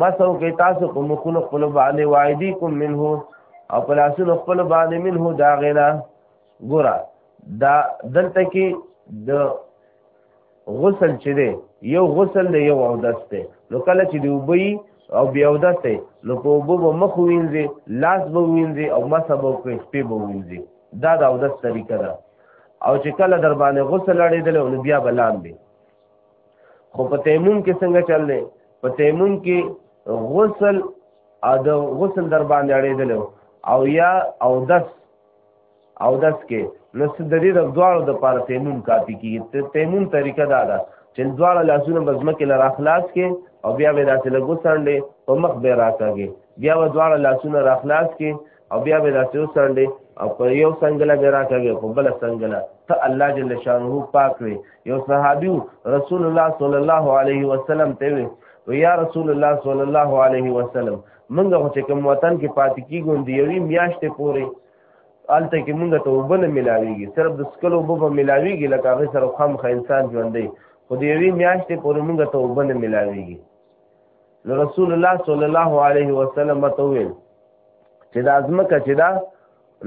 مسو کې تاسو په مخونو خپل باندې وایدی کوم منه او په لاسونو خپل باندې منه دا غینا ګورا دا دلته کې د غسل چې دی یو غسل دی یو اودس دی نو کله چې دی وبي او بیا اودس دی نو په وبو به مخ وینځي لاس به وینځي او مسه به کوي سپې به وینځي دا د اودس طریقه ده او چې کله در باندې غسل اړېدل نو بیا به لاندې خو په تیمم کې څنګه چل دی په تیمم کې غسل او د غسل در باندې اړېدل او یا او دس او دس کې نو د دې د دواړو د پاره تیمم کافي کیږي تیمم طریقه دا ده چې دواړه لاسونه بزمکه لر اخلاص کې او بیا به داسې لګو سانډې په مخ به راکاږي بیا به دواړه لاسونه را اخلاص کې او بیا به داسې وسنډې او په یو څنګله به راکوي په بل څنګله ته الله جل شانه پاک وي یو صحابي رسول الله صلی الله علیه وسلم ته وي و یا رسول الله صلی الله علیه وسلم موږ خو چې کوم وطن کې پاتې کیږو دی یوې میاشتې پورې الته کې موږ ته وبل ملاویږي صرف د سکلو وبو ملاویږي لکه هغه سره خام خ انسان ژوندې خو دی یوې میاشتې پورې موږ ته وبل ملاویږي رسول الله صلی الله علیه وسلم ته ویل چې دا ځمکه چې دا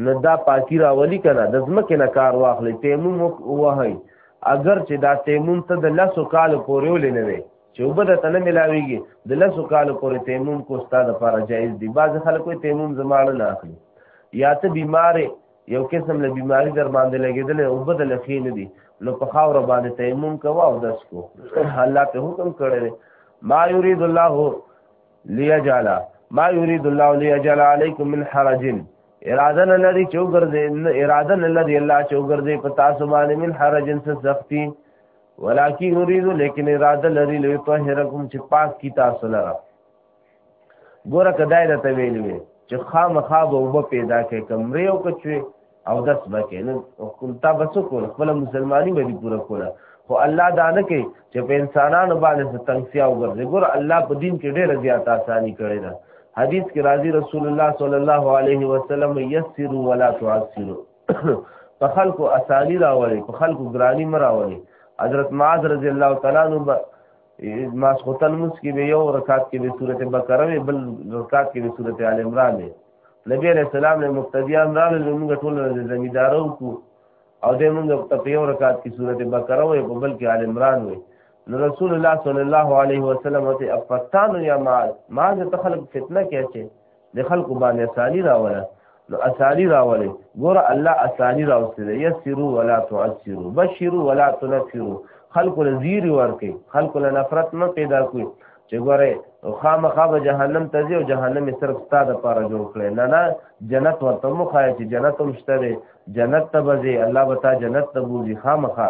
نو دا پاکی راولی کنه د ځمکې نه کار واخلي تیمم وهي اگر چې دا تیمم ته د لسو کال پورې ولې نه وي چې وبه د تنه ملاويږي د لسو کال پورې تیمم کو استاد لپاره جایز دی بعض خلکو تیمم زماړه نه اخلي یا ته بیمارې یو قسم له بیماری در باندې لګېدلې او بدل خې نه دي نو په خاور باندې تیمم کوه او دس کو الله ته حکم کړی دی ما یرید الله لیجعل ما یرید الله لیجعل علیکم من حرج اراده نه لري چې وګرځي اراده نه لري الله چې وګرځي په تاسو باندې من حرج څه سختی ولکن یرید لیکن اراده لري لوی طاهرکم چې پاک کی تاسو لره ګوره کدای د تویل وي چې خامخا به وب پیدا کې کمرې او کچوي او داس بکې نو کوم تا بس کول خپل مسلمانی به دي پوره کوله خو الله دا نه کوي چې په انسانانو باندې ستنګسیا وګرځي ګور الله په دین کې ډېر زیات آسانی کړی دا حدیث کې راځي رسول الله صلی الله علیه وسلم یسر ولا تعسر په خلکو اسانی راوړي په خلکو ګرانی مراوړي حضرت معاذ رضی الله تعالی عنہ ماسخوتن موس کې به یو رکعت کې به سورته بقره وي بل رکعت کې به سورته ال عمران وي نبی علیہ السلام له مقتدیان راغلل موږ ټول د زمیدارو کو او د موږ ته په یو رکعت کې سورته بقره وي په بل کې ال عمران وي نو رسول الله صلی الله علیه وسلم ته افتان یا ما ما ته خلق فتنه کې اچي د خلکو باندې اسانی راوله نو اسانی راوله ګور الله اسانی راوستي یسرو ولا تعسرو بشرو ولا تنفرو خلکو له زیری ورکي خلکو له نفرت نه پیدا کوي چې ګوره خامخا به جهنم ته ځي او جهنم یې صرف ستا دپاره جوړ کړی نه نه جنت ورته هم وښایه چې جنت هم شته دی جنت ته به ځې الله به تا جنت ته بوځي خامخا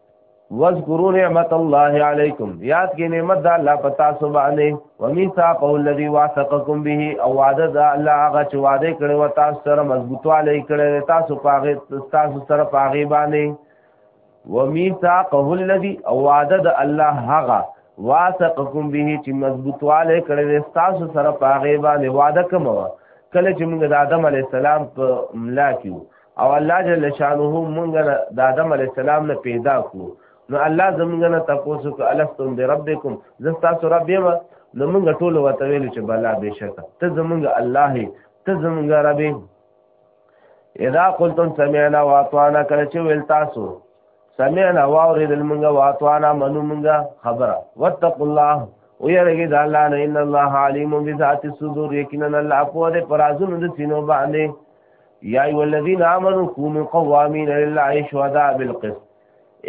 واذکروا نعمت الله علیکم یاد کې نعمت د الله پتا سو باندې ومیثاق الذی واثقکم به او وعده د الله هغه چې وعده کړی و تاسو سره مضبوطواله کړی تاسو پاغه تاسو سره پاغه باندې ومیثاق الذی او وعده د الله هغه واثقکم به چې مضبوطواله کړی تاسو سره پاغه باندې وعده کوم کله چې موږ د آدم علی السلام په ملا کې او الله جل شانه مونږ د آدم علی السلام نه پیدا کو نو الله زمونږ نه تاسو کو الستم بربکم زستا سو رب یم نو مونږ ټول وته ویل چې بلا بشک ته زمونږ الله ته زمونږ رب اذا قلتم سمعنا واطعنا کله چې ویل تاسو سمعنا واوریدل مونږ واطعنا منو مونږ خبره واتقوا الله او یریږي د الله نه ان الله علیم بذات الصدور یقینا الله په دې پرازونو د سینو باندې یا ایو الذین آمنو کونو قوامین لله شهداء بالقسط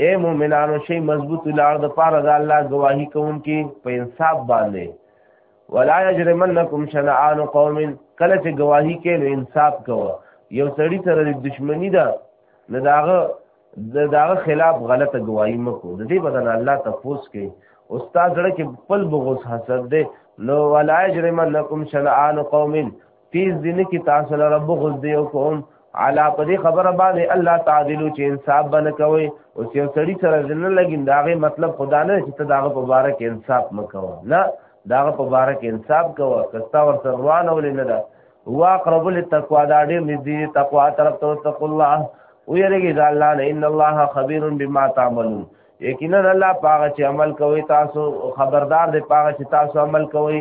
اے مومنانو شی مضبوط لار د پاره د الله گواہی کوونکی په انصاف باندې ولا یجرمنکم شنآن قوم کله چې گواہی کې نو انصاف کوه یو سړی سره د دشمنی ده نه داغه د داغه خلاف غلطه گواہی مکو د دې بدن الله تفوس کوي استاد لړ کې خپل بغوس حسد ده نو ولا یجرمنکم شنآن قوم تیز دین کی تاسو لره بغض دی او کوم علا په دې خبره باندې الله تعالی چې انصاف بنه کوي او چې سړی سره ځنه لګین داغه مطلب خدا نه چې ته داغه په باره کې انصاف مکوه نه داغه په باره کې انصاف کوه کستا ورته روان ولې نه ده هو اقرب للتقوا دا ډېر نږدې تقوا طرف ته تقوا الله او یریږي دا الله نه ان الله خبير بما تعملون یقینا الله پاغه چې عمل کوي تاسو خبردار دی پاغه چې تاسو عمل کوي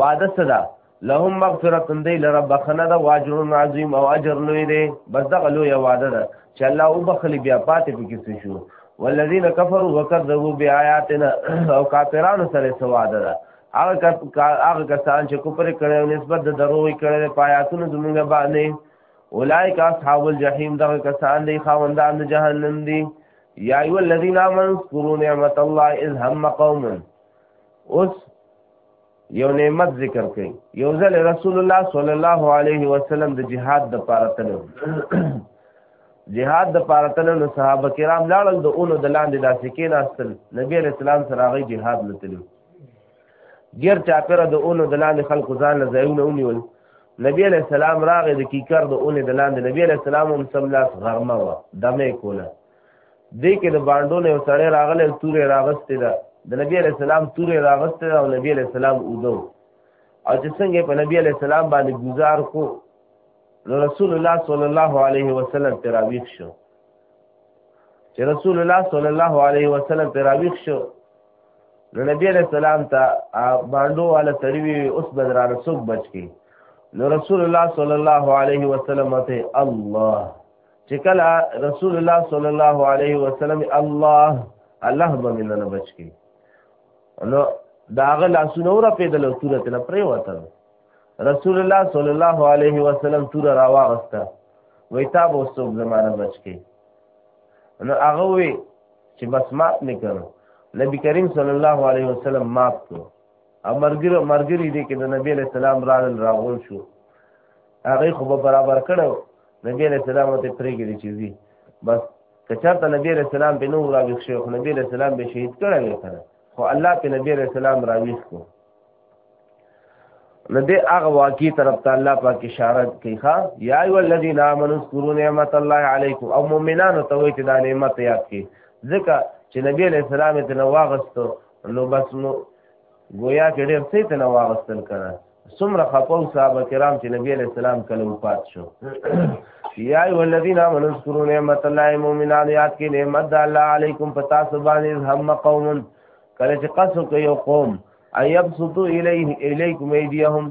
وعده صدا لهم مغفرت دی لره بخنه ده واجر عظیم او اجر لوی دی بس دغه لوی وعده ده چې الله او بخلی بیا پاتې پکې څه شو والذین کفروا وکذبوا بیااتنا او کافرانو سره سواده ده هغه کسان چې کوپر کړي او نسبت د دروي کړي پایاتونو زمونږ باندې اولایک اصحاب الجحیم دغه کسان دی خاوندان د جهنم دی یا ایو الذین آمنوا اذکروا نعمت الله اذ هم قوم اوس یو نعمت ذکر کړي یو ځل رسول الله صلی الله علیه وسلم د جهاد د پاره تلو جهاد د پاره تلو نو صحابه کرام لاړل د اونو د لاندې داسې کې ناستل نبی علیہ السلام سره غي جهاد لتلو ګیر چاپره د اونو د لاندې خلکو ځان له ځایونه ونیول نبی علیہ السلام راغې د کیکر د اونې د لاندې نبی علیہ السلام هم سم لاس غرمه و دمه کوله دې کې د باندو نه سړی راغلی تورې راغستې ده د نبی علی السلام تورې راغستې ده او نبی علی السلام اودو او چې څنګه په نبی علی السلام باندې گزار کو نو رسول الله صلی الله علیه وسلم تراویح شو چې رسول الله صلی الله علیه وسلم تراویح شو نو نبی علیہ السلام ته باندو والا تریوی اوس بدران سوق بچ کی نو رسول الله صلی الله علیه وسلم ته الله چې کله رسول الله صلی الله علیه وسلم الله الله به من نه بچ کی نو داغه لاسونه ور پیدل او تورت نه پرې وته رسول الله صلی الله علیه وسلم تور را واغسته وای تا به څوک زمانه بچ کی نو هغه وی چې بس مات نکړو نبی کریم صلی الله علیه وسلم مات کو او مرګره مرګری دې کې د نبی له سلام رال راغول شو هغه خو به برابر کړو نبی علیہ السلام ته پریګری چې زی بس کچاته نبی علیہ السلام په نور راوي شو خو نبی علیہ السلام به شهید کړه وی کړه خو الله په نبی علیہ السلام راوي کو نو دې هغه واقعي طرف ته الله پاک اشاره کوي ښا یا ایو الذین آمنوا اذکروا نعمت الله علیکم او مؤمنانو ته وایي چې دا نعمت یاد کړي ځکه چې نبی علیہ السلام ته نو واغستو نو بس نو گویا کې ډېر څه ته نه واغستل کړه څومره خپو صحابه کرام چې نبی علیہ السلام کله وفات شو یا ای الذین آمنوا اذکروا نعمت الله المؤمنان یاد کې نعمت الله علیکم پتا سبحانه هم قوم کله چې قصو کوي قوم ایبسطو الیه الیکم ایدیهم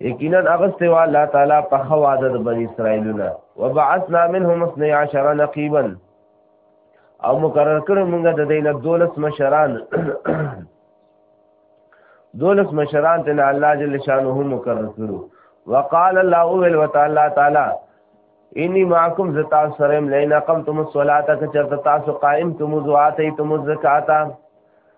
یقینا اغست و الله تعالی په خو عدد بنی اسرائیلونه وبعثنا منهم 12 نقيبا او مقرر کړو موږ د دینه دولس مشران دولس مشران ته الله جل شانه مقرر کړو وقال الله ول وتعالى تعالی انی معکم زتا سرم لینا قمتم الصلاه کچرت تاسو قائم تم زواتیتم الزکاتا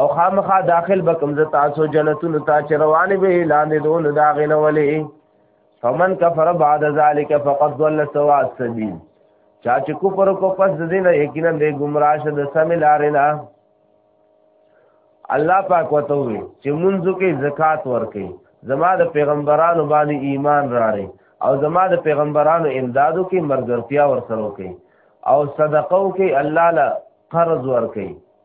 او خامخا داخل بکم ز تاسو جنتون تا چې روان به لاندې دون داغنه ولې فمن کفر بعد ذلك فقد ضل سواء السبيل چا چې کفر کو پس دین یقینا دې گمراه شه د سم لارې نه الله پاک وته وي چې منځ کې زکات ورکې زما د پیغمبرانو باندې ایمان راړې او زما د پیغمبرانو امدادو کې مرګرتیا ورسره وکې او صدقو کې الله له قرض ورکې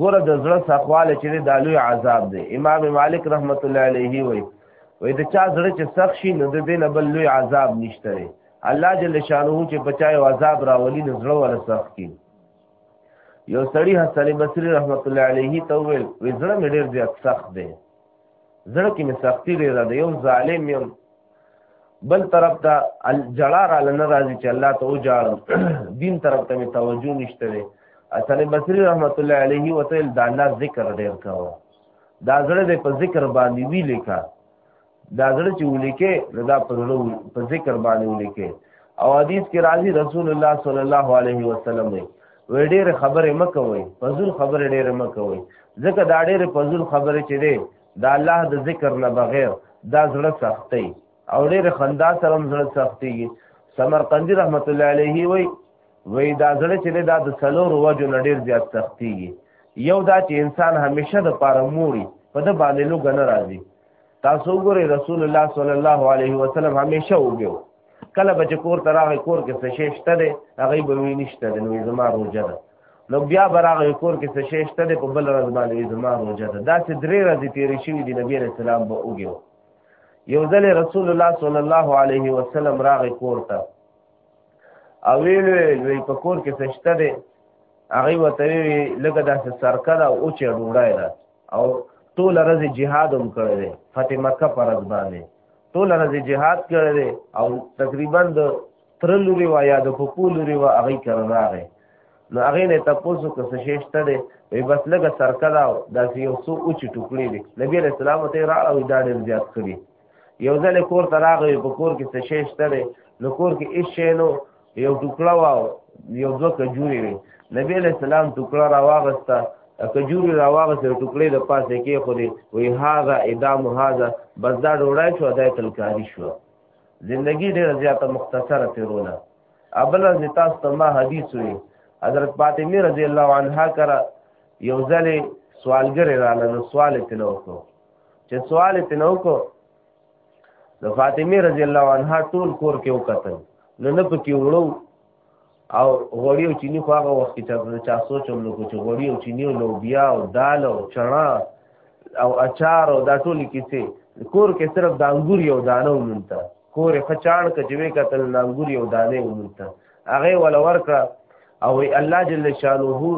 ګوره د زړه سخواله چې دا لوی عذاب دی امام مالک رحمت الله علیه وی وی د چا زړه چې سخت شي نو د دې نه بل لوی عذاب نشته دی الله جل شانه چې بچای او عذاب راولي نو زړه ور سخت کی یو سړی حسن بصری رحمت الله علیه ته ویل وی زړه مې ډیر زیات سخت دی زړه کې مې سختی ډیره ده یو ظالم یم بل طرف ته جړا را لنه راځي چې الله ته وجاړم دین طرف ته مې توجه نشته دی حسن بصری رحمت الله علیه وتعال دا الله ذکر ډیر کاوه دا زړه دې په ذکر باندې وی لیکا دا زړه چې ولیکې دا په زړه په ذکر باندې ولیکې او حدیث کې راځي رسول الله صلی الله علیه وسلم دی وې ډېر خبرې مکوي فزول خبرې ډېر مکوي ځکه دا ډېر فزول خبرې چې دی دا الله د ذکر نه بغیر دا زړه سختي او ډېر خندا سره هم زړه سختي سمرقندی رحمت الله علیه وی وی دا زړه چې دا د سلور وجو نه ډېر زیات سختي یو دا چې انسان همیشه د پاره موري په د باندې لوګ نه راځي تاسو ګورئ رسول الله صلی الله علیه وسلم همیشه وګورئ کله به چې کور ته راغی کور کې څه شی شته دی هغه به وی نشته دی نو زما روژه ده نو بیا به راغی کور کې څه شی شته دی په بل ورځ باندې زما روژه ده داسې درې ورځې تېرې شوي دي نبی علیه السلام به وږی و یو ځل رسول الله صلی الله علیه وسلم راغی کور ته او ویل ویل په کور کې څه شته دی هغه وته وی لکه داسې سرکه ده او چې ډوړای ده او ټول ورځ جهاد هم کړی دی فتح مکه پر ځبانه ټول راځي جهاد کړی دی او تقریبا د تر لوري وا یا د پپو لوري وا هغه کړ راغی نو هغه نه تاسو که څه شته دی وی بس لګه سرکلا او داسې یو څو اوچ ټوکړي دي نبی علیہ السلام ته را او دا ډېر زیات کړی یو ځل کور ته راغی په کور کې څه شته دی نو کور کې هیڅ شی نو یو ټوکړه واو یو دوه کجوري وي نبی علیہ السلام ټوکړه راواغسته کجوري راواغسته ټوکړې د پاسه کې خو دې وی هاذا ادام هاذا بس دا ډوړای شو دای تلکاری شو زندگی ډیره زیاته مختصره تیروله ابل از تاسو ته ما حدیث وی حضرت فاطمه رضی الله عنها کرا یو ځلې سوالګر رااله نو سوال تنو کو چې سوال تنو کو د فاطمه رضی الله عنها ټول کور کې وکتل نو نه پکې وړو او غوړی او چینی خو هغه وخت کې چې چا سوچم نو چې غوړی او چینی او لوبیا او دال او چنا او اچار او دا ټول کیسه کور کې صرف د انګور یو دانه ومنته کور خچاړ کچوي قتل د انګور یو دانه ومنته هغه ول ورکړه او الله جل شانه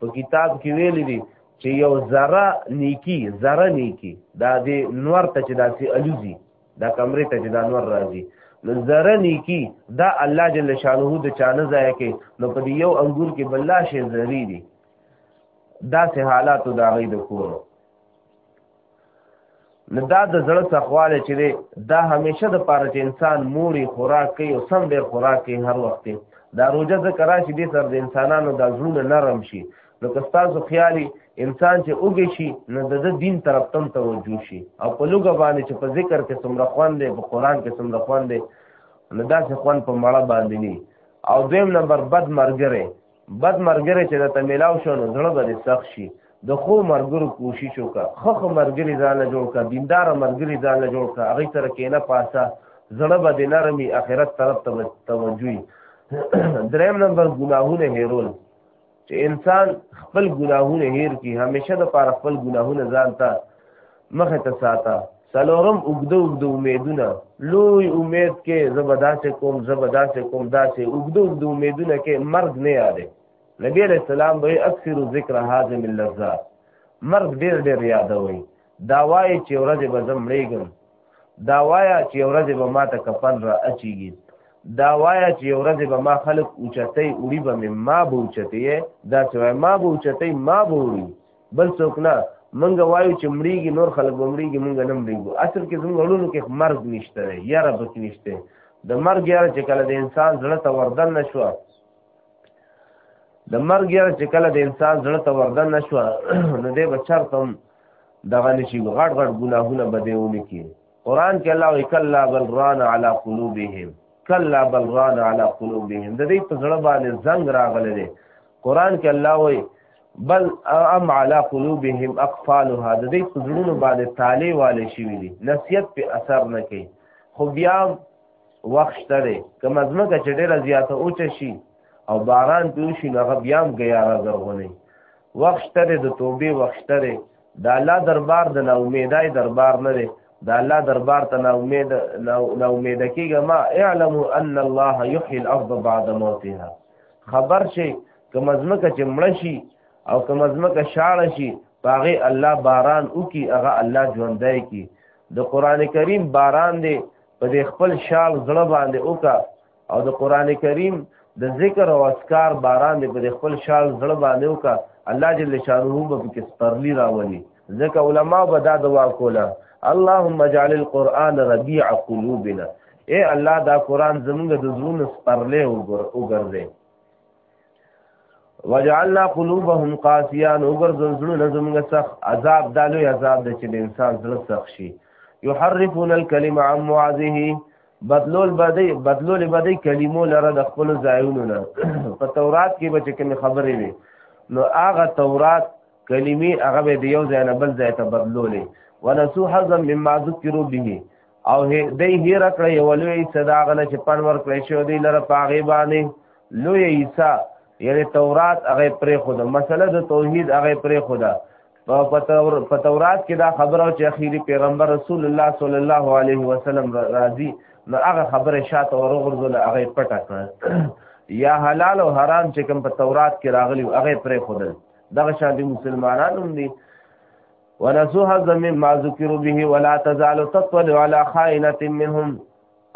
په کتاب کې ویل دي چې یو ذره نیکی ذره نیکی دا د نور ته چې داسې الوزي دا کمرې ته چې دا نور راځي نو ذره نیکی دا الله جل شانه د چانه ځای کې نو په یو انګور کې بلا شي ذری دي دا سه حالات دا غي د کورو نو دا د زړه سخواله چې دی دا همیشه د پاره چې انسان موړي خوراک کوي او سم ډېر خوراک کوي هر وخت دا روزه ځکه راشي دې سره د انسانانو د زړونه نرم شي نو که ستاسو خیالي انسان چې اوږې شي نو د د دین طرف تم توجه شي او په لوګه باندې چې په ذکر کې څومره خوند دی په قرآن کې څومره خوند دی نو داسې خوند په مړه باندې نه او دویم نمبر بد مرګره بد مرګره چې د تمیلاو شو نو زړه به سخت شي د خو مرګرو کوشش وکړه خخ مرګري ځان له جوړ کړه دیندار مرګري ځان له جوړ کړه هغه سره کینه پاسه زړه به د نرمي اخرت طرف ته توجهي دریم نمبر ګناهونه هیرول چې انسان خپل ګناهونه هیر کی همیشه د پاره خپل ګناهونه ځان ته مخه ته ساته سلورم اوګده اوګده امیدونه لوی امید کې زبدا سے کوم زبدا سے کوم دا سے اوګده اوګده امیدونه کې مرګ نه یادې نبی علیہ السلام به اکثر ذکر حازم اللذات مرګ ډیر ډیر یادوي دا وایي چې ورځ به زم مړېږم دا وایا چې ورځ به ما ته کفن را اچيږي دا وایا چې ورځ به ما خلق اوچتې اوړي به ما به اوچتې دا چې ما به اوچتې ما به وړي بل څوک نه منګ وایو چې مړیږي نور خلک به مړیږي منګ نه مړیږو اصل کې زموږ وړونو کې مرګ نشته دی یاره پکې نشته د مرګ یاره چې کله د انسان زړه ته وردن نه شوه د مرګ یاره چې کله د انسان زړه ته وردن نه شوه نو دی به چرته هم دغه نشي غټ غټ ګناهونه به دی ونه کړي قرآن کې الله وایي کلا بل ران علی قلوبهم کلا بل ران علی قلوبهم د دې په زړه باندې زنګ راغلی دی قرآن کې الله وایي بل ام علی قلوبهم اقفالها د دې پزړونو باندې تاله والے شوی دي نصیحت په اثر نه کوي خو بیا وخت لري کوم ازمکه چې ډیره زیاته اوچ شي او باران پیو شي نو هغه بیا هم غیاره زرغونی وخت لري د توبې وخت لري د الله دربار د ناامیدای دربار نه دی د الله دربار ته ناامید ناامید کیږه ما اعلم ان الله یحیی الارض بعد موتها خبر شي کوم ځمکه چې مړ شي او کوم ځمکه شاړه شي پاغه الله باران وکي هغه الله ژوندای کی د قران کریم باران دی په دې خپل شال زړه باندې وکا او د قران کریم د ذکر او اسکار باران دی په دې خپل شال زړه باندې وکا الله جل شانه به کې سپرلی راولي ځکه علما به دا دعا کوله اللهم اجعل القرآن ربيع قلوبنا اے الله دا قرآن زمونږ د زړونو سپرلې وګرځي وجعلنا قلوبهم قاسيا نوګر زړه لزم غسخ عذاب دالو عذاب د چې انسان زړه سخ شي يحرفون الكلمه عن مواضعه بدلول بدی بدلول بدی کلمو لره د خپل ځایونو نه په تورات کې به چې کوم خبرې وي نو هغه تورات کلمې هغه به د یو ځای نه بل ځای ته بدلولې ونسو حظا مما ذکروا به او دی هیر کړ یو لوی صدا غنه چې پنور کړی شو دی لره پاغي باندې لوی عیسی یعنی تورات هغه پرې خود مسله د توحید هغه پرې خودا په تورات کې دا خبره چې اخیری پیغمبر رسول الله صلی الله علیه وسلم راضی نو هغه خبره شاته ورغورځول هغه پټه کړ یا حلال او حرام چې کوم په تورات کې راغلی هغه پرې خودل دغه شان دي مسلمانانو دي ونسو حظ مما ذکر به ولا تزال تطلع على خائنه منهم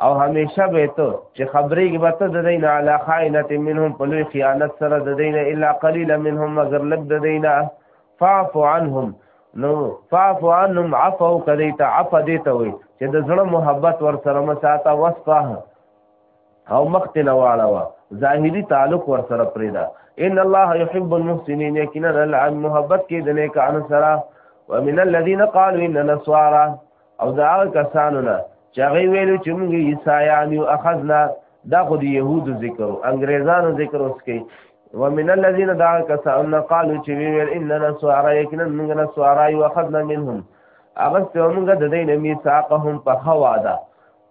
او همیشه به ته چې خبرې کې به ته د دین علی خائنه منهم په لوی خیانت سره د دین الا قليلا منهم مگر لګ د دین فاعف عنهم نو فاعف عنهم عفو کدی ته عفو دی ته وي چې د زړه محبت ور سره مساته وصفه او مخت نه واړوا ظاهری تعلق ور سره پریدا ان الله يحب المحسنين یقینا الله محبت کې د نیک ان سره ومن الذين قالوا ان نسوارا او دا کسانو نه چې هغه ویلو چې موږ عیسایان یو اخذنا دا خو د يهودو ذکر انګريزانو ذکر اوس کې ومن الذين دا کسانو قالوا چې ویل ان نسوارا یقینا موږ نسوارا یو اخذنا منهم اغسته موږ د دې نه میثاقهم په خوا ده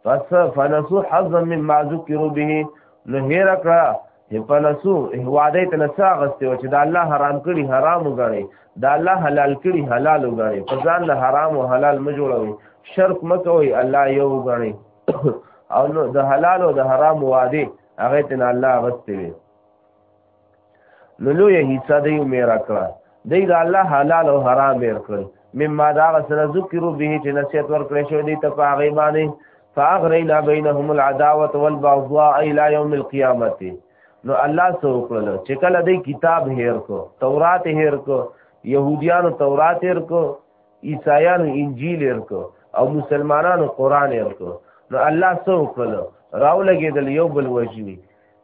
پس فنسو حظا مما ذکروا به نو هیر کړه فنسو وعده ته نسا غسته چې دا الله حرام کړي حرام وګڼي دا الله حلال کړي حلال وګڼي په ځان له حرام او حلال م جوړوي شرک مکوي الله یو وګڼي او نو د حلال او د حرام وعده هغه ته الله غسته وي نو لوی حصہ دی میرا کړه دی دا الله حلال او حرام میر کړ مما دا سره ذکر به چې نصیحت ورکړې شو دی ته پاغه باندې فاغرینا بینهم العداوه والبغضاء الى يوم القيامه نو الله سو کړل چې کله دی کتاب هیر کو تورات هیر کو يهوديانو تورات هیر کو عیسایانو انجیل هیر کو او مسلمانانو قران هیر کو نو الله سو کړل راو لګیدل یو بل وجنی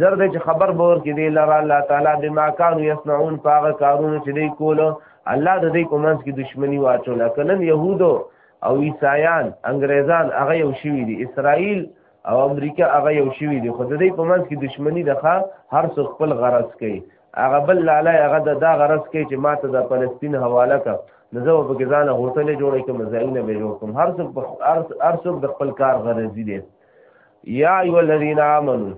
زر دې چې خبر به ورکړي دی لره الله تعالی بما كانوا يصنعون پاغه کارونه چې دی کوله الله د دې کومنس کې دشمنی واچوله کنن يهودو او عیسایان انګريزان هغه یو شوی دي اسرائیل او امریکا هغه یو شوی دي خو د دې کومنس کې دشمنی دغه هر څو خپل غرض کوي هغه بل لاله هغه د دا غرض کوي چې ماته د فلسطین حواله کا نزو په کې ځان هوټل جوړې کوم ځایونه به جوړ کوم هر څوک هر څوک د خپل کار غرض دي یا ایو الذین آمنو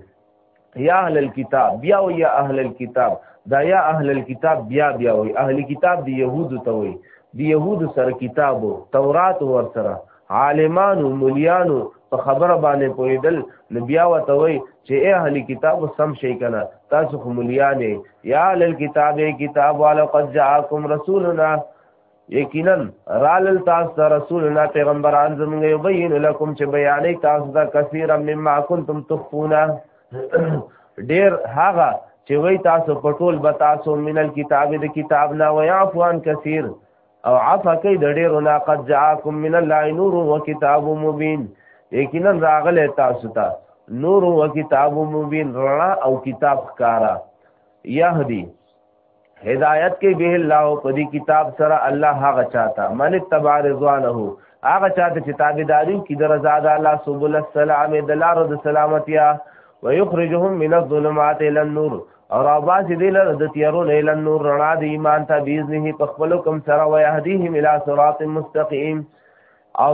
یا اهل الكتاب بیا او یا اهل الكتاب دا یا اهل الكتاب بیا بیا وي اهل کتاب دی يهود ته وي دی يهود سره کتابو تورات ور سره عالمانو مليانو په خبره باندې پویدل نو بیا وته وای چې اے اهل کتاب سم شي کنه تاسو خو مليانه یا اهل الكتاب کتاب والا قد جاءکم رسولنا یقینا رالل تاسو ته رسولنا پیغمبران زموږ یبین لکم چې بیانې تاسو ته کثیر مما کنتم تخفون ډیر هغه چې وای تاسو په ټول به تاسو مینل کتاب د کتاب نه ویعفو عن کثیر او عفا کوي د ډیرو نه قد جاءکم من الله نور و کتاب مبین یقینا راغله تاسو ته نور و کتاب مبین رڼا او کتاب ښکارا یهدی هدایت کې به الله په دې کتاب سره الله هغه چاته من تبع رضوانه هغه چاته چې تابعداري کې د رضا د الله سبحانه السلام د لار د سلامتیا ويخرجهم من الظلمات الى النور او راباس دې لر د تیارو نه الى النور رڼا د ایمان ته باذنه په خپل کوم سره ويهديهم الى صراط مستقيم او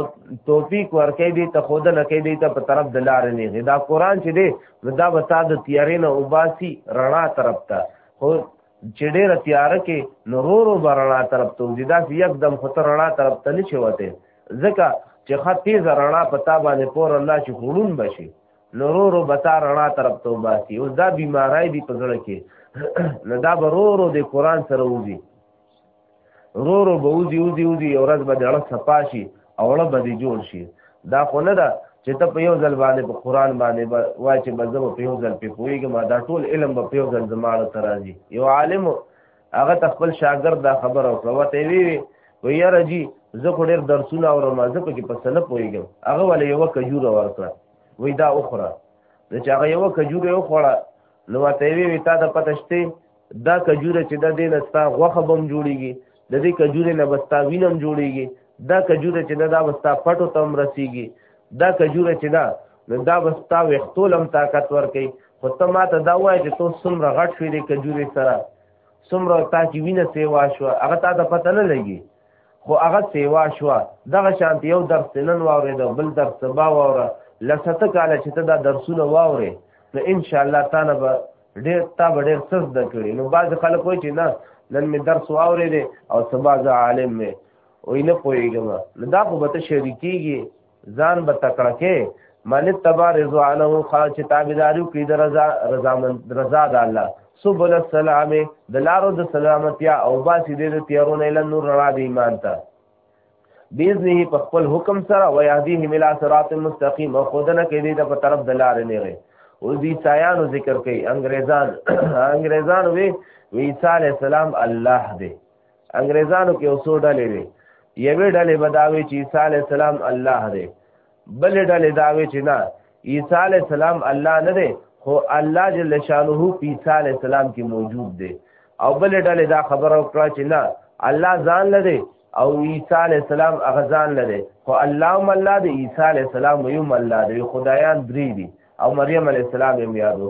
توفیق ورکې دي ته خود لکې دي ته په طرف د لار نه غي دا قران چې دی نو دا وتا د تیارې نه وباسي رڼا طرف ته خو چې ډېره تیار کې نورو برنا طرف ته دي دا یکدم خطر رڼا طرف ته نه چوته ځکه چې خط تیز رڼا په تا باندې پور الله چې خړون بشي نورو بتا رڼا طرف ته وباسي او دا بیماری دی په ځړ کې نه دا برورو د قران سره وځي رو رو به اوزی اوزی اوزی یو ورځ به دړه صفا شي او ړه به دې جوړ شي دا خو نه ده چې ته په یو ځل باندې په قران باندې وای چې به زه په یو ځل په پوېږم دا ټول علم به په یو ځل زماړه ترازي یو عالم هغه خپل شاګرد دا خبر او کوته وی وی وی یاره جی زه خو ډېر درسونه اورم زه په کې په سنه پوېږم هغه ولې یو کجوره ورکړه وی دا اخره چې هغه یو کجوره یو خوړه نو ته وی وی تا د پتشته دا کجوره چې د دینه ستا غوخه بم جوړیږي د دې کجورې نه بستا وینم جوړیږي دا کجوره چې دا بستا پټو تم رسیږي دا کجوره چې دا دا بستا وختولم طاقت ورکي خو ته ما ته دا وایې چې تو څومره غټ شوې دې کجورې سره څومره تا چې وینه سیوا شو هغه تا ته پته نه لګي خو هغه سیوا شو دغه شانت یو درس نن واورې دا بل درس سبا واوره لسته کاله چې ته دا درسونه واورې نو ان شاء الله تعالی به ډېر تا به ډېر څه زده کړي نو بعض خلک وایي چې نه نن مې درس واورې دی او سبا زه عالم مې وای نه پوهېږم نو دا خو به ته شریکېږي ځان به تکړه کې من تبا رضوانه خوا چې تابعداري وکړي د رضا رضامند رضا د الله سبل السلام د لارو د سلامتیا او باسي د تیارونه له نور رڼا د ایمان ته باذنه په خپل حکم سره و يهديه الى صراط مستقيم او خودنه کې دې ته په طرف د لارې نه وي او دې سایانو ذکر کوي انګريزان انګريزان وي عيسى عليه السلام الله دې انګريزانو کې اوسو ډلې وي یوې ډلې بداوي چې عيسى عليه السلام الله دې بل ډلې دا وی چې نه عیسی علی السلام الله نه دی خو الله جل شانه په عیسی علی السلام کې موجود دی او بل ډلې دا خبره وکړه چې نه الله ځان نه دی او عیسی علی السلام هغه ځان نه دی خو الله هم الله دی عیسی علی السلام هم الله دی خدایان درې دي او مریم علی السلام هم یادو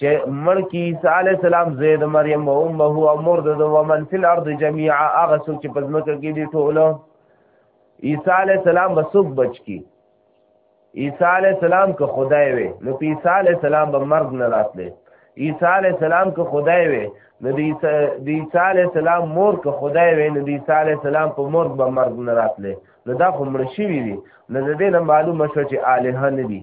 چې مړ کی عیسی علی السلام زید مریم او امه او مور د ومن فی الارض جميعا هغه څوک چې په ځمکه کې دي ټول عیسی علی السلام وسوک بچ کی عیسی علی السلام که خدای وي نو په عیسی علی السلام به مرګ نه راتله عیسی علی السلام که خدای وي نو د عیسی علی السلام مور که خدای وي نو د عیسی علی السلام په مور به مرګ نه راتله نو دا خو مړ شوی دی نو د دې نه معلومه شو چې الها نه دي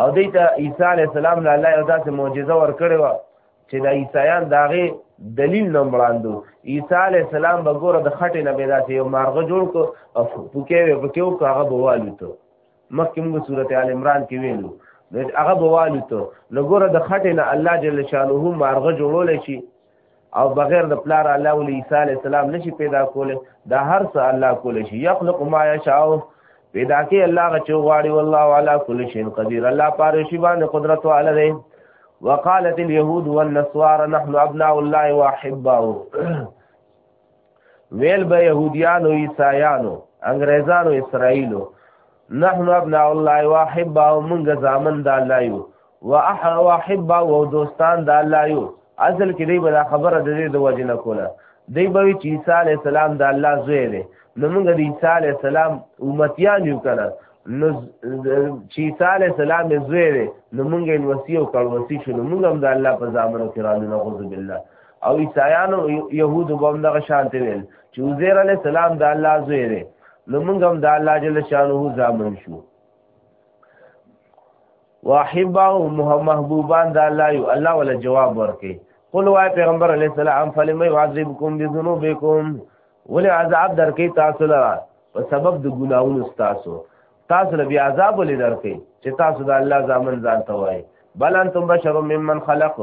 او دې ته عیسی علی السلام له الله یو داسې معجزه ورکړې و چې د عیسایان داغه دلیل نه وړاندو عیسی علی السلام به ګوره د خټې نه به داسې یو مارغه جوړ کو او پوکې به پکې او هغه به والوته مخکې موږ سورته ال عمران کې ویلو هغه به والوته نو ګوره د خټې نه الله جل شانه مارغه جوړول شي او بغیر د پلار الله او عیسی علی السلام نشي پیدا کوله دا هر څه الله کول شي یخلق ما یشاء پیدا کې الله غچو غواړي والله علی کل شیء قدیر الله پاره شی باندې قدرت واله دی وقالت اليهود والنصارى نحن ابناء الله واحباؤه ویل به يهوديانو عیسایانو انګريزانو اسرائیلو نحن ابناء الله واحبا ومنګ زامن د الله یو واحبا او دوستان د الله یو اصل کې دی بل خبره د دې د وجه نه کوله دی به چې عیسی علی السلام د الله زوی دی نو موږ د عیسی علی السلام امتیان یو کنه نو چې عیسی علی السلام زوی دی نو موږ یې وصیو کړو وصی شو نو موږ هم د الله په ځامنو کې رالو نعوذ بالله او عیسایانو يهودو به هم دغه شانته ویل چې عزیر علی السلام د الله زوی دی نو موږ هم د الله جل شانه ځامن شو واحبه محبوبان د الله یو الله ولا جواب ورکي قل وای پیغمبر علی السلام فلم يعذبكم بذنوبكم ولې عذاب درکې تاسو لپاره په سبب د ګناوونو تاسو تاسو له بیا عذاب ولې درکې چې تاسو د الله ځامن ځان ته وایي بل انتم بشر ممن خلق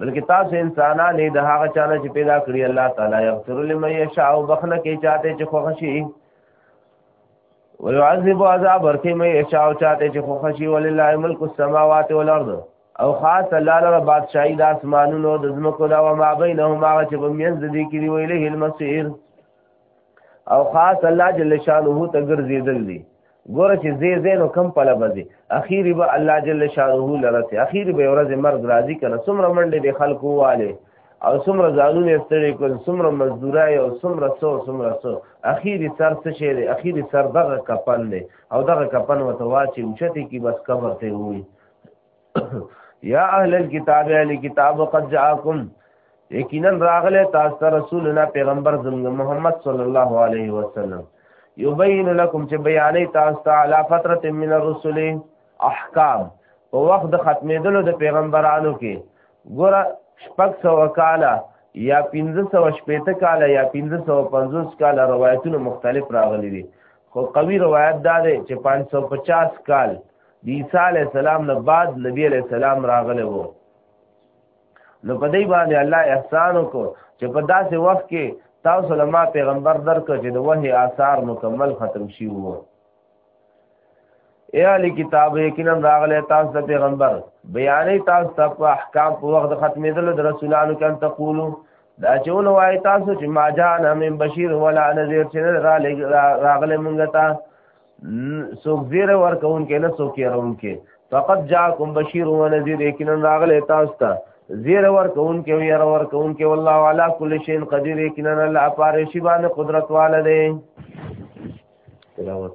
بلکې تاسو انسانان نه د هغه چانه چې پیدا کړی الله تعالی یغفر لمن یشاء او بخنه کې چاته چې خوښي ويعذب عذاب ورکه مې یشاء چاته چې خوښي ولله ملک السماوات والارض او خاص الله لپاره بادشاہي د اسمانونو د زمکو دا و ما بینهما چې په منځ دې کې دی ویلې المسیر او خاص الله جل شانه ته ګرځیدل دي ګور چې زی زینو کم پله بځي اخیری به الله جل شانه لرسه اخیری به ورځ مرګ راځي کنه څومره منډه به خلکو واله او څومره ځانونه ستړي کول څومره مزدورای او څومره سو څومره سو اخیری سر څه شي دی اخیری سر دغه کپن دی او دغه کپن وته واچي اوچته کی بس قبر ته وي یا اهل الكتاب اهل کتاب قد جاءکم یقینا راغله تاسو ته رسولنا پیغمبر زموږ محمد صلی الله علیه وسلم یبین لکم چې بیانې تاسو ته علی فتره من الرسل احکام په وخت د ختمېدلو د پیغمبرانو کې ګوره شپږ سو کاله یا پنځه سو شپېته کاله یا پنځه سو پنځوس کاله روایتونه مختلف راغلي دي خو قوي روایت دا دی چې پنځه سو پچاس کال د عیسی علی السلام نه بعد نبی علی السلام راغلی وو نو په دې باندې الله احسان وکړو چې په داسې وخت کې تاسو له ما پیغمبر درکړ چې د وحي آثار مکمل ختم شي وو اے علی کتاب یقینا راغله تاسو ته پیغمبر بیانې تاسو ته په احکام په وخت ختمېدل د رسولانو کان تقولو دا چون وای تاسو چې ما جان هم بشیر ولا نذیر چې راغله مونږ ته سوک زیر ورکون کې نه سوک يرون کې فقط جاءکم بشیر و نذیر یقینا راغله تاسو ته زیر ورکون کې او ير ورکون کې والله علی کل شیء قدیر یقینا الله پاره شی باندې قدرت واله دی تلاوت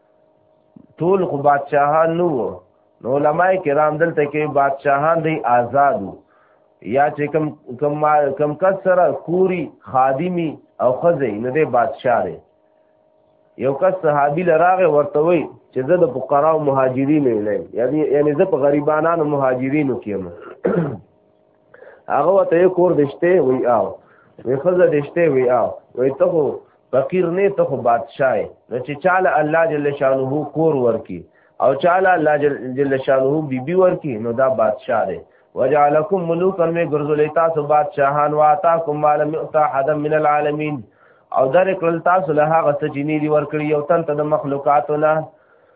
ټول خو بادشاهان نو نو علماء کرام دلته کې بادشاهان دی آزادو یا چې کم کم کم کس سره کوری خادمی او خزه نه دی بادشاہ دی یو کس صحابي لراغه ورته وي چې زه د فقراو مهاجرینو نه یعنی یعنی زه په غریبانو مهاجرینو کې یم هغه وته یو کور دشته وی او وی خزه دشته وی او وی ته خو فقیر نه ته خو بادشاہ نه چې چاله الله جل شانه کور ورکی او چاله الله جل شانه بیبي ورکی نو دا بادشاہ دی وجعلکم ملوکا می ګرځولې تاسو بادشاہان واتاکم مال مؤتا حد من العالمین او در کړل تاسو له هغه څه جنې دی ورکړي او تن ته د مخلوقاتو نه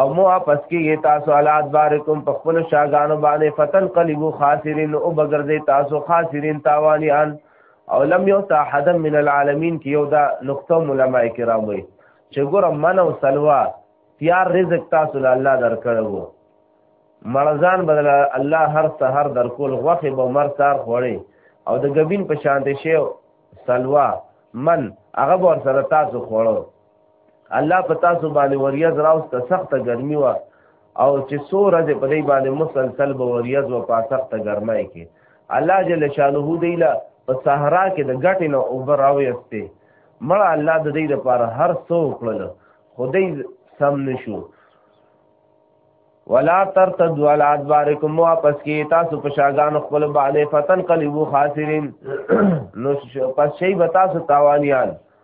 او مو واپس کیږي تاسو علا ادبارکم په خپل شاګانو باندې فتن قلبو خاسرین او بغرزي تاسو خاسرین تاوانیان او لم یو تا حد من العالمین کې یو دا نقطه علماء کرام وي چې ګور من او سلوا تیار رزق تاسو له الله درکړو مرزان بدل الله هر سحر درکول غوخه به مر سار خوړي او د غبین په شانته شی سلوا من هغه ور سره تاسو خوړو الله په تاسو باندې وریاض راوسته سخت ګرمي و او چې سو ورځ په دې باندې مسلسل به وریاض و په سخت ګرمای کې الله جل شانه دی لا په صحرا کې د غټې نه اوبر راويسته مړ الله د دې لپاره هر څو کړل خدای سم نشو ولا ترتد ولا ادبارکم واپس کی تاسو په شاګان خپل باندې فتن قلبو خاسرین نو پس شی بتا سو تاوانیان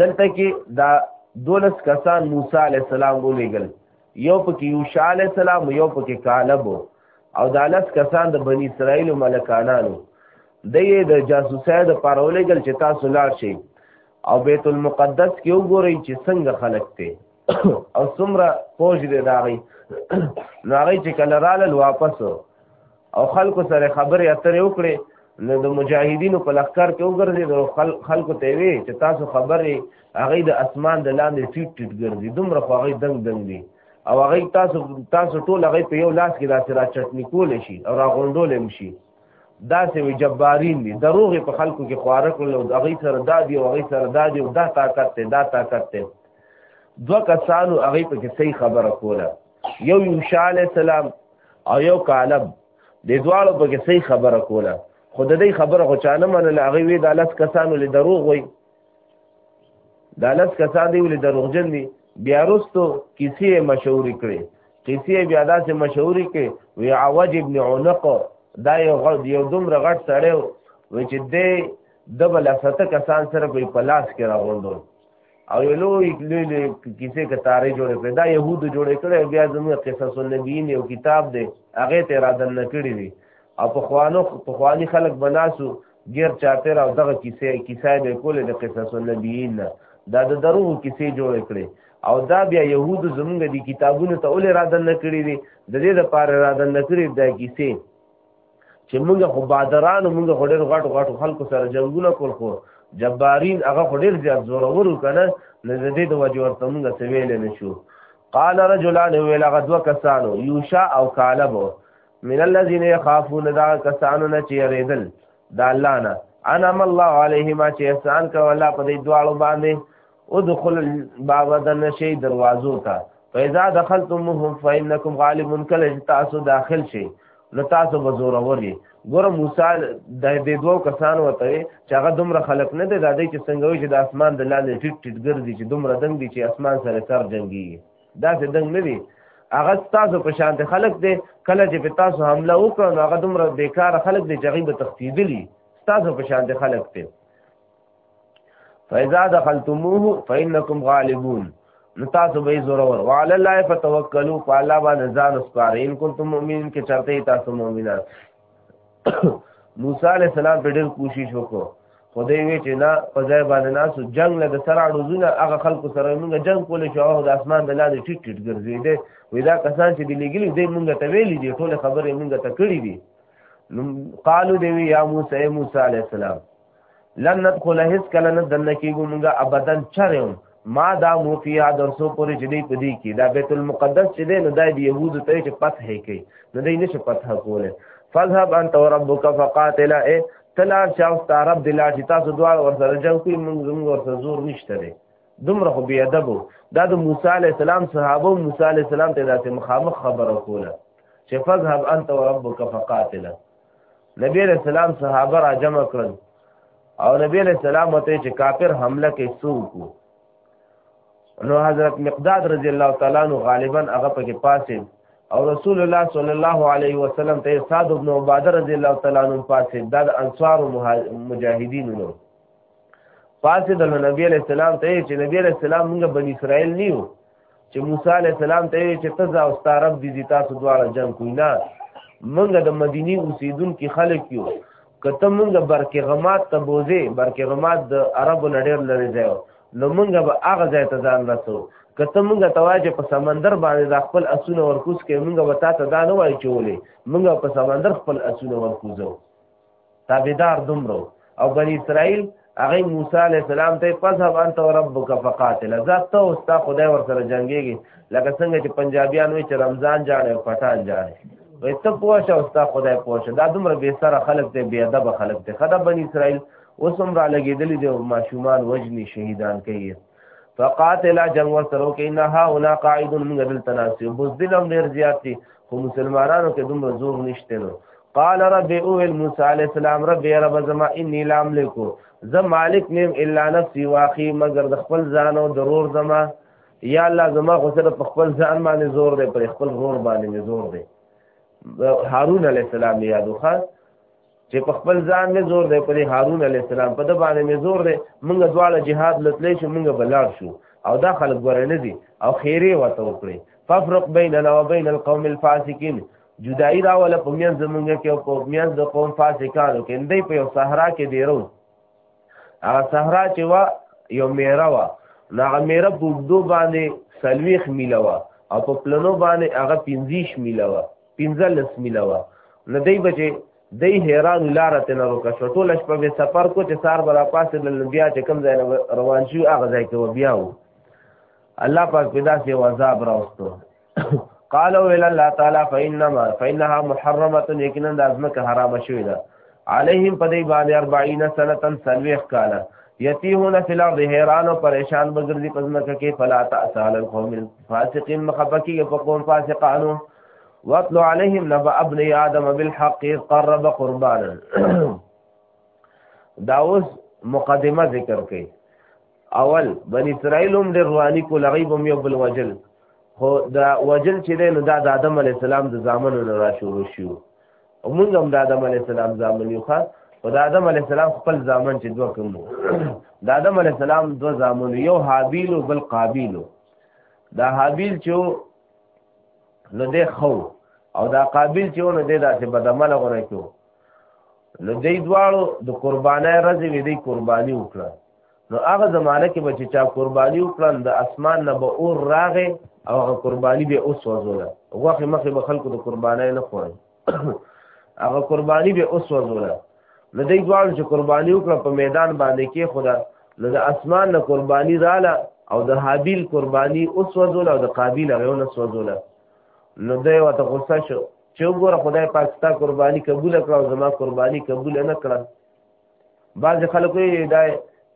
دلته کې دا دولس کسان موسی علی السلام ولېګل یو پکې یوشع علی السلام یو پکې کالب او دا لس کسان د بنی اسرائیل ملکانانو د یې د جاسوسۍ د پاره ولېګل چې تاسو لاړ شئ او بیت المقدس کې وګورئ چې څنګه خلک دی او څومره پوج دی داغي ناغي چې کله رالل واپس او خلکو سره خبرې اترې وکړې نو د مجاهدینو په لخر کې وګرځي د خلکو ته وی چې تاسو خبرې هغه د اسمان د لاندې ټیټ ټیټ ګرځي دومره خو هغه دنګ دنګ دي او هغه تاسو تاسو ټول هغه په یو لاس کې داسې را چټنی کول شي او را غونډول شي داسې وی جبارین دي دروغ په خلکو کې خواره کول او هغه سره دادی او هغه سره دادی او دا طاقت ته دا طاقت ته دوه کسانو هغه په کې صحیح خبره کوله یو یوشع علی السلام او یو کالب د دوالو په کې صحیح خبره کوله خود دې خبره خو چانه منله هغه وی د لس کسانو له دروغ وای د لس کسان دی ولې دروغجن دي بیا وروسته کیسې مشهورې کړې کیسې بیا داسې مشهورې کړې وی عوج ابن عنق دا یو غړ یو دومره غټ سړی و چې دې دبل سته کسان سره په پلاس کې راغوندو او یو لوی لوی کیسه کې تارې جوړې کړې دا يهودو جوړې کړې بیا زموږ قصص النبیین یو کتاب دی هغه ته را دن کړی وي او په خوانو په خواني خلک بناسو غیر چاپیر او دغه کیسه کیسه به کولې د قصص النبیین دا د درو کیسه جوړې کړې او دا بیا يهودو زموږ دي کتابونو ته اول را دن کړی وي د دې لپاره را دن کړی دا کیسه چې موږ خو بادرانو موږ خو ډېر غټ غټ خلکو سره جنگونه کول خو جبارین هغه خو ډېر زیات زورور کنه نه د دې د وجه ورته موږ څه ویل نه شو قال رجلان ویل هغه دوه کسانو یوشا او کالب من الذين يخافون دا کسانو نه چې ریدل دا الله نه انم الله علیهما چې احسان کړ الله په دې دواړو باندې ادخل الباب دنشي دروازو ته فاذا دخلتمهم فانكم غالب کله تاسو داخل شي نو تاسو به زور وري ګور موسی د دې دوو کسانو وته چې هغه دومره خلق نه دی دا دی چې څنګه وي چې د اسمان د لاندې ټیټ ټیټ ګرځي چې دومره دنګ دي چې اسمان سره سر جنگي دا څه دنګ نه دي هغه تاسو په شان د خلق دی کله چې په تاسو حمله وکړو نو هغه دومره بیکار خلق دی چې غیب تختیدلی تاسو په شان د خلق دی فاذا دخلتموه فانکم غالبون نتاسو به زور ور وعلى الله فتوکلوا فالله باندې ځان اسپار ان کنتم مؤمنین کې چرته تاسو مؤمنان موسی علیہ السلام په ډېر کوشش وکړو خدای وی چې نه په ځای باندې ناسو جنگ له سره اړوزونه هغه خلکو سره موږ جنگ کول شو او د اسمان د لاندې ټیټ ټیټ ګرځي دي وې دا کسان چې لګلی دی موږ ته ویلي دي ټول خبرې موږ ته کړې دي قالو دی یا موسی موسی علی السلام لن ندخل هیڅ کله نه دنه کېږو مونږه ابدا چرېم ما دا موفیا درسو پورې چې دی په دې کې دا بیت المقدس چې دی نو دا د یهودو ته چې فتح کوي نو دی نشي فتح کولی فذهب انت وربک فقاتلا اے تلار شاو ستا رب دی لار چې تاسو دواړه ورسره جنګ کوي مونږ زموږ ورسره زور نشته دی دومره خو بې ادبو دا د موسی علی السلام صحابه موسی علی السلام ته داسې مخامخ خبره کوله چې فذهب انت وربک فقاتلا نبی علیہ السلام صحابه را جمع کړل او نبی علیہ السلام وته چې کافر حمله کوي څوک نو حضرت مقداد رضی الله تعالی عنہ غالبا هغه پکې پاسې او رسول الله صلی الله علیه وسلم ته سعد ابن عباده رضی الله تعالی عنہ پاسې د انصار او مجاهدین نو پاسې د نبی علیہ السلام ته چې نبی علیہ السلام موږ بنی اسرائیل نیو چې موسی علی السلام ته چې تزا او ستارب دي دي تاسو دواړه جنگ کوی نه منګه د مدینی اوسیدونکو خلک یو کته منګه برکه غمات ته بوزي برکه غمات د عربو نړیر لري ځای نو منګه به هغه ځای ته ځان رسو کته مونږه تواجه په سمندر باندې د خپل اسونه ورکوس کې مونږه وتا ته دا نه وای چولې مونږه په سمندر خپل اسونه ورکوزو تابعدار دومره او بنی اسرائیل هغه موسی علی السلام ته فذهب انت وربک فقاتل ذات ته او ستا خدای ور سره جنگيږي لکه څنګه چې پنجابیان وي چې رمضان جاړي او پټان جاړي وي ته پوه شو ستا خدای پوه شو دا دومره به سره خلق ته بی ادب خلق ته خدا بنی اسرائیل اوس هم را لګېدلې دي ماشومان وجني شهیدان کوي فقاتل جنگ ور سره کې نه ها ولا قاعد من غیر تناسب بوزدل هم ډیر زیات دي خو مسلمانانو کې دومره زور نشته نو قال رب او موسی علی السلام رب یا رب زما انی لام لکو زم مالک نیم الا نفسی واخی مگر د خپل ځان او ضرور زما یا الله زما خو سره په خپل ځان باندې زور دی پر خپل ضرور باندې زور دی هارون علی السلام یادو خاص چې په خپل ځان مې زور دی په هارون علی السلام په د باندې مې زور دی مونږ دواړه جهاد لتلې شو مونږ بلار شو او دا خلک ګور نه دي او خیره وته وکړي ففرق بیننا وبین القوم الفاسقین جدائی دا ولا په میان زمونږ کې او په میان د قوم فاسقانو کې اندې په یو صحرا کې دیرو هغه صحرا چې وا یو میرا وا هغه میرا په دوه باندې سلويخ میلوا او په پلنو باندې هغه 15 میلوا پنځه لس میله وه نو دی به چې دی حیران لاره ته نه روکه شو ټوله شپه به سفر کو چې سار به راپاسېدل نو بیا چې کوم ځای نه روان شو هغه ځای کې به بیا و الله پاک په داسې یو عذاب راوستو قالو ویل الله تعالی فإنما فإنها محرمة یقینا د ازمکه حرامه شوې ده علیهم په دې باندې 40 سنتن سلويخ کاله یتیهون فی الارض حیران او پریشان بګرځي پزمکه کې فلا تاسال القوم الفاسقین مخبکی په قوم فاسقانو واتل علیهم نبا ابن آدم بالحق قرب قربانا دا اوس مقدمه ذکر کړي اول بن اسرائیل هم ډېر رواني کو لغیب هم یو بل وجل خو دا وجل چې دی نو دا د آدم علی السلام د زامنو نه را شروع شو او موږ هم د آدم علی السلام ځامن یو ښه او د آدم علی السلام خپل ځامن چې دوه کوم د آدم علی السلام دوه ځامن یو حابیل او بل قابیل دا حابیل چې نو دې خو او دا قابیل چې نو دې داسې بدعمل غره کېو نو دې دواړو د قربانای رځې وې دې قرباني وکړه نو هغه زمانه کې بچی چا قرباني وکړل د اسمان نه به اور راغې او هغه قرباني به اوس وزوله غوخه مخه به خلکو د قربانای نه خوړل هغه قرباني به اوس وزوله نو دې ځوان چې قرباني وکړه په میدان باندې کې خدا نو د اسمان نه قرباني رااله او د حابیل قرباني اوس وزوله او د قابیل هغه نه وزوله نو دې وته غوسه شو چې وګوره خدای پاک ستا قرباني قبول کړه او زما قرباني قبول نه کړه بعضې خلکو یې دا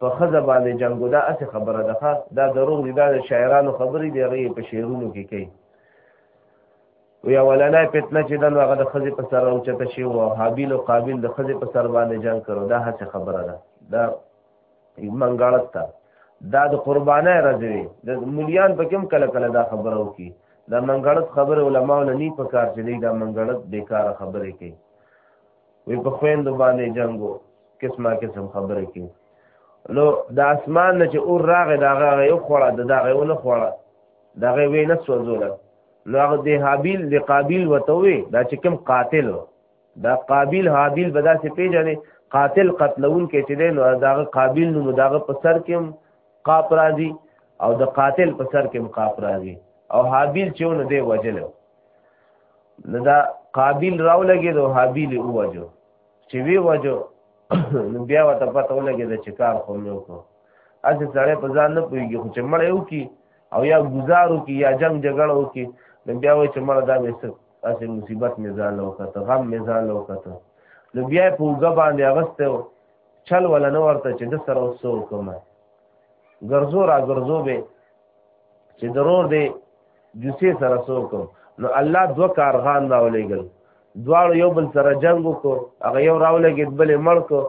په ښځه باندې جنګو دا هسې خبره ده ښه دا دروغ دي دا د شاعرانو خبرې دي هغه یې په شعرونو کې کوي وی اولنه فتنه چې دنو هغه د ښځې په سر اوچته شي او حابیل او قابیل د ښځې په سر باندې جنګ کړو دا هسې خبره ده دا منګاړت ته دا د قربانه راځي د مليان په کوم کله کله دا خبره وکي دا منګړت خبره علماو نه ني په کار چې دا منګړت بیکاره خبره کوي وی په خويندو باندې جنگو قسمه قسم خبره کی نو د اسمان نه چې اور راغې داغه یو خوړه د داغه ونه خوړه داغه وی نه سوځوله نو هغه د حابیل د قابیل وتوي دا چې کوم قاتل و دا قابیل حابیل به داسې پیژنې قاتل قتلون کې چې دی نو داغه قابیل نو داغه په سر کې قاپ راځي او د قاتل په سر کې قاپ راځي او حابیل چې ونه دی وجلو نو دا قابیل راو لګي دو حابیل اوجو چې وی وجو نو بیا وته پته ولګي چې کار خو مې وکړو اځه سړی په ځان نه پويږي خو چې مړ یو کی او یا گزارو کی یا جنگ جګړه وکي نو بیا وای چې مړ دا مې څه اسې مصیبت مې ځان وکړه غم مې ځان وکړه نو بیا په وګه باندې اغسته چل ولا نه ورته چې د سره وسو کومه ګرځو را ګرځو به چې ضرور دی جوسی سره څوک نو الله دو کارغان راولېګل دواړو یو بل سره جنگ وکړو هغه یو راولېګید بلې مړ کو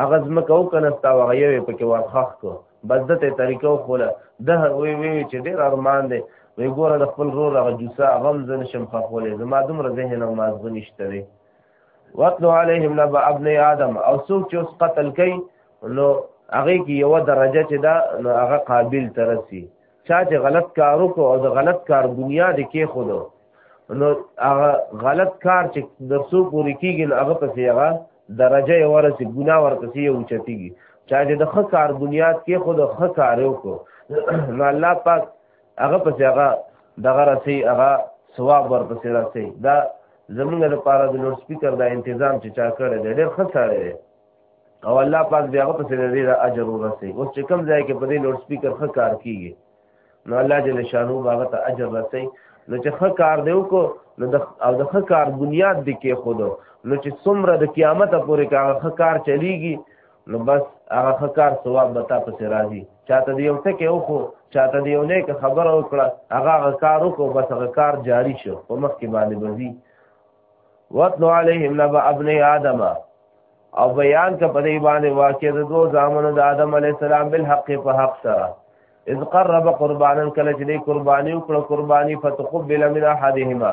هغه ځمکه وکنستا هغه یو یې پکې ورخخ کو بس دته طریقه وخوله ده وی وی چې ډېر ارمان دی وی ګوره د خپل رور هغه جوسه غم زن شم خخولې زما دومره ذهن او مازغه نشته دی واتلو علیهم نبا ابن آدم او څوک چې اوس قتل کوي نو هغه کې یو درجه چې دا نو هغه قابل ترسي چا چې غلط کار وکړو او د غلط کار بنیاد کې خود نو هغه غلط کار چې د څو پوری کیږي نو هغه پسې هغه درجه یې ورسي ګناه ورپسې یو چتیږي چا چې د ښه کار بنیاد کې خود ښه کار وکړو نو الله پاک هغه پسې هغه دغه رسي هغه ثواب ورپسې رسي دا زمونږ لپاره د لوډ سپیکر دا تنظیم چې چا کړی دی ډېر ښه سړی دی او الله پاک بیا هغه پسې د دې د اجر ورسي اوس چې کوم ځای کې په دې لوډ سپیکر ښه کار کیږي نو الله جل شانو هغه ته اجر رسي نو چې ښه کار دی وکړو نو د او د ښه کار بنیاد دی کې خود نو چې څومره د قیامت پورې کار ښه کار چلیږي نو بس هغه ښه کار ثواب به تا پسې راځي چا ته دې یو ټکی وکړو چا ته دې یو نیکه خبره وکړه هغه هغه کار وکړو بس هغه کار جاري شو په مخکې باندې به ځي واتلو علیهم نبا ابن آدم او بیان که په دې باندې واقع د دوه زامنو د آدم علی السلام بالحق په حق سره اذ قرب قربانا کله چې دې قرباني وکړه قرباني فتقبل من احدهما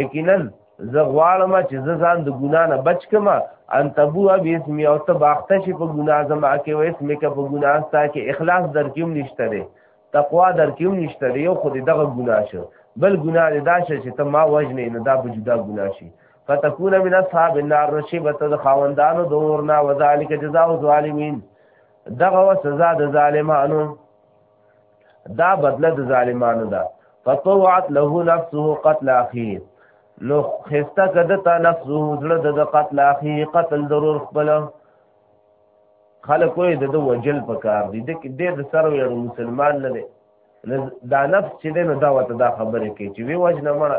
یقینا زه غواړم چې زه ځان د ګنا نه بچ کم ان تبو اب اسم او ته باخته شي په ګنا زما کې او اسم کې په ګنا ستا کې اخلاص در کېم نشته دی تقوا در کېم نشته دی یو خو دې دغه ګنا شو بل ګنا دې دا شي چې ته ما وجنې نه دا به جدا ګنا شي فتكون من اصحاب النار رشبت د خاوندانو دورنا وذالک جزاء الظالمین دغه سزا د ظالمانو دا بدله د ظالمانو ده فطوعت له نفسه قتل اخيه نو خسته کدتا نفسه زړه د قتل اخي قتل ضرور خپل خلکو یې د وجل پکار دي د دې د سره یو مسلمان نه دی دا نفس چې دی نو دا وته دا خبره کوي چې وی وجنه مړه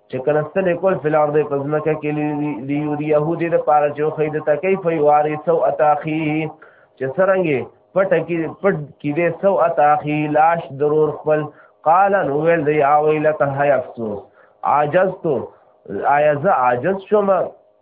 چې کله ستل کول فل ارض پزمکه کې لیوري يهودي د پاره چې خو د تکیف واري سو اتاخي چې سرنګي پټ کې پټ کې دې سو اتاخي لاش ضرور خپل قال نو ویل دی اویلته هي افسوس عاجزتو آیا زه عاجز شوم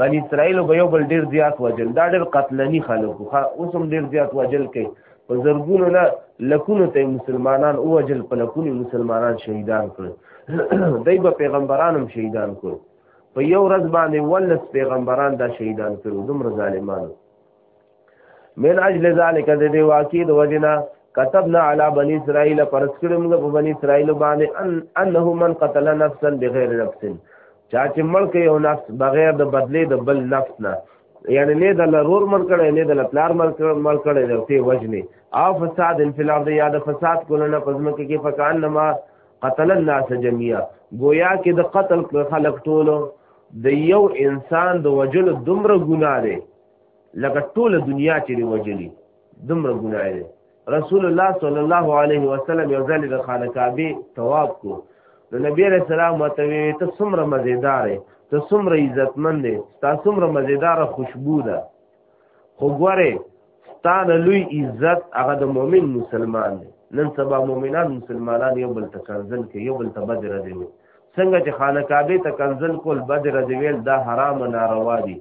بنی اسرائیل به یو بل ډیر زیات وجل دا ډیر قتلنی خلک خو اوس هم ډیر زیات وجل کوي په زرګونو نه لکونو ته مسلمانان او وجل په لکونو مسلمانان شهیدان کړ دای په پیغمبران هم شهیدان کړ په یو ورځ باندې ولس پیغمبران دا شهیدان کړو دومره ظالمانو من اجل ذلک د دې واقع د وجنا كتبنا على بني اسرائيل فرض کړو موږ په بني اسرائيل باندې ان انه من قتل نفسا بغیر نفس چا چې مړ کوي یو نفس بغیر د بدلې د بل نفس نه یعنی نه د لرور مړ کړي نه د لپلار مړ کړي مړ کړي د ته وجني او فساد انفلاب دی یا د فساد کول نه پزما کې کې فکان نما قتل الناس جميعا گویا کې د قتل خلق ټولو د یو انسان د وجل دومره ګناه دی لکه ټوله دنیا چې دی وجلی دومره ګناه دی رسول الله صلی الله علیه وسلم یو ځل د خانه کعبه طواف کو نو نبی علیہ السلام ته وی ته څومره مزیدار ته څومره عزتمن دی تا څومره مزیدار خوشبو ده خو ګوره ستان لوی عزت هغه د مؤمن مسلمان دی نن سبا مؤمنان مسلمانان یو بل ته کنزل کوي یو بل ته بدر دی څنګه چې خانه کعبه ته کنزل کول بدر دی ویل دا حرام ناروا دي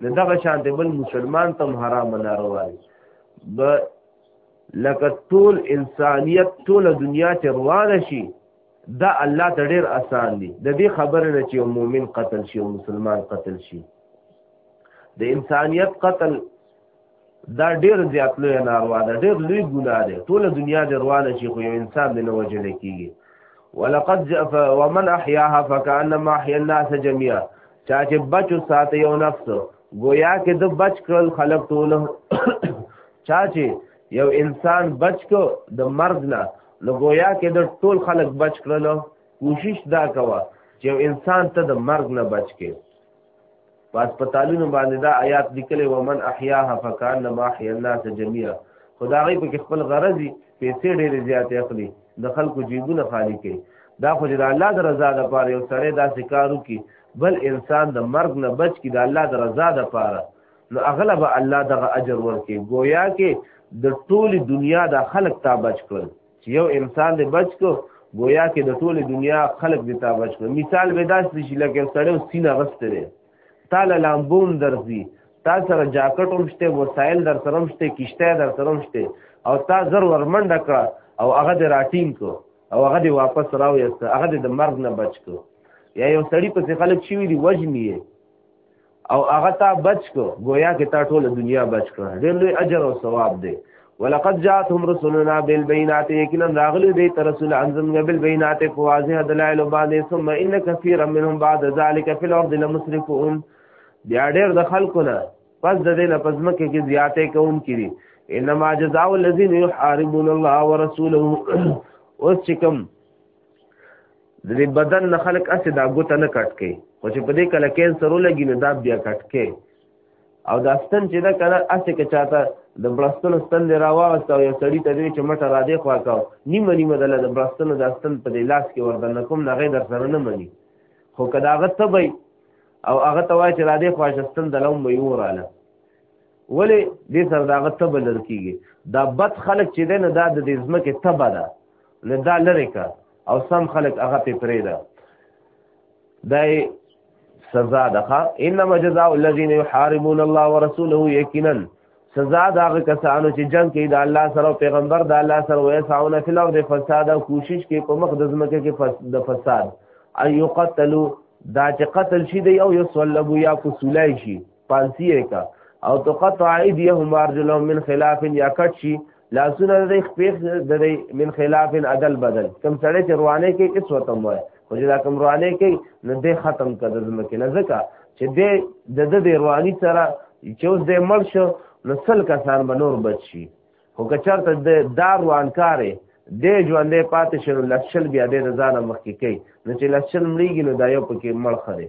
نه دغه شان دی بل مسلمان تم حرام نه روان ب لکه ټول انسانیت ټول دنیا ته روان شي دا الله ته ډیر آسان دی د دې خبره نه چې مؤمن قتل شي او مسلمان قتل شي د انسانیت قتل دا ډیر زیات لوی ناروا ده ډیر لوی ګناه ده ټول دنیا د روانه شي خو یو انسان د نه وجل کیږي ولقد ف... ومن احیاها فكانما احيا الناس جميعا چا چې بچو ساته یو نفس گویا کې د بچ کړل خلق ټول چا چې یو انسان بچ کو د مرګ نه نو گویا کې د ټول خلق بچ کړل کوشش دا کوه چې یو انسان ته د مرګ نه بچ کې پس په تعلیم باندې دا آیات لیکلې و من احیاها فکان ما احیا الناس جميعا خدای په کې خپل غرضي پیسې ډېرې زیاتې اخلي د خلکو جیبونه خالی کوي دا خو د الله د رضا د پاره یو سړی دا سکارو کی بل انسان د مرګ نه بچ کی د الله د رضا د پاره نو اغلب الله دغه اجر ورکي گویا کې د ټول دنیا د خلک تا بچ کړل چې یو انسان دې بچ کو گویا کې د ټوله دنیا خلق دې تا بچ کو مثال به داسې شي لکه سړی سینه غسته دی تاله لامبون درځي تا سره جاکټ هم شته وسایل در سره هم شته کشته در سره هم شته او تا زر ورمنډه کړه او هغه دې راټینګ کو او هغه دې واپس راوېسته هغه دې د مرګ نه بچ کو یا یو سړی پسې خلک شوي دي وژني او هغه تا بچ کو گویا کې تا ټول دنیا بچ کړه ډېر لوی اجر او ثواب دی ولقد جاءتهم رسلنا بالبينات یقینا راغلی دی تر رسول انزم بالبينات فواضح دلائل باندې ثم ان كثيرا منهم بعد ذلك في الارض لمسرفون بیا ډېر د خلکو نه پس د دې نه پزما کې کې زیاتې کوم کړي انما جزاء الذين يحاربون الله ورسوله اوس چې کوم د دې بدن نه خلک اسې دا ګوته نه کټ کوي خو چې په دې کله کینسر ولګي نو دا بیا کټ کوي او دا ستن چې دا کنه اسې که چاته د برستلو ستن دی راواست او یو سړي ته دی چې مټه را دی خوا کاو نیمه نیمه دله د برستلو دا ستن په دې لاس کې وردنه کوم نه غي در سره نه مني خو که دا هغه تبي او هغه ته وای چې را دی خوا شستن دلوم به یو رااله ولې دې سره دا هغه تبه لرکیږي دا بد خلک چې دی نه دا د دې ځمکې تبه ده نه دا لرې کا او سم خلک هغه په پرې ده دای سزا ده انما جزاء الذين يحاربون الله ورسوله یقینا سزا دا هغه کسانو چې جنگ کوي د الله سره او پیغمبر د الله سره وې ساونه فل او د فساد او کوشش کوي په مخ د زمکه کې فس د فساد اي يقتلوا دا چې قتل شي دی او يصلبوا یا فسولای شي پانسی کا او تقطع ايديهم وارجلهم من خلاف یا کټ شي لاسونه د خپل د من خلاف عدل بدل کم سړی چې روانه کې اس وتم وای خو چې دا کم روانه کې نه دې ختم کړ ځمکه نه ځکه چې دې د دې رواني سره چې اوس دې مړ شو نو سل کسان به نور بچ شي خو که چرته د دار روانکارې دې ژوندې پاتې شو لښل بیا دې ځان مخکې کوي نو چې لښل مړیږي نو دا یو پکې مړ خره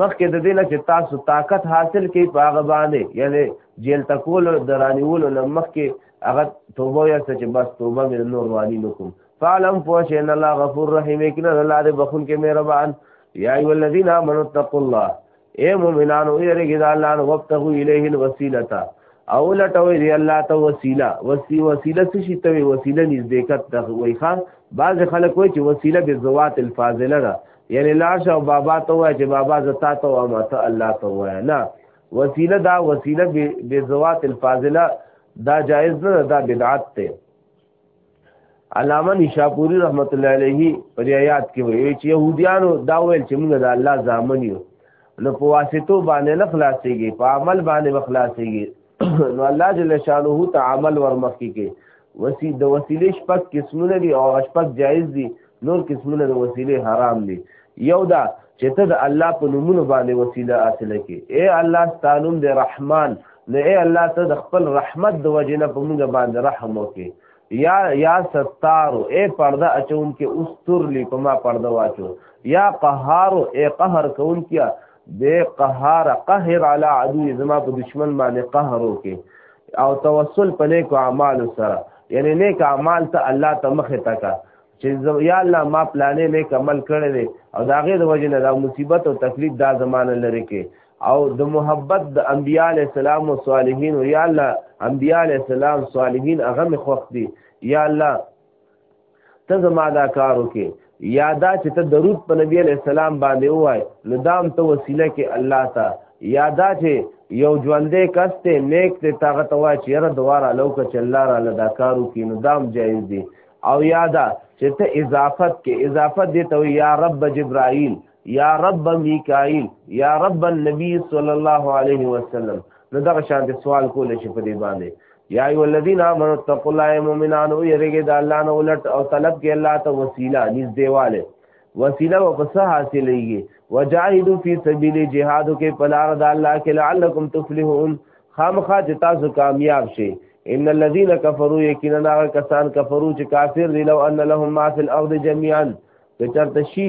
مخکې د دې نه چې تاسو طاقت حاصل کړئ په هغه باندې یعنی جیل ته کولو د رانیولو نه مخکې هغه توبه ویسته چې بس توبه مې نور رانی نه کوم فعلم پوه شئ ان الله غفور رحیم یقینا الله دې بخون کې مهربان یا ایو الذین آمنوا اتقوا الله اے مومنانو یریږئ د الله نو وابتغوا الیه الوسیلة او لټوي دی الله ته وسیله وسی وسیله څه شي ته وسیله نزدېکت ته وای خان بعض خلک وای چې وسیله به زوات الفاضله ده یعنی لاړ شو بابا ته وای چې بابا زتا ته او ماته الله ته وای نه وسیله دا وسیله به ذوات الفاضله دا جائز نه دا بدعت ته علامه نشاپوری رحمت الله علیه پر آیات کې وایي چې يهوديانو دا ویل چې موږ د الله ځامن یو نو په واسطو باندې نه خلاصيږي په عمل باندې خلاصيږي نو الله جل شانه ته عمل ورمخکې کې وسی د وسیلې شپږ قسمونه دي او شپږ جایز دي نور قسمونه د وسیلې حرام دي یو دا چې ته د الله په نومونو باندې وسیله حاصله کې اے الله ستانوم د رحمان نو اے الله ته د خپل رحمت د وجنه په موږ باندې رحم وکې یا یا ستار اے پرده اچون کې اوستر لی په ما پرده واچو یا قهار اے قهر کون کیا دی قهار قهر علی عدو زما په دشمن باندې قهر وکي او توسل په نیکو اعمال سره یعنی نیک اعمال ته الله ته مخه تکا چې یا الله ما پلانې نیک عمل کړی دی او دا غي د وجه نه دا مصیبت او تکلیف دا زمانه لري کې او د محبت د انبیاء علی السلام او صالحین او یا الله انبیاء علی السلام صالحین هغه مخ وخت دی یا الله ته زما دا کار وکې یا دا چې ته درود په نبی علیہ السلام باندې وای نو دام ته وسیله کې الله ته یا دا چې یو ژوندې کس ته نیک ته طاقت وای چې را دواره لوکه چې الله را لدا کار وکې نو دام جایز دی او یادا چې ته اضافت کې اضافت دی ته یا رب جبرائیل یا رب میکائیل یا رب النبی صلی الله علیه وسلم نو دا شان دي سوال کول شي په دې باندې یا ایو الذین آمنوا اتقوا الله مؤمنان او یریګه د الله نه ولټ او طلب کې الله ته وسیله نږدېواله وسیله او پس حاصلېږي وجاهدوا فی سبیل جهاد کې پلار د الله کې لعلکم تفلحون خامخا چې تاسو کامیاب شئ ان الذين كفروا يقينا کسان کفرو چې کافر دي لو ان لهم ما في الارض جميعا کچرته شي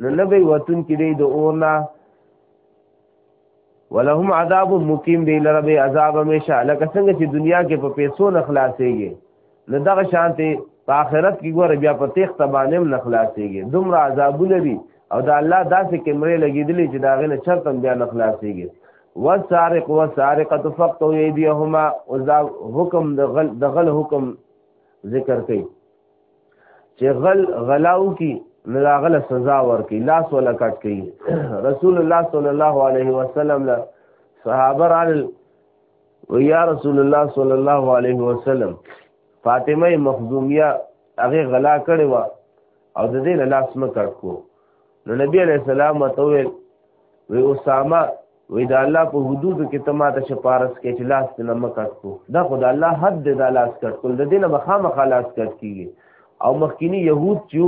نو نه به وتون کې دی د اور نه ولهم عذاب مقیم دی لره به عذاب همیشه لکه څنګه چې دنیا کې په پیسو نه خلاصيږي نو دغه شانته په آخرت کې ګوره بیا په تیخ تبانم نه خلاصيږي دومره عذابونه دي او دا الله داسې کمرې لګېدلې چې دا غنه چرته بیا نه خلاصيږي والسارق والسارقه فقطوا ايديهما او دا حکم د غل د غل حکم ذکر کوي چې غل غلاو کی نو دا غل سزا ورکي لاس ولا کټ کوي رسول الله صلی الله علیه وسلم له صحابه رال و یا رسول الله صلی الله علیه وسلم فاطمه مخزومیه هغه غلا کړي وا او د دې لاس مکړ کو نو نبی علیہ السلام وتویل وی اسامه وی دا الله په حدودو کې ته ماته شپارس کې چې لاس ته نمک اټکو دا خو دا الله حد دی دا لاس کټ کول د دینه مخامخ لاس کټ کیږي او مخکینی يهود چې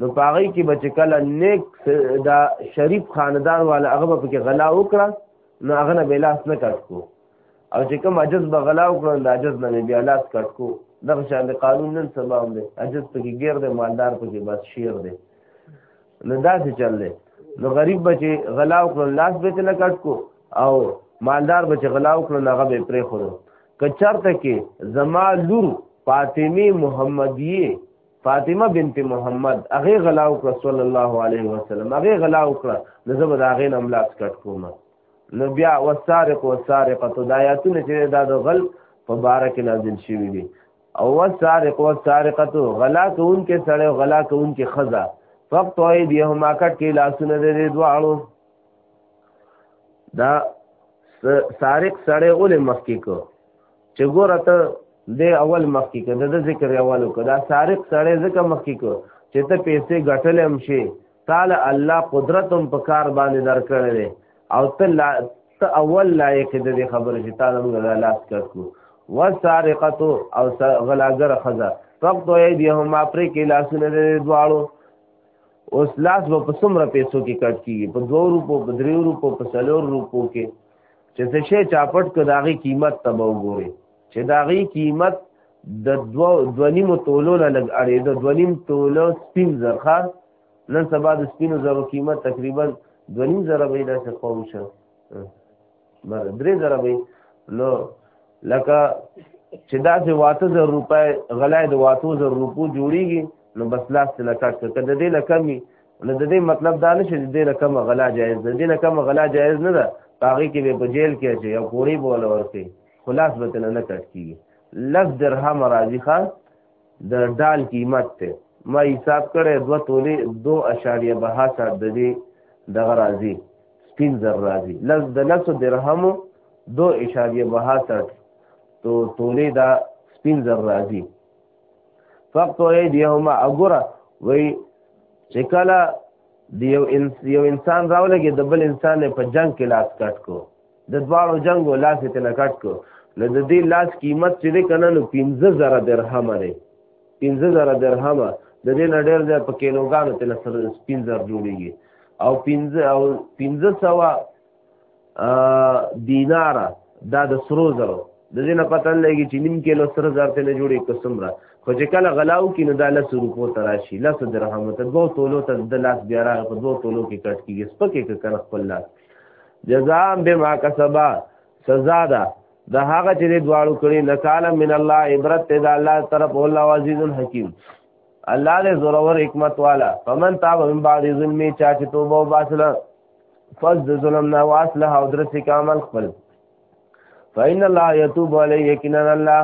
نو پاغی کې بچ کله نیک دا شریف خاندان والا هغه په کې غلا وکړه نو هغه نه بلاس نه کټ کو او چې کوم عجز به غلا وکړه دا عجز نه بیا لاس کټ کو دغه شان د قانون نن سبا هم دی عجز په کې ګیر دی مالدار په کې بس شیر دی نو داسې چل دی نو غریب به چې غلا وکړو لاس به ته نه کټ کو او مالدار به چې غلا وکړو هغه به پرې خورو که چرته کې زما لور فاطمه محمدیه فاطمه بنت محمد هغه غلا وکړه صلی الله علیه وسلم هغه غلا وکړه نو زه به دا غین املاک کټ کوم نو بیا وسارق وسارقه دایاتونه چې دا د غل په بار کې نازل شوی دي او والسارق والسارقه غلا کون کې سړی او غلا کون کې خزا فقط وای دی هم اکټ کې لاسونه دې دواړو دا سارق سړی اول مخکې کو چې ګوره ته دې اول مخکې کو د ذکر اول کو دا سارق سړی ځکه مخکې کو چې ته پیسې ګټلې هم شي تعالی الله قدرت هم په کار باندې درکړی دی او ته لا ته اول لایق د دې خبرې چې تعالی موږ له لاس کړو وسارقه او غلاګر خزا فقط ایدیهم ما پرې کې لاسونه دې دواړو اوس لاس به په څومره پیسو کې کټ کیږي په 2 روپو په 3 روپو په 4 روپو کې چې څه شي چاپټ کړه داغي قیمت تبو ګوري چې دا غي قیمت د دو دونیمو تولو نه لګ اړې د دونیم تولو سپین زرخه نن سبا د سپینو زرو قیمت تقریبا دونیم زره به دا څه قوم شه مر درې زره به نو لکه چې دا چې واته زر روپۍ غلای د واتو زر روپو جوړیږي نو بس لاس ته لکټ کړه د دې نه کمی نو د دې مطلب دا نه چې د دې نه کم غلا جایز ده د دې نه کم غلا جایز نه ده هغه کې به په جیل کې چې یو کوړی بوله ورته خلاص به تنه نه کټ کیږي لس درهم راځي ښا د ډال قیمت ته ما حساب کړی دوه تولې دو اشاریه بها سات د دې دغه راځي سپین زر راځي لس د لسو درهمو دو اشاریه بها سات تو تولې دا سپین زر راځي فقط یې دیهما اګوره وای چې کله د یو انسان راولګي د بل انسان په جنگ کې لاس کټ کو د دواړو جنگ او لاس ته نه کټ کو نو د دې لاس قیمت چې دی کنه نو 15000 درهم دی 15000 درهم د دې نه ډېر ځای په کینوګانو ته نه 15000 جوړیږي او 15 او 1500 دینار دا د سرو زرو د دې نه پته لګي چې نیم کیلو سر زر ته نه جوړي قسم را خو چې کله غلاو کې نه دا لس روپو ته راشي لس درهم ته دوه تولو ته د لاس بیا راغ په دوه تولو کې کټ کیږي سپکه کې کنه خپل لاس جزاء بما کسبا سزا ده د هغه چې دواړو کړي نکاله من الله عبرت ته د الله طرف الله عزیز الحکیم الله دې زورور حکمت والا فمن تاب من بعد ظلمي چا چې توبه وباسله فز د ظلم نه واصله او درسي کامل خپل فإن الله يتوب عليه يقينا الله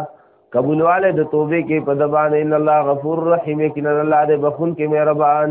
قبولواله د توبې کې په دبان ان الله غفور رحیم یقینا الله دې بخون کې مهربان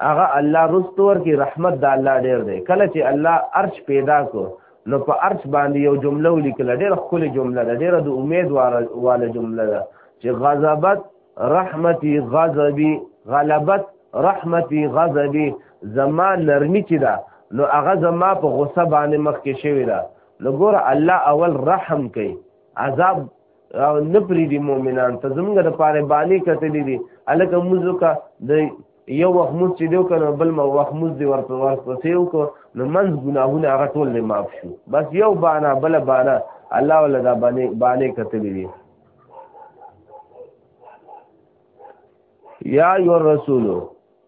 هغه الله رزق ورکي رحمت د الله ډیر دی کله چې الله ارش پیدا کو نو په ارش باندې یو جمله ولیکل ډیره خولي جمله ده ډیره د امید واله جمله ده چې غضبت رحمتي غضبي غلبت رحمتي غضبي زما نرمي چې ده نو هغه زما په غصه باندې مخ کې شوی ده نو ګوره الله اول رحم کوي عذاب او نه پری دي مؤمنان ته زمونږ د پاره باندې کتلې دي الکه موزو کا د یو وخت موز چې دیو کنه بل ما وخت موز دی ورته ورپسې وکړو نو منځ ګناهونه هغه ټول نه معاف شو بس یو بانا بل بانا الله ولا دا باندې باندې کتلې دي یا ایو الرسول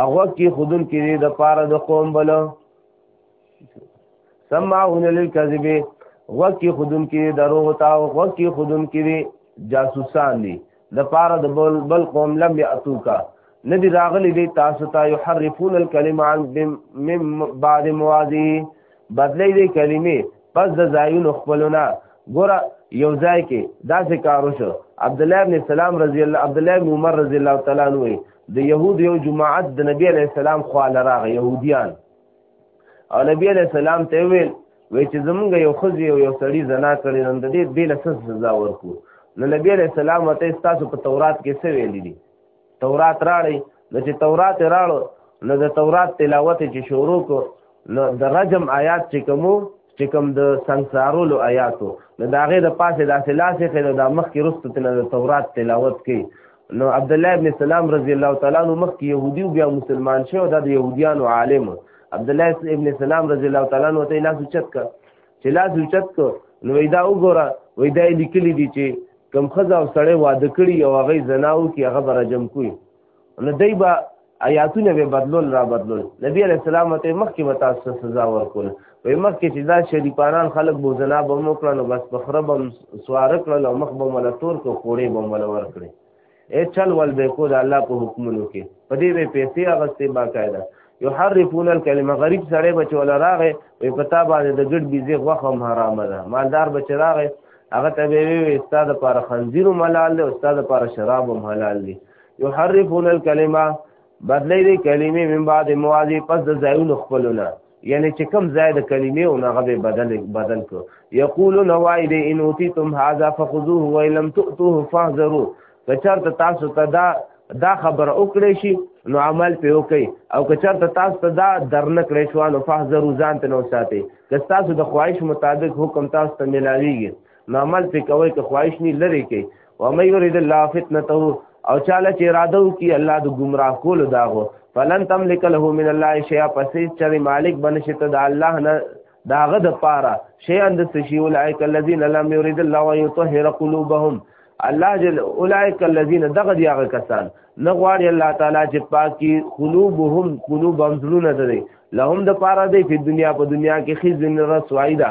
هغه کې خودل کې د پاره د قوم بل سمعون للكذب وکی خودن کې دروغ تا وکی خودن کې جاسوسان دي د پاره د بل بل قوم لم یاتو کا ندی راغلی دی تاسو ته یحرفون الکلمه عن من بعد موازی بدلی دی کلمې پس د ځایونو خپلونه ګوره یو ځای کې داسې کارو شو عبد الله ابن سلام رضی الله عبد الله ابن عمر رضی الله تعالی عنہ د يهود یو جماعت د نبی علی السلام خو لراغ يهوديان او نبی علی السلام ته ویل وای چې زمونږ یو خزي او یو سړی زنا کړی نن د دې بیل سز سزا ورکو نو نبی علی السلام ته تاسو په تورات کې څه ویل دي تورات راړی نو چې تورات راړو نو د تورات تلاوت چې شروع کو نو د رجم آیات چې کومو چې کوم د سنگسارولو آیاتو نو دا غي د پاسه داسې لاسې خنو دا مخ کې رستو تنه د تورات تلاوت کوي نو عبد الله ابن سلام رضی الله تعالی عنہ مخ کې يهودي او بیا مسلمان شو دا د يهوديانو عالم عبد الله ابن سلام رضی الله تعالی عنہ ته لاس چت ک چې لاس چت ک نو دا وګوره وای دا لیکلي دي چې کم خزا او سړی واده کړي او هغه زناو کې هغه برجم کوي نو دی به آیاتونه به بدلول را بدلول نبی علیہ السلام ته مخکې به تاسو سزا ورکول وای مخکې چې دا شریفانان خلک بو زنا به مو کړل بس بخره به سوار کړل او مخ به مل تور کو کوړې به مل ور کړې اے چل ول به کو د الله په حکمونو کې په دې به پیسې اغستې باقاعده یحرفون الکلمه غریب سړی بچ ولا راغې وې پتا باندې د ګډ بيزي غوخه حرام ده مالدار بچ راغې هغه ته وی وی استاد لپاره خنزیر ملال دی استاد لپاره شراب ملال دی یحرفون الکلمه بدلی دی کلمې من بعد موازی پس د ځایونو خپلونه یعنی چې کم ځای د کلمې او نه غبه بدل بدل کو یقولون وای دی ان اوتیتم هذا فخذوه وان لم تؤتوه فاحذروا کچرته تاسو ته دا دا خبر او کړی شي نو عمل په وکي او که چرته تاسو ته دا درنه کړی شو نو فحذروا ځان ته نو ساتي که تاسو د خواهش مطابق حکم تاسو ته ملاويږي نو عمل په کوي که خواهش نه لري کې و مې يريد الله فتنته او چاله چې اراده وکي الله د گمراه کول داغو فلن تملک له من الله شيئا پسې چې مالک بنشته د الله نه داغه د پاره شيئا د سشي اولئک الذين لم يريد الله ان يطهر قلوبهم الله جل اولئک الذين دغه دی هغه کسان نه غواړي الله تعالی چې پاکي قلوبهم قلوبهم زړونه دري لهم د پاره دی په دنیا په دنیا کې خزن رسوایی ده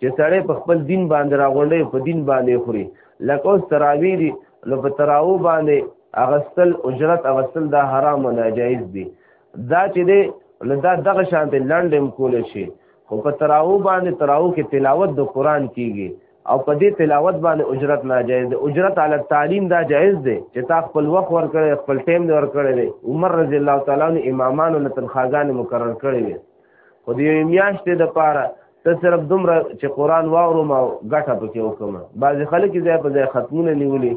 چې سړی په خپل دین باندې راغونډي په دین باندې خوري لکه اوس تراوی دي نو په تراو باندې اغستل اجرت اغستل دا حرام او ناجایز دي دا چې دی نو دا دغه شان ته لنډم کول شي خو په تراو باندې تراو کې تلاوت د قران کیږي او په دې تلاوت باندې اجرت ناجایز دی اجرت علی تعلیم دا جایز دی چې تا خپل وخت ورکړي خپل ټیم دی ورکړي دی عمر رضی الله تعالی عنہ امامانو له تنخواګان مقرر کړی دی خو دې میاشتې د پاره ته صرف دومره چې قران واوروم او ګټه پکې وکم بعضی خلک ځای په ځای ختمونه نیولي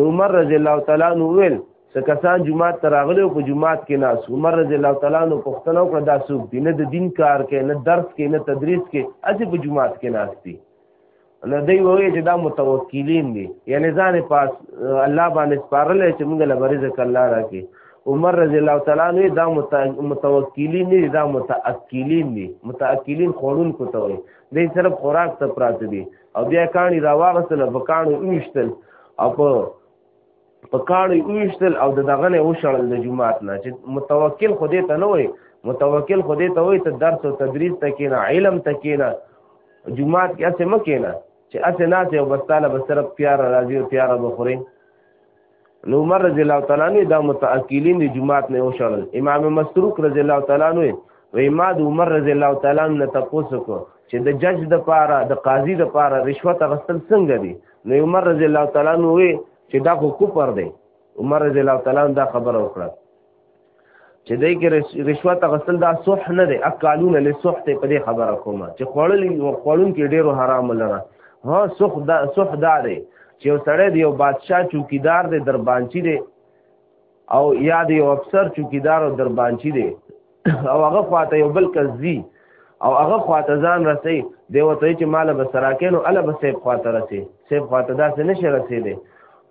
نو عمر رضی الله تعالی نو ویل څه کسان جمعات ته راغلي او په جمعات کې ناس عمر رضی الله تعالی نو پښتنه وکړه دا څوک دي نه د دین کار کوي نه درس کوي نه تدریس کوي اځي په جمعات کې ناس دي نو دوی وایي چې دا متوکلین دي یعنی ځان پاس الله باندې سپارل چې موږ له رزق الله راکړي عمر رضی الله تعالی عنہ دا متوکلین دي دا متأکلین دي متأکلین خورون کو ته وایي دوی صرف خوراک ته پراته دي او بیا کانی راوغسل په کانو ایشتل او په په کاڼو ویشتل او د دغه نه وشړل د جمعات نه چې متوکل خو دې ته نه وای متوکل خو دې ته وای ته درس او تدریس ته کېنه علم ته کېنه جمعات کې اسه مکینه چې اسه نه ته وبستاله به صرف پیار راځي او پیار بخوري نو عمر رضی الله تعالی عنہ دا متأکلین دی جمعات نه وشړل امام مسروق رضی الله تعالی عنہ و امام عمر رضی الله تعالی عنہ تاسو کو چې د جج د پاره د قاضي د پاره رشوت غسل څنګه دي نو عمر رضی الله تعالی عنہ چې دا خو کفر دی عمر رضی الله تعالی دا خبره وکړه چې دای کې رشوت غسل دا صح نه دی اقالون له صح ته په دې خبره کومه چې خړل خړون کې ډیرو حرام لره ها صح دا صح دا دی چې یو سړی دی یو بادشاه چوکیدار دی دربانچی دی او یا د یو افسر چوکیدار او دربانچی دی او هغه خواته یو بل کزي او هغه خواته ځان رسي دی وته چې مال به سراکین او الا به سیب خواته رسي سیب خواته داسې نشه رسي دی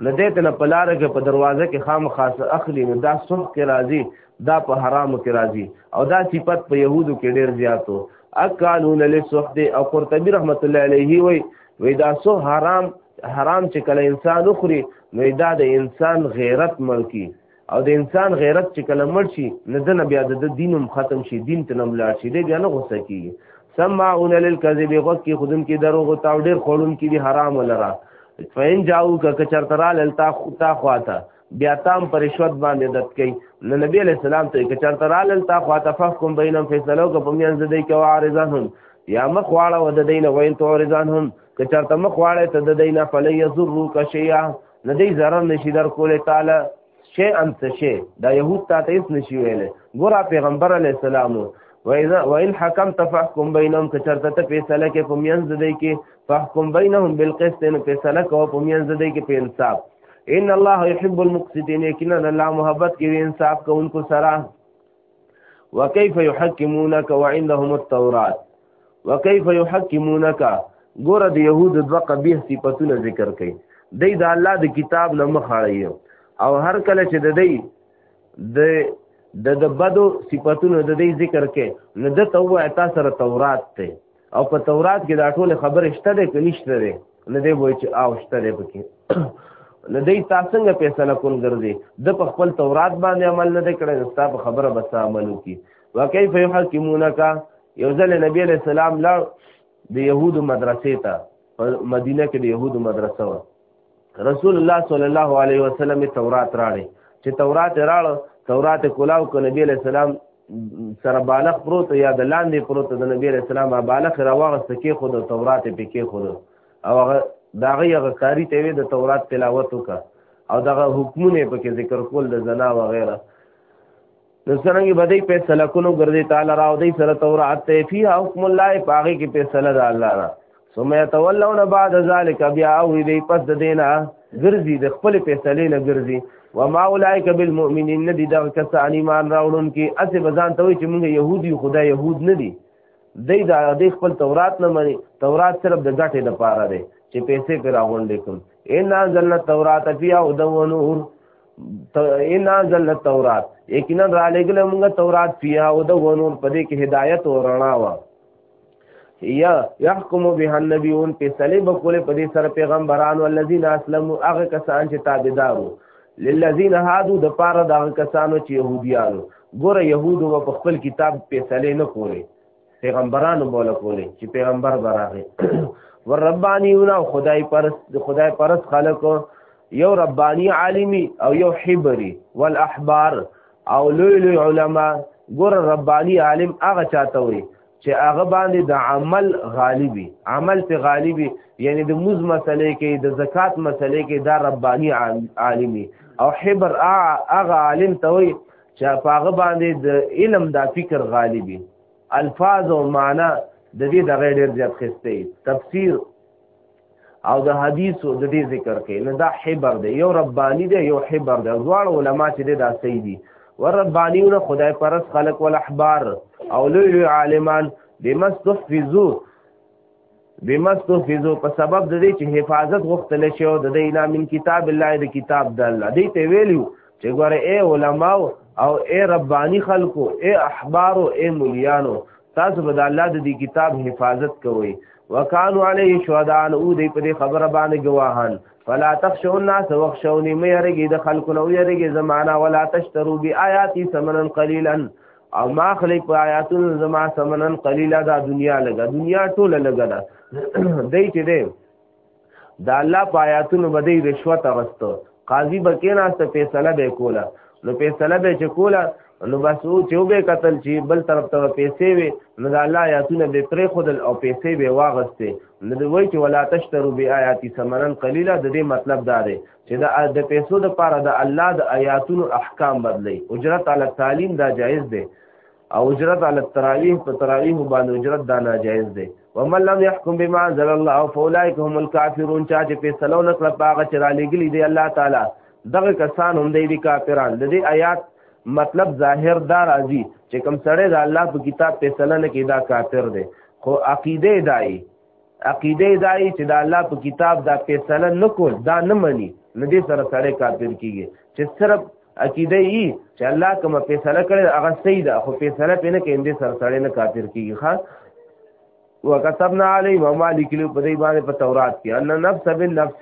نو دې ته په لار کې په دروازه کې خام خاص اخلي نو دا صبح کې راځي دا په حرامو کې راځي او دا صفت په يهودو کې ډېر زیاتو اکالون للصحد او قرطبي رحمت الله علیه وی وی دا سو حرام حرام چې کله انسان وخوري نو دا د انسان غیرت مړ کی او د انسان غیرت چې کله مړ شي نه دنه بیا د دینم ختم شي دین ته نم لاړ شي دی بیا نه غوسه کیږي سمعون للکذب غوږ کې خودن کې دروغ او تاو ډیر خورون کې دي حرام ولرا فین جاو ک کچرترا لتا خو تا خواته بیا تام پر رشوت باندې دت کوي نو نبی علیہ السلام ته کې چرته رالل تا خوا تفحکم بینهم فیصلو کو په میان زده کې وارزهم یا مخ واړه ود دین وین تو ارزانهم که چرته مخ واړه ته د دین فلی یزرو کا شیئا ندی zarar نشي در کوله تعالی شی انت شی دا یهود ته هیڅ نشي ویل ګور پیغمبر علی السلام وإذا وإن حكمت فاحكم بينهم كچرته ته فیصله کې په میان زده کې فاحكم بينهم بالقسط فیصله کو په میان زده کې په انصاف ان الله يحب المقسطين یقینا الله محبت کوي انصاف کوونکو سره وكيف يحكمونك وعندهم التوراة وكيف يحكمونك ګوره د يهود دوه قبیح صفاتونه ذکر کړي دی د الله د کتاب نه مخ اړي او هر کله چې د دی د د د بدو صفاتونو د دې ذکر کې نو د توه اتا سره تورات ته او په تورات کې دا ټول خبره شته ده که نشته ده نه دی وای چې او شته ده پکې نه دی تاسو څنګه فیصله کول ګرځي د په خپل تورات باندې عمل نه کړي نستا په خبره بس عمل وکي وکيف يحكمونك یو ځل نبی علیہ السلام لا د يهودو مدرسې ته مدینه کې د يهودو مدرسه و رسول الله صلی الله علیه وسلم تورات راړي چې تورات راړ تورات کولاو ک نبی علیہ السلام سره بالغ پروت یا د لاندې پروت د نبی علیہ السلام بالغ راوغست کې خود تورات په کې خود او هغه داغه هغه کاری ته وی د تورات تلاوت وکړه او دغه حکمونه په کې ذکر کول د زنا و غیره نو څنګه به دې فیصله کولو ګرځي تعالی راو دې سره تورات ته فی حکم الله پاغي کې فیصله ده الله را ثم يتولون بعد ذلك بیا او دې پس د دینه ګرځي د خپل فیصلې نه ګرځي وما اولئک بالمؤمنین ندی دا کسان ایمان راوړون کې اسه بزان ته وي چې موږ يهودي خدا يهود نه دي دې دا دې خپل تورات نه مني تورات صرف د ګټې د پاره دی چې پیسې پر راغونډې کوم ان انزلنا التوراۃ فیها هدى ونور ان انزل التورات یقینا را لګل موږ تورات فيها او د ونور په دې کې هدایت او رڼا وا یا يحكم بها النبيون په صلیب کول په دې سره پیغمبرانو الذين اسلموا هغه کسان چې تابعدارو للذین هادو د پاره د کسانو چې يهوديانو ګوره يهودو په خپل کتاب په صلیب نه کولې پیغمبرانو بوله کولې چې پیغمبر براغه ور ربانیون او خدای پرس خدای پرس خلق یو ربانی عالمی او یو حبری والاحبار او لوی لوی علما ګور ربانی عالم هغه چاته وي چې هغه باندې د عمل غالبي عمل په غالبي یعنی د موز مسلې کې د زکات مسلې کې دا ربانی عالمی او حبر هغه عالم ته وي چا پاغه باندې د علم دا فکر غالبي الفاظ او معنا د دې د غیر ډیر زیات خسته تفسیر او د حدیث او د دې ذکر کې نه دا حبر دی یو ربانی دی یو حبر دی ځوړ علما چې دا صحیح دي ور ربانیونه خدای پرس خلق ول احبار او لوی عالمان بمستحفظو بمستفزو په سبب د دې چې حفاظت غوښتل شي او د دې نه من کتاب الله د کتاب د الله دې ته ویلو چې ګوره اے علما او اے ربانی خلکو اے احبار او اے مليانو تاسو به د الله د دې کتاب حفاظت کوئ وکانو علیه شهدان او دې په دې خبره باندې گواهان فلا تخشوا الناس واخشوني مې هرګي د خلکو نو یې هرګي زمانہ ولا تشترو بی آیاتی ثمنن قلیلا او ما خلق په آیاتونو زما سمنن قلیلا دا دنیا لګا دنیا ټوله لګا دا دای چې دی دا الله په آیاتونو باندې رشوت اغستو قاضي بکینا ست فیصله به کولا نو فیصله به چې کولا نو بس او چې به قتل چې بل طرف ته پیسې وي نو دا الله آیاتونه به پرې خودل او پیسې به واغسته نو دوی چې ولا تشترو بی آیاتی سمنن قلیلا د دې مطلب دا دی چې دا د پیسو د پاره د الله د آیاتونو احکام بدلی اجرت علی تعلیم دا جایز دی او اجرت علی التراویح په تراویح باندې اجرت دا ناجایز دی ومن لم يحكم بما انزل الله فاولئك هم الكافرون چا چې فیصلو نکړه پاغه چې را لګلی دی الله تعالی دغه کسان هم دی دي کافران د دې آیات مطلب ظاهر دا راځي چې کوم سړی د الله په کتاب فیصله نه کوي دا کافر دی خو عقیده دای عقیده دای چې د الله په کتاب دا فیصله نکول دا نه مني نه دې سره سړی کافر کیږي چې صرف عقیده یي چې الله کوم فیصله کړي هغه صحیح ده خو فیصله پې نه کوي دې سره سړی نه کافر کیږي ښا وکتبنا علی و مالک له په دې باندې په تورات کې ان نفس بالنفس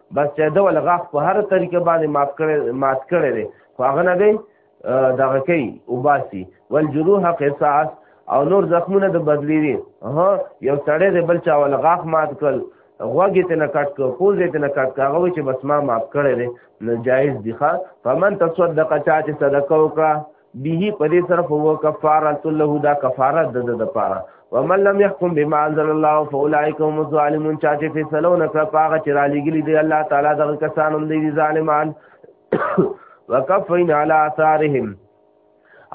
بس چې دا ول غاخ په هر طریقه باندې مات کړي مات کړي دي خو هغه نه دی دغه کوي او باسي ول جروح قصاص او نور زخمونه د بدلی دي ها یو سړی د بل چا ول غاخ مات کړ غوږی ته نه کټ کو پوزې ته نه کټ کا غوي چې بس ما معاف کړي دي ناجایز دي ښا فمن تصدق چا چې صدقه وکړه به په دې سره هو کفاره له دا کفاره د د لپاره ومن لم يحكم بما انزل الله فاولئك هم الظالمون چا چې فیصله ونکړه پاغه چې را لګلی دی الله تعالی دغه کسان هم دی ظالمان وکفینا علی آثارهم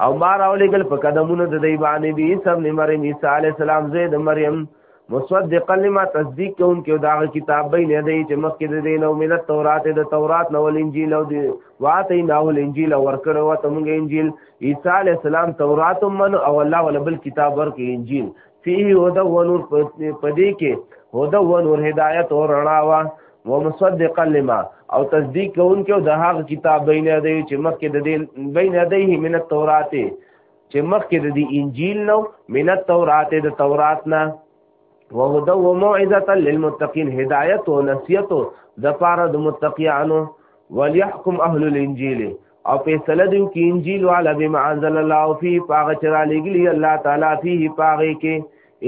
او ما راولېګل په قدمونو د دی باندې به سب نمر عیسی علی السلام زید مریم مصدقا لما تصدیق کون کې دا کتاب به نه دی چې مخکې د دین او ملت تورات د تورات نو انجیل او دی واته نه ول انجیل او ورکړو ته موږ انجیل عیسی علی السلام تورات من او الله ول بل کتاب ورکې انجیل فيه هدى ونور پدې کې هدى ونور هدایت او رڼا وا ومصدقا لما او تصدیق کون کې د هغه کتاب بینه دی چې مخکې د دین بینه دی من التورات چې مخکې د دې انجیل نو من التورات د تورات نه وهدى وموعظه للمتقين هدايت او نصيحت د پاره د متقيانو وليحكم اهل الانجيل او فیصله دیو کې انجیل والا بما انزل الله فی پاغه چر لګلی الله تعالی فيه پاغه کې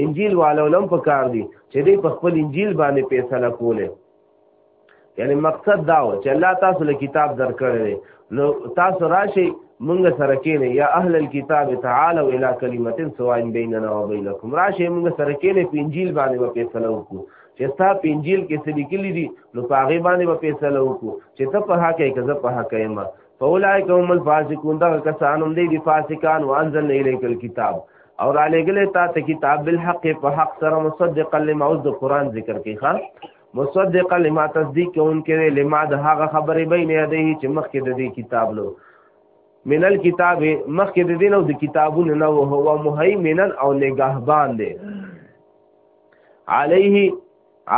انجیل والا لم پکار دي چې دې په خپل انجیل باندې فیصله کوله یعنی مقصد دا و چې الله تاسو له کتاب درکړی نو تاسو راشي مونږ سره کېنه یا اهل الكتاب تعالوا الى کلمه سواء بیننا وبینکم راشي مونږ سره کېنه په انجیل باندې په فیصله وکړو چې تا په انجیل کې څه لیکلي دي نو په هغه باندې په فیصله وکړو چې ته په حق کې کزه په حق یې ما فاولائک هم الفاسقون دا کسان هم دي فاسقان وانزل الیک الكتاب او را لګلې تا ته کتاب بالحق په حق سره مصدق لما اوس د قران ذکر کې ښا مصدقا لما تصدیق کوونکې دی لما د هغه خبرې بین یادې چې مخکې د دې کتاب لو من الكتاب مخکې د دې نو د کتابونو نه او هو مهیمنا او نگهبان دی علیه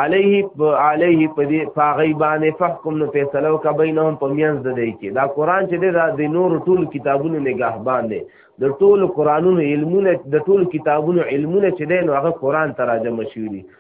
علیه علیه پدې پاغی باندې فحکم نو فیصله وک بینهم په میانځ د دې کې دا قران چې دا د نور ټول کتابونو نگهبان دی د ټول قرانونو علمونه د ټول کتابونو علمونه چې دی نو هغه قران تراجمه شوی دی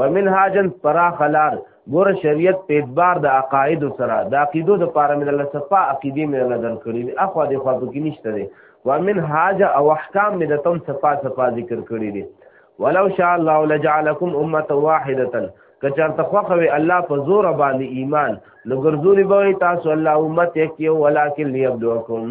ومن هاجن پراخ لار ګور شریعت په اعتبار د عقاید سره د عقیدو د پاره من الله صفا عقیده من الله در کړی اخو د خو په کې نشته دی ومن هاج او احکام من تم صفا صفا ذکر کړی دی ولو شاء الله لجعلکم امه واحده کچر ته خوخوي الله په زور باندې ایمان نو ګرځولي به تاسو الله امت یک یو ولکن ليبلوکم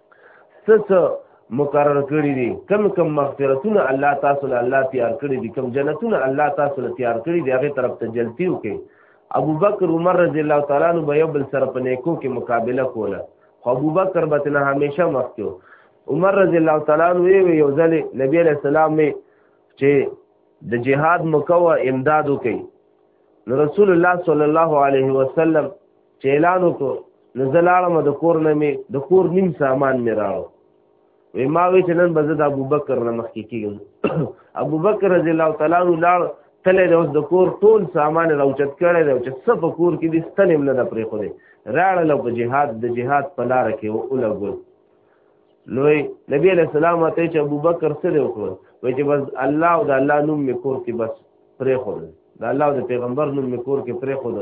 څه څه مقرر کړی دي کم کم مغفرتونه الله تاسو له الله تیار کړی دي کم جنتونه الله تاسو له تیار کړی دي هغه طرف ته جلتی وکي ابو بکر عمر رضی الله تعالی عنہ به یو بل سره په نیکو کې مقابله کوله خو ابو بکر به نه همیشه مخکې عمر رضی الله تعالی عنہ وی یو ځل نبی علیہ السلام می چې د جهاد مکوه امداد وکي رسول الله صلی الله علیه وسلم چې اعلان وکړو نو زه لاړم د کور نه مې د کور نیم سامان مې راو وې ما وې چې نن به زه د ابوبکر نه مخکې کېږم ابوبکر رضی الله تعالی عنہ لاړ تله د اوس د کور ټول سامان راوچت کړی دی چې څه په کور کې دي ستنې هم نه ده پرېښودې راړل او په جهاد د جهاد په لاره کې ولګول نو نبی علیہ السلام ته چې ابوبکر سره وکړ وای چې بس الله او د الله نوم می کور کې بس پرې خور د الله او د پیغمبر نوم می کور کې پرې خور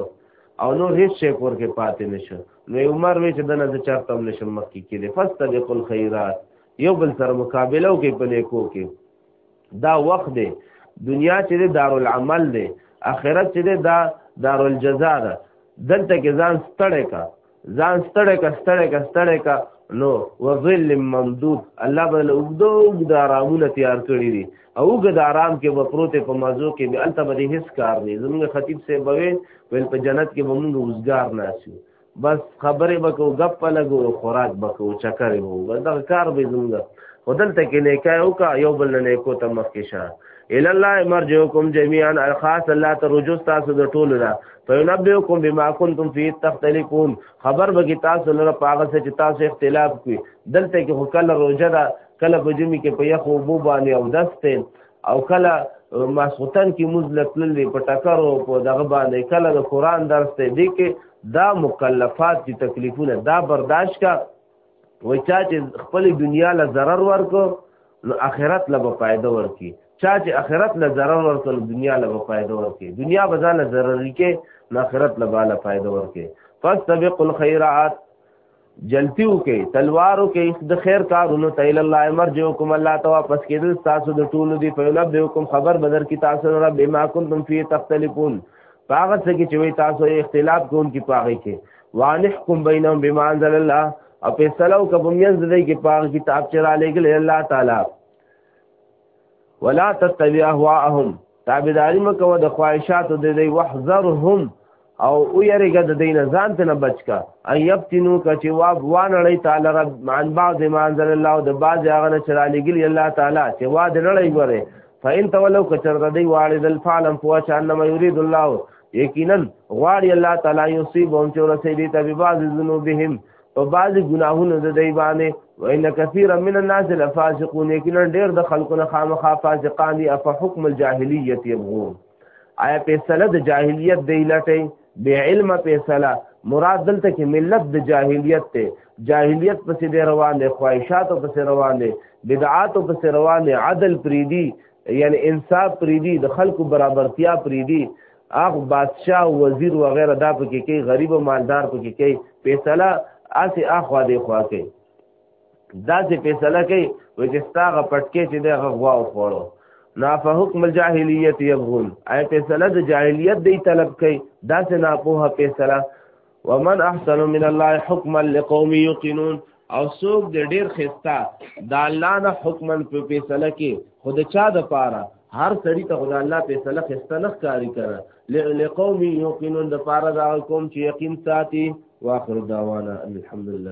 او نور هیڅ شي کور کې پاتې نشه نو عمر وی چې دنه د چارتم نشم مخکې کې دي فاستبقوا الخيرات یو بل سره مقابله وکړي په نیکو کې دا وخت دی دنیا چې د دارالعمل دی اخرت چې د دا دارالجزا ده دلته کې ځان ستړی کا ځان ستړی کا ستړی کا ستړی کا نو وظل ممدود الله به له اوږدو اوږد آرامونه تیار کړي دي او اوږد آرام کې به پروت په مزو کې به هلته به دې هېڅ کار نه زمونږ خطیب صاحب به ویل په جنت کې به مونږ اوزګار ناسو بس خبرې بکو غپ لګو خوراک بکو چکر وو بس دا کار به زموږ ودل ته کې نه کایو کا یو بل نه کو ته مخ کې شه ال الله مرجوکم جميعا الخاص الله ته رجوع تاسو د ټولو نه فینبئکم بما کنتم فی تختلفون خبر به کی تاسو لره پاغه چې تاسو اختلاف کوي دلته کې هو کله روزه ده کله په جمی کې په یخو بو باندې او دسته او کله ماسوتن کې موز لتل دی په ټکرو په دغه باندې کله د قران درس ته دی کې دا مکلفات دي تکلیفونه دا برداشت کا وای چا چې خپل دنیا له zarar ورکو نو اخرت له فائدہ ورکی چا چې اخرت له zarar ورکو دنیا له فائدہ ورکی دنیا به ځان ضروري کې نو اخرت له بالا فائدہ ورکی فاستبقوا الخيرات جلتیو کې تلوارو کې د خیر کارونو ته ال الله مرجوکم الله ته واپس کېدل تاسو د ټولو دی په لب حکم خبر بدر کی تاسو رب ما کنتم فی تختلفون پاغه څه کې چې تاسو اختلاف کوون کی پاغه کې وانحکم بینهم بما انزل الله او په سلو کبم یز دې کې پاغه کتاب چرا لګل الله تعالی ولا تتبع اهواهم تابعداري مکو د خواهشاتو د دی وحذرهم او او یریګه د دین ځان ته نه بچکا ایبتنو کچې واب وانړی تعالی رب عن بعض ما انزل الله د بعض هغه نه چرا لګلی الله تعالی چې وا د نړۍ غره فین تولو کچر د دی واړې دل فالم فوا چې انما یرید الله یقینا غواړي الله تعالی یصيبهم چې ورسې دي تبي بعض ذنوبهم په بعض ګناهونو د دی باندې وان کثیر من الناس لفاسقون یقینا ډیر د خلکو نه خامخا فاسقان دي اف حکم الجاهلیت یبغون آیا فیصله د جاهلیت دی لټي بے علم فیصله مراد دلته کې ملت د جاهلیت ته جاهلیت پسې دی روان دي خواهشات پسې روان دي بدعات پسې روان دي عدل پریدي یعنی انصاف پریدي د خلکو برابرتیا پریدي اخ بادشاہ وزیر وغیرہ دا پکې کې غریب مالدار پکې کې فیصله اسی اخوا دی خوا کې دا چې فیصله کوي و چې ستاغه پټکې چې دغه غوا وخوړو نا فحکم الجاهلیت یبغون آی فیصله د جاهلیت دی طلب کوي دا چې ناپوهه فیصله ومن احسن من الله حکما لقوم یوقنون او څوک د ډیر خستا د الله نه حکمن په فیصله کې خود چا د پاره هر سړی ته خدای الله فیصله خسته نه ښکاری کړه لقوم یوقنون د پاره دا قوم چې یقین ساتي واخر دعوانا الحمدلله